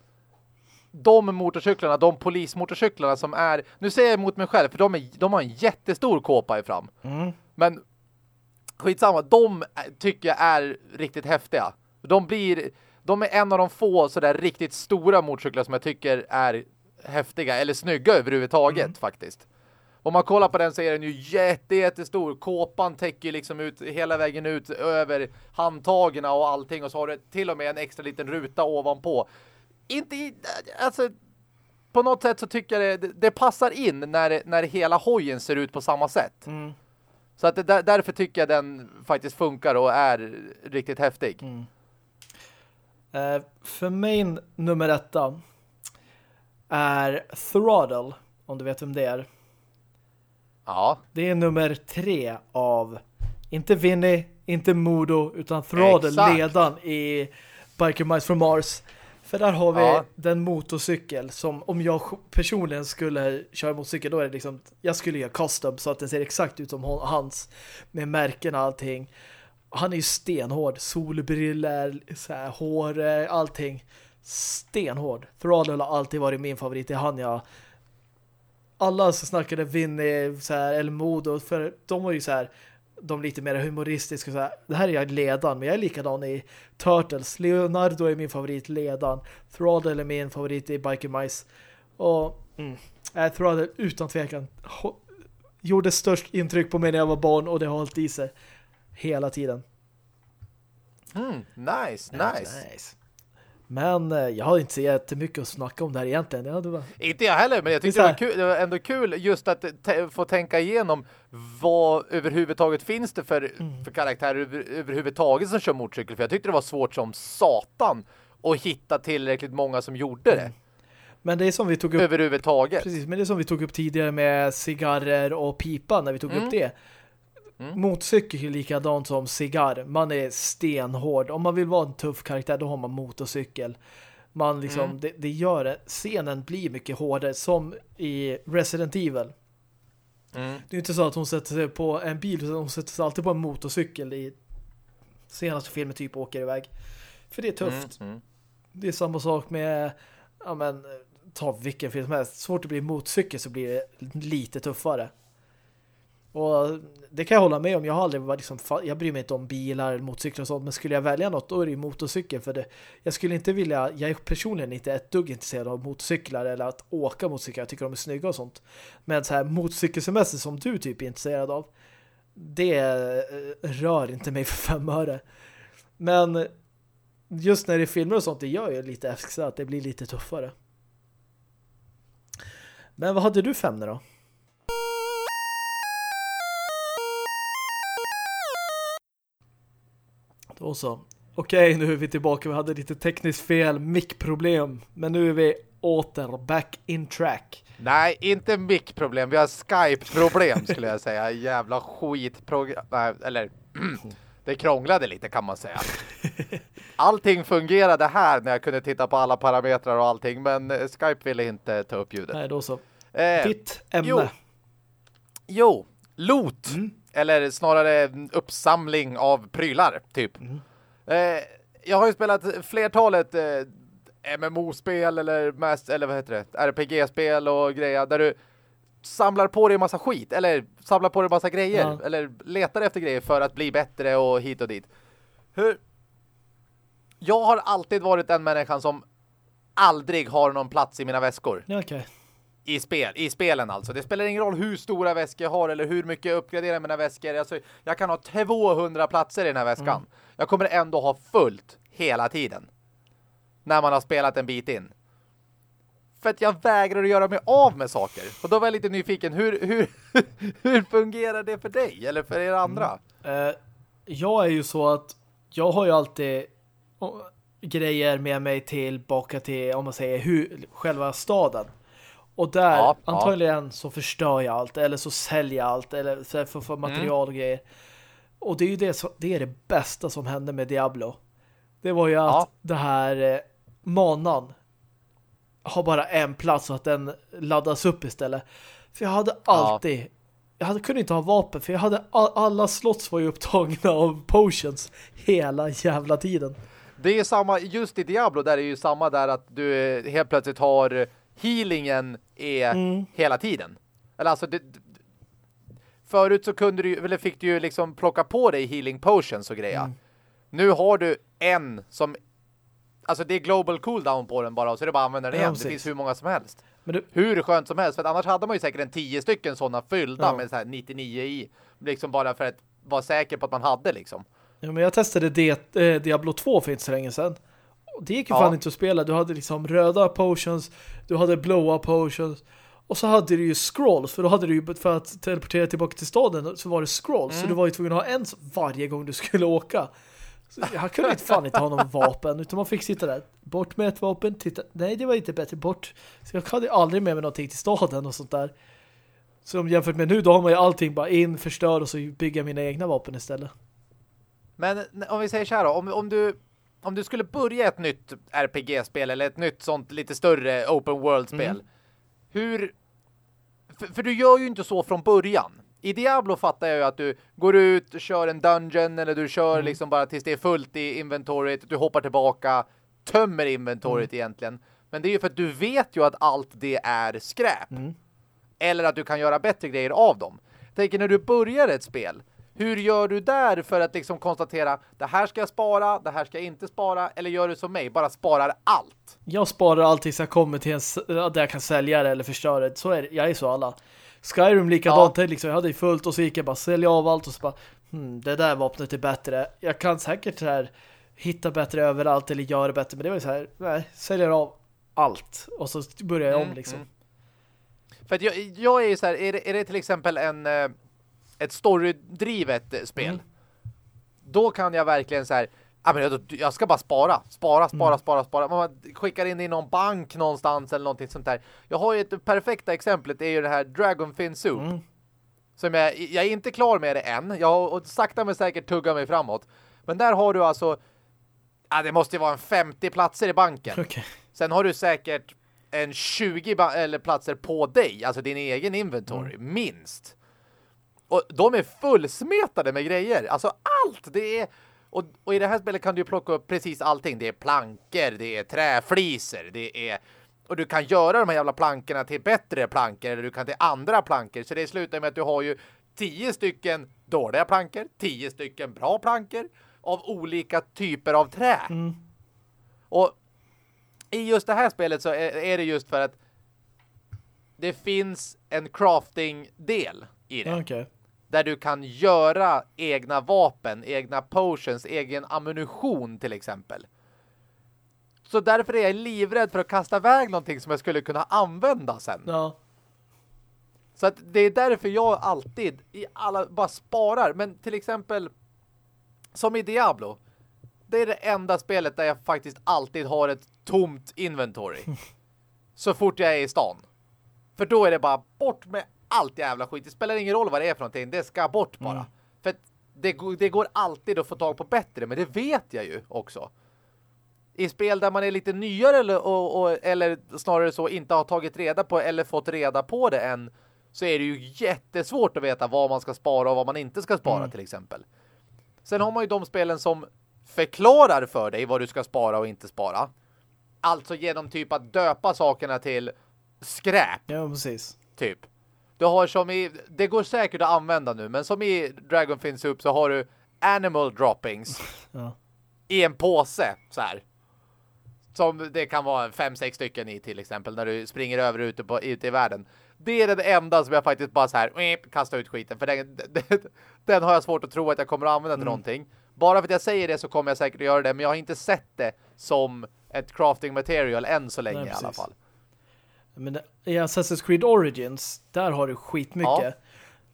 de motorcyklarna, de polismotorcyklarna som är, nu säger jag emot mig själv för de, är, de har en jättestor kåpa i fram. Mm. Men skitsamma, de tycker jag är riktigt häftiga. De blir, de är en av de få sådär riktigt stora motorcyklar som jag tycker är häftiga eller snygga överhuvudtaget mm. faktiskt. Om man kollar på den så är den ju jätte, jättestor. Kåpan täcker liksom ut hela vägen ut över handtagen och allting. Och så har du till och med en extra liten ruta ovanpå. Inte i, alltså på något sätt så tycker jag det, det passar in när, när hela hojen ser ut på samma sätt. Mm. Så att det, därför tycker jag den faktiskt funkar och är riktigt häftig. Mm. Uh, för mig nummer etta är Throttle, om du vet vem det är. Ja. Det är nummer tre av inte Vinny, inte Modo, utan Throttle, ledan i Biker Mice from Mars. För där har vi ja. den motorcykel som om jag personligen skulle köra motorcykel då är det liksom, jag skulle göra custom så att den ser exakt ut som hans med märken och allting. Han är ju stenhård, solbriller, så här, hår, allting. Stenhård. Throttle har alltid varit min favorit. Det är han jag alla som snackade Vinny så här, eller Modo för de var ju så här de lite mer humoristiska så här, det här är jag ledan men jag är likadan i Turtles. Leonardo är min favorit ledan Throttle är min favorit i Biker Mice. Och mm, äh, Throttle utan tvekan gjorde störst intryck på mig när jag var barn och det har hållit i sig hela tiden. Mm, nice, nice, nice. Men eh, jag har inte så jättemycket att snacka om det här egentligen. Jag bara... Inte jag heller, men jag tyckte det, var kul, det var ändå kul just att få tänka igenom vad överhuvudtaget finns det för, mm. för karaktärer över, överhuvudtaget som kör motorcykel. För jag tyckte det var svårt som satan att hitta tillräckligt många som gjorde det. Mm. Men det är som vi tog upp överhuvudtaget. Precis, men det är som vi tog upp tidigare med cigarrer och pipa när vi tog mm. upp det. Mm. Motorcykel är likadant som cigarr. Man är stenhård. Om man vill vara en tuff karaktär då har man motorcykel. Man liksom, mm. det, det, gör det. Scenen blir mycket hårdare som i Resident Evil. Mm. Det är inte så att hon sätter sig på en bil utan hon sätter sig alltid på en motorcykel i senaste filmen typ åker iväg. För det är tufft. Mm, mm. Det är samma sak med ja men ta vilken film som helst. Svårt att bli motorcykel så blir det lite tuffare. Och det kan jag hålla med om. Jag har aldrig varit liksom, jag bryr mig inte om bilar eller motorcyklar och sånt. Men skulle jag välja något, då är det ju motorcykel. För det, jag skulle inte vilja, jag är personligen inte ett dugg intresserad av motorcyklar eller att åka motorcyklar. Jag tycker de är snygga och sånt. Men så här motorcykelsemester som du typ är intresserad av, det eh, rör inte mig för fem öre. Men just när det är filmer och sånt, det gör ju lite extra att det blir lite tuffare. Men vad hade du fem då? Då så. Okej, nu är vi tillbaka. Vi hade lite tekniskt fel, mickproblem. Men nu är vi åter back in track. Nej, inte mickproblem. Vi har Skype-problem skulle jag säga. Jävla skitprogram. Nej, eller det krånglade lite kan man säga. Allting fungerade här när jag kunde titta på alla parametrar och allting. Men eh, Skype ville inte ta upp ljudet. Nej, då så. Eh, Ditt ämne. Jo, jo lot. Mm. Eller snarare uppsamling av prylar, typ. Mm. Eh, jag har ju spelat flertalet eh, MMO-spel eller, eller vad heter det? RPG-spel och grejer där du samlar på dig en massa skit eller samlar på dig en massa grejer ja. eller letar efter grejer för att bli bättre och hit och dit. Hur? Jag har alltid varit den människan som aldrig har någon plats i mina väskor. Okej. Okay. I, spel, I spelen alltså. Det spelar ingen roll hur stora väskor jag har eller hur mycket jag uppgraderar mina väskor. Alltså, jag kan ha 200 platser i den här väskan. Mm. Jag kommer ändå ha fullt hela tiden. När man har spelat en bit in. För att jag vägrar att göra mig av med saker. Och då var jag lite nyfiken. Hur, hur, hur fungerar det för dig? Eller för er andra? Mm. Uh, jag är ju så att jag har ju alltid grejer med mig tillbaka till, om man säger, hur, själva staden. Och där, ja, antagligen ja. så förstör jag allt, eller så säljer jag allt, eller för, för, för material och mm. grejer. Och det är ju det, det, är det bästa som hände med Diablo. Det var ju att ja. det här eh, manan har bara en plats så att den laddas upp istället. För jag hade alltid ja. jag hade, kunde inte ha vapen för jag hade all, alla slots var ju upptagna av potions hela jävla tiden. Det är samma, just i Diablo där är ju samma där att du eh, helt plötsligt har healingen är mm. hela tiden. Eller alltså det, förut så kunde du eller fick du ju liksom plocka på dig healing potions och grejer. Mm. Nu har du en som alltså det är global cooldown på den bara så det bara att använda den igen. Ja, det finns hur många som helst. Du... Hur skönt som helst. För annars hade man ju säkert en 10 stycken sådana fyllda ja. med så här 99 i. Liksom bara för att vara säker på att man hade liksom. Ja, men jag testade det, eh, Diablo 2 för inte så länge sedan. Det gick ju ja. fan inte att spela. Du hade liksom röda potions, du hade blåa potions och så hade du ju scrolls, för då hade du ju för att teleportera tillbaka till staden så var det scrolls, mm. så du var ju tvungen att ha en varje gång du skulle åka. Så jag kunde inte fan inte ha någon vapen, utan man fick sitta där. Bort med ett vapen, titta. Nej, det var inte bättre. Bort. Så jag hade aldrig med mig någonting till staden och sånt där. Så jämfört med nu, då har man ju allting bara in, förstör och så bygga mina egna vapen istället. Men om vi säger så här då, om, om du om du skulle börja ett nytt RPG-spel eller ett nytt sånt lite större open world-spel. Mm. Hur... För, för, du gör ju inte så från början. I Diablo fattar jag ju att du går ut, kör en dungeon eller du kör mm. liksom bara tills det är fullt i inventoriet. Du hoppar tillbaka, tömmer inventoriet mm. egentligen. Men det är ju för att du vet ju att allt det är skräp. Mm. Eller att du kan göra bättre grejer av dem. tänker när du börjar ett spel hur gör du där för att liksom konstatera det här ska jag spara, det här ska jag inte spara eller gör du som mig, bara sparar allt? Jag sparar allt tills jag kommer till en där jag kan sälja det eller förstöra det. Så är det. Jag är så alla. Skyrim likadant, ja. liksom, jag hade fullt och så gick jag bara sälja av allt och så bara hmm, det där vapnet är bättre. Jag kan säkert så här hitta bättre överallt eller göra bättre, men det var så här, nej, säljer av allt och så börjar jag om mm, liksom. Mm. För att jag, jag är ju så här, är det, är det till exempel en eh, ett storydrivet spel. Mm. Då kan jag verkligen så här jag ska bara spara, spara, spara, mm. spara, spara. Man skickar in i någon bank någonstans eller någonting sånt där. Jag har ju ett perfekta exemplet, det är ju det här Dragonfin Soup. Mm. Som jag, jag är inte klar med det än. Jag har sakta men säkert tuggat mig framåt. Men där har du alltså, ja, det måste ju vara en 50 platser i banken. Okay. Sen har du säkert en 20 eller platser på dig, alltså din egen inventory, mm. minst. Och de är fullsmetade med grejer. Alltså allt. Det är Och, och i det här spelet kan du plocka upp precis allting. Det är plankor, det är träfliser, det är... Och du kan göra de här jävla plankorna till bättre plankor eller du kan till andra plankor. Så det slutar med att du har ju tio stycken dåliga plankor, tio stycken bra plankor av olika typer av trä. Mm. Och i just det här spelet så är, är det just för att det finns en crafting-del i det. Okej. Där du kan göra egna vapen, egna potions, egen ammunition till exempel. Så därför är jag livrädd för att kasta iväg någonting som jag skulle kunna använda sen. Ja. Så att det är därför jag alltid i alla bara sparar. Men till exempel som i Diablo. Det är det enda spelet där jag faktiskt alltid har ett tomt inventory. så fort jag är i stan. För då är det bara bort med allt jävla skit. Det spelar ingen roll vad det är för någonting. Det ska bort bara. Mm. För det, går- det går alltid att få tag på bättre. Men det vet jag ju också. I spel där man är lite nyare eller, och, och, eller snarare så inte har tagit reda på eller fått reda på det än så är det ju jättesvårt att veta vad man ska spara och vad man inte ska spara Mm. till exempel. Sen har man ju de spelen som förklarar för dig vad du ska spara och inte spara. Alltså genom typ att döpa sakerna till skräp Ja, precis. typ. Du har som i, det går säkert att använda nu, men som i Dragon Fins upp så har du animal droppings Ja. i en påse så här. Som det kan vara fem, sex stycken i till exempel när du springer över ute, på, ute i världen. Det är det enda som jag faktiskt bara så här kastar ut skiten. För den, den, den har jag svårt att tro att jag kommer att använda till någonting. Bara för att jag säger det så kommer jag säkert att göra det. Men jag har inte sett det som ett crafting material än så länge Nej, i alla fall. Men i Assassin's Creed Origins, där har du skitmycket. Ja.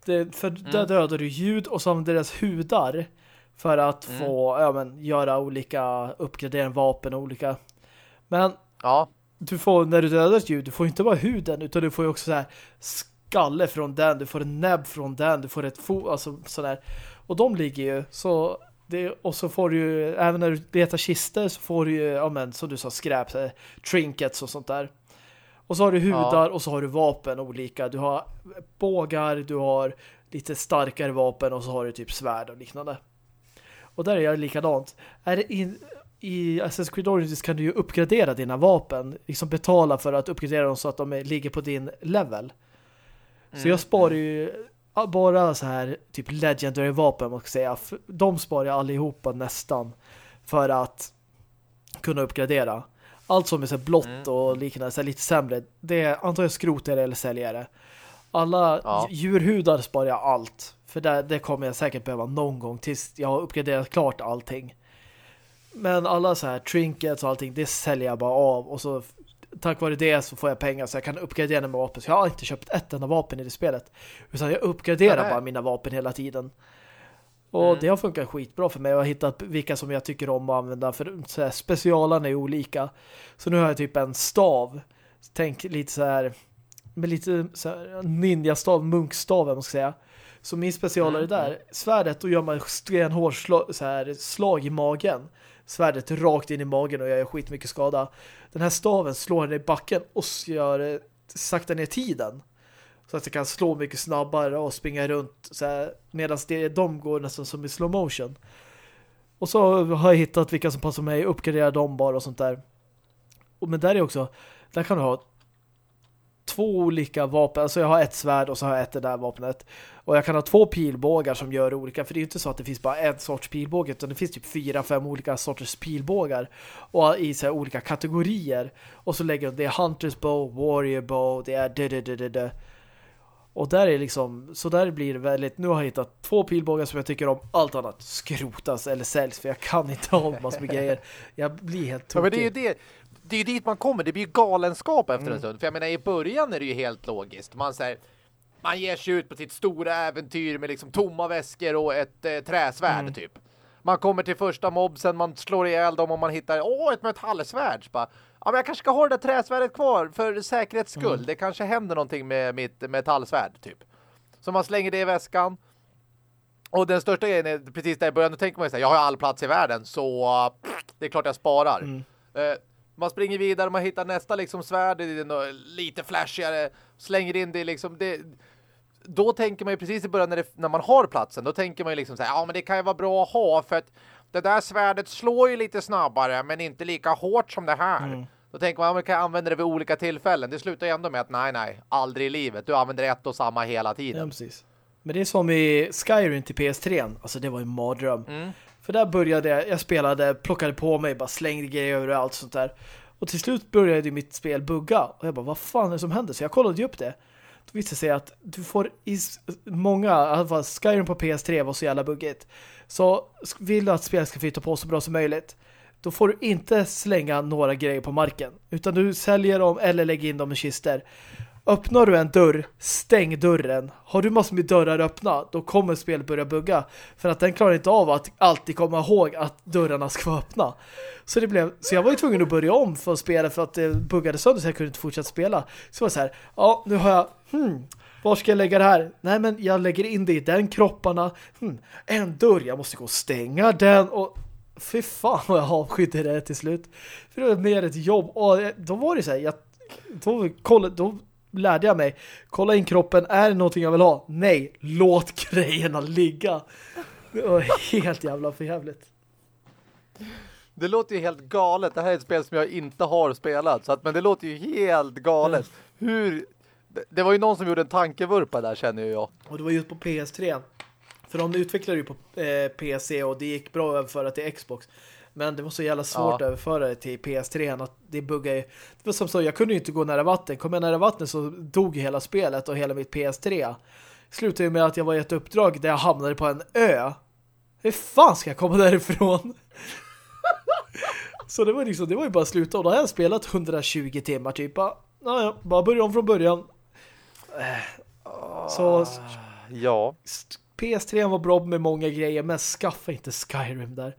Det, för Mm. där dödar du ljud och så använder deras hudar för att Mm. få ja, men, göra olika uppgradera vapen och olika. Men Ja, du får, när du dödar ett ljud, du får inte bara huden utan du får ju också så här skalle från den, du får en näbb från den, du får ett fot, alltså sådär. Och de ligger ju så det, och så får du ju, även när du letar kister så får du ju, ja men som du sa, skräp, här, trinkets och sånt där. Och så har du hudar Ja. och så har du vapen olika. Du har bågar, du har lite starkare vapen och så har du typ svärd och liknande. Och där är det likadant. Är det in, I Assassin's Creed Origins kan du ju uppgradera dina vapen. Liksom betala för att uppgradera dem så att de är, ligger på din level. Så Mm. jag sparar ju bara så här typ legendary vapen man ska säga. De sparar jag allihopa nästan för att kunna uppgradera. Allt som är så blått Mm. och liknande, så lite sämre. Det är antagligen skrotare eller säljare. Alla Ja. djurhudar sparar jag allt. För det, det kommer jag säkert behöva någon gång tills jag har uppgraderat klart allting. Men alla så här trinkets och allting, det säljer jag bara av. Och så tack vare det så får jag pengar så jag kan uppgradera mina vapen. Så jag har inte köpt ett enda vapen i det spelet. Utan jag uppgraderar Nej. bara mina vapen hela tiden. Och Mm. det har funkat skitbra för mig. Jag har hittat vilka som jag tycker om att använda. För så här, specialarna är olika. Så nu har jag typ en stav. Tänk lite så här med lite så här, ninja-stav, munkstav man ska säga. Så min specialare Mm, där, svärdet, då gör man stenhårt sla, så här, slag i magen. Svärdet rakt in i magen och jag gör skitmycket skada. Den här staven slår den i backen och gör sakta ner tiden. Så att jag kan slå mycket snabbare och springa runt så här, medan det, de går nästan som i slow motion. Och så har jag hittat vilka som passar mig, uppgraderar dem bara och sånt där. Och men där är också, där kan du ha två olika vapen. Alltså jag har ett svärd och så har jag ett det där vapnet. Och jag kan ha två pilbågar som gör olika. För det är ju inte så att det finns bara en sorts pilbåge utan det finns typ fyra, fem olika sorters pilbågar. Och i så här olika kategorier. Och så lägger de, det är Hunter's Bow, Warrior Bow, det är det, det, det, det, det. Och där är liksom, så där blir det väldigt, nu har jag hittat två pilbågar som jag tycker om, allt annat skrotas eller säljs för jag kan inte ha massor med grejer. Jag blir helt Ja, tokig. men det är ju det. Det är ju dit man kommer. Det blir ju galenskap efter Mm. en stund. För jag menar, i början är det ju helt logiskt. Man säger, man ger sig ut på sitt stora äventyr med liksom tomma väskor och ett eh, träsvärd Mm. typ. Man kommer till första mobsen, man slår ihjäl dem och man hittar, åh, ett metallsvärd. Bara, ja, men jag kanske ska ha det där träsvärdet kvar för säkerhets skull. Mm. Det kanske händer någonting med mitt metallsvärd typ. Så man slänger det i väskan. Och den största grejen är precis där i början, då tänker man ju så här, jag har all plats i världen så det är klart jag sparar. Mm. Eh, man springer vidare, man hittar nästa liksom svärd, det är lite flashigare, slänger in det liksom, det, då tänker man ju precis i början när, det, när man har platsen, då tänker man ju liksom så här, ja men det kan ju vara bra att ha för att det där svärdet slår ju lite snabbare men inte lika hårt som det här. Mm. Då tänker man, man kan använda det vid olika tillfällen. Det slutar ju ändå med att nej, nej, aldrig i livet. Du använder ett och samma hela Ja, tiden. precis. Men det är som i Skyrim till PS3. Alltså det var en mardröm. Mm. För där började jag, jag spelade, plockade på mig, bara slängde grejer över allt sånt där. Och till slut började mitt spel bugga. Och jag bara, vad fan är det som händer? Så jag kollade ju upp det. Då visste det sig att du får i många, i alla fall Skyrim på PS3 var så jävla buggigt. Så vill du att spelet ska flytta på så bra som möjligt då får du inte slänga några grejer på marken. Utan du säljer dem eller lägger in dem i kister. Öppnar du en dörr, stäng dörren. Har du massor med dörrar öppna, då kommer spelet börja bugga. För att den klarar inte av att alltid komma ihåg att dörrarna ska vara öppna. Så, det blev, så jag var ju tvungen att börja om för att spela för att det buggade sönder så jag kunde inte fortsätta spela. Så var det så här, ja nu har jag, hmm, var ska jag lägga det här? Nej men jag lägger in det i den kropparna. Hmm, en dörr, jag måste gå och stänga den och fy fan vad jag avskydde det till slut. För det var mer ett jobb och då var det så här, jag, då, kolla, då lärde jag mig kolla in kroppen, är det någonting jag vill ha? Nej, låt grejerna ligga. Det var helt jävla förjävligt. Det låter ju helt galet. Det här är ett spel som jag inte har spelat. Så att, men det låter ju helt galet. Hur... Det, det var ju någon som gjorde en tankevurpa där känner ju jag. Och det var just på PS3. För de utvecklade ju på eh, PC och det gick bra att överföra till Xbox. Men det var så jävla svårt Ja. att överföra det till PS3 att det buggade ju. Det var som så, jag kunde ju inte gå nära vatten. Kom jag nära vatten så dog ju hela spelet och hela mitt PS3. Slutade ju med att jag var i ett uppdrag där jag hamnade på en ö. Hur fan ska jag komma därifrån? så det var liksom, det var ju bara att sluta. Och då har jag spelat 120 timmar typ. Bara, ja, ja, bara börja om från början. Så Ja. PS3 var bra med många grejer men skaffa inte Skyrim där.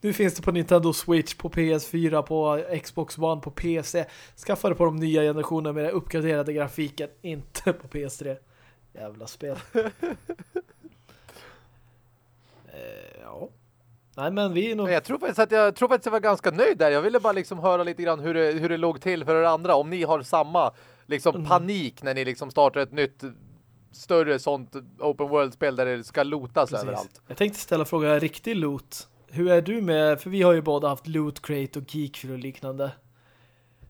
Nu finns det på Nintendo Switch, på PS4, på Xbox One, på PC. Skaffa det på de nya generationerna med den uppgraderade grafiken, inte på PS3. Jävla spel. eh, ja. Nej men vi är nog... Jag tror faktiskt att jag tror faktiskt att jag var ganska nöjd där. Jag ville bara liksom höra lite grann hur det, hur det låg till för er andra. Om ni har samma liksom Mm. panik när ni liksom startar ett nytt större sånt open world-spel där det ska lotas Precis. överallt. Jag tänkte ställa frågan, riktig loot. Hur är du med, för vi har ju båda haft loot crate och geekful och liknande.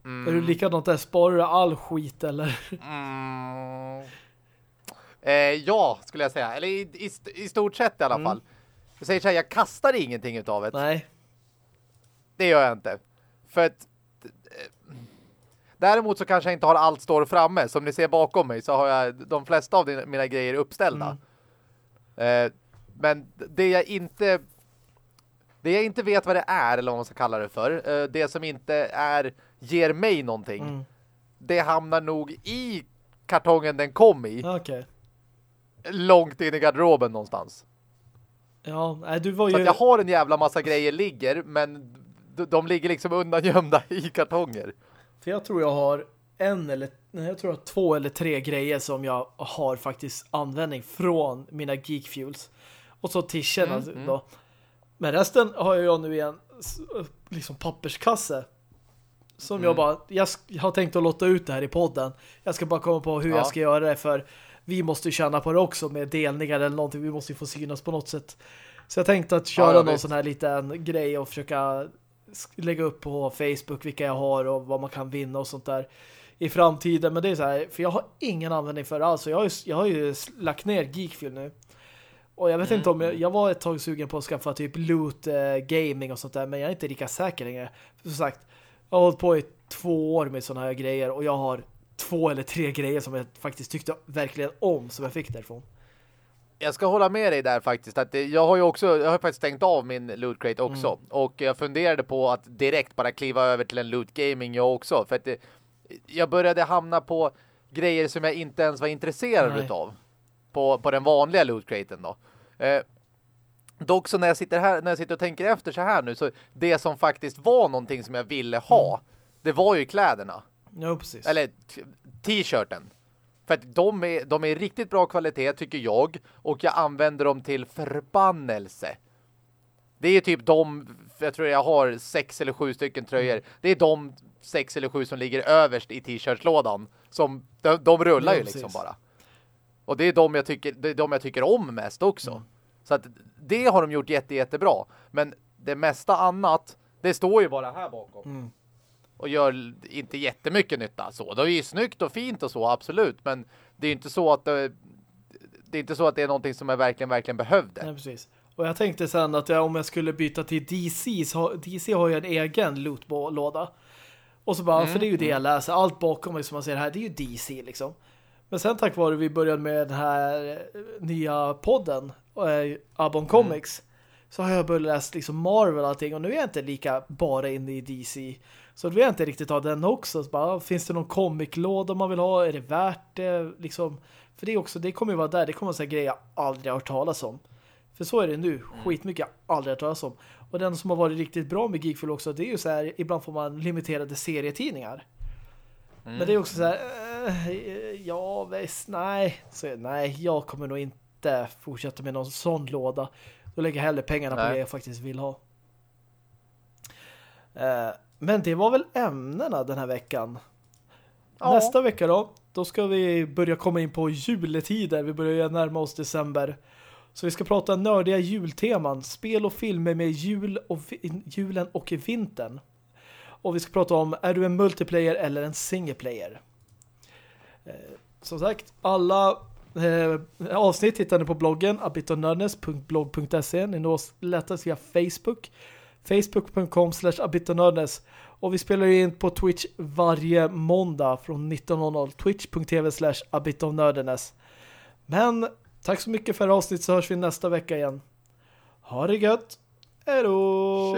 Mm. Är du likadant där? Sparar du all skit eller? Mm. Eh, ja, skulle jag säga. Eller i, i, i stort sett i alla Mm. fall. Jag säger så här, jag kastar ingenting utav det. Nej. Det gör jag inte. För att Däremot så kanske jag inte har allt står framme. Som ni ser bakom mig så har jag de flesta av mina grejer uppställda. Mm. Eh, men det jag inte det jag inte vet vad det är eller vad man ska kalla det för. Eh, det som inte är ger mig någonting. Mm. Det hamnar nog i kartongen den kom i. Okej. Långt in i garderoben någonstans. Ja, du var Så ju... att jag har en jävla massa grejer ligger. Men de, de ligger liksom undangömda i kartonger. För jag tror jag har en eller... Nej, jag tror jag har två eller tre grejer som jag har faktiskt användning från mina Geek Fuels. Och så tischerna Mm, mm. då. Men resten har jag nu i en s- liksom papperskasse. Som Mm. jag bara... Jag jag har tänkt att låta ut det här i podden. Jag ska bara komma på hur Ja. jag ska göra det för vi måste tjäna på det också med delningar eller någonting. Vi måste ju få synas på något sätt. Så jag tänkte att köra Ja, någon sån här liten grej och försöka lägga upp på Facebook vilka jag har och vad man kan vinna och sånt där i framtiden. Men det är så här, för jag har ingen användning för det alls. Jag har ju, jag har ju lagt ner Geekfuel nu. Och jag vet Mm. inte om jag, jag var ett tag sugen på att skaffa typ loot eh, gaming och sånt där. Men jag är inte lika säker längre. Som sagt, jag har hållit på i två år med såna här grejer. Och jag har två eller tre grejer som jag faktiskt tyckte verkligen om som jag fick därifrån. Jag ska hålla med dig där faktiskt. Att det, jag har ju också, jag har faktiskt stängt av min loot crate också. Mm. Och jag funderade på att direkt bara kliva över till en loot gaming jag också. För att det, jag började hamna på grejer som jag inte ens var intresserad Nej. utav. På, på den vanliga loot craten då. Eh, dock så när jag sitter här, när jag sitter och tänker efter så här nu. Så det som faktiskt var någonting som jag ville ha. Det var ju kläderna. Ja, precis. Eller t-shirten. För att de är, de är riktigt bra kvalitet tycker jag. Och jag använder dem till förbannelse. Det är typ de, jag tror jag har sex eller sju stycken tröjor. Det är de sex eller sju som ligger överst i t-shirtslådan. Som, de, de rullar Ja, ju liksom bara. Och det är de jag tycker, det är de jag tycker om mest också. Mm. Så att det har de gjort jätte, jättebra. Men det mesta annat, det står ju bara här bakom. Mm. Och gör inte jättemycket nytta. Så det är ju snyggt och fint och så, absolut. Men det är inte så att det, det är inte så att det är någonting som jag verkligen, verkligen behövde. Nej, precis. Och jag tänkte sen att jag, om jag skulle byta till DC, så DC har ju en egen lootlåda. Och så bara, Mm, för det är ju det jag läser. Allt bakom mig som man ser här, det är ju DC liksom. Men sen tack vare vi började med den här eh, nya podden, äh, Abon Comics, så har jag börjat läsa liksom Marvel och allting. Och nu är jag inte lika bara inne i DC. Så då vill jag inte riktigt ha den också. Så bara, finns det någon comic-låda man vill ha? Är det värt det? Liksom, för det också, det kommer ju vara där. Det kommer vara grejer jag aldrig har hört talas om. För så är det nu. Skitmycket jag aldrig har hört talas om. Och den som har varit riktigt bra med Geekful också, det är ju så här, ibland får man limiterade serietidningar. Men det är också så här, eh, ja visst, nej. Så, nej, jag kommer nog inte fortsätta med någon sån låda. Då lägger jag hellre pengarna på Nej. det jag faktiskt vill ha. Eh, men det var väl ämnena den här veckan. Ja. Nästa vecka då, då ska vi börja komma in på juletider. Vi börjar närma oss december. Så vi ska prata nördiga julteman, spel och filmer med jul och julen och vintern. Och vi ska prata om, är du en multiplayer eller en single player? Eh, som sagt, alla eh, avsnitt hittar ni på bloggen abitonörnes.blogg.se Ni når oss lättast via Facebook facebook.com slash och vi spelar ju in på Twitch varje måndag från 19.00 twitch.tv slash abitonördenes Men tack så mycket för avsnitt så hörs vi nästa vecka igen. Ha det gött! Hej då!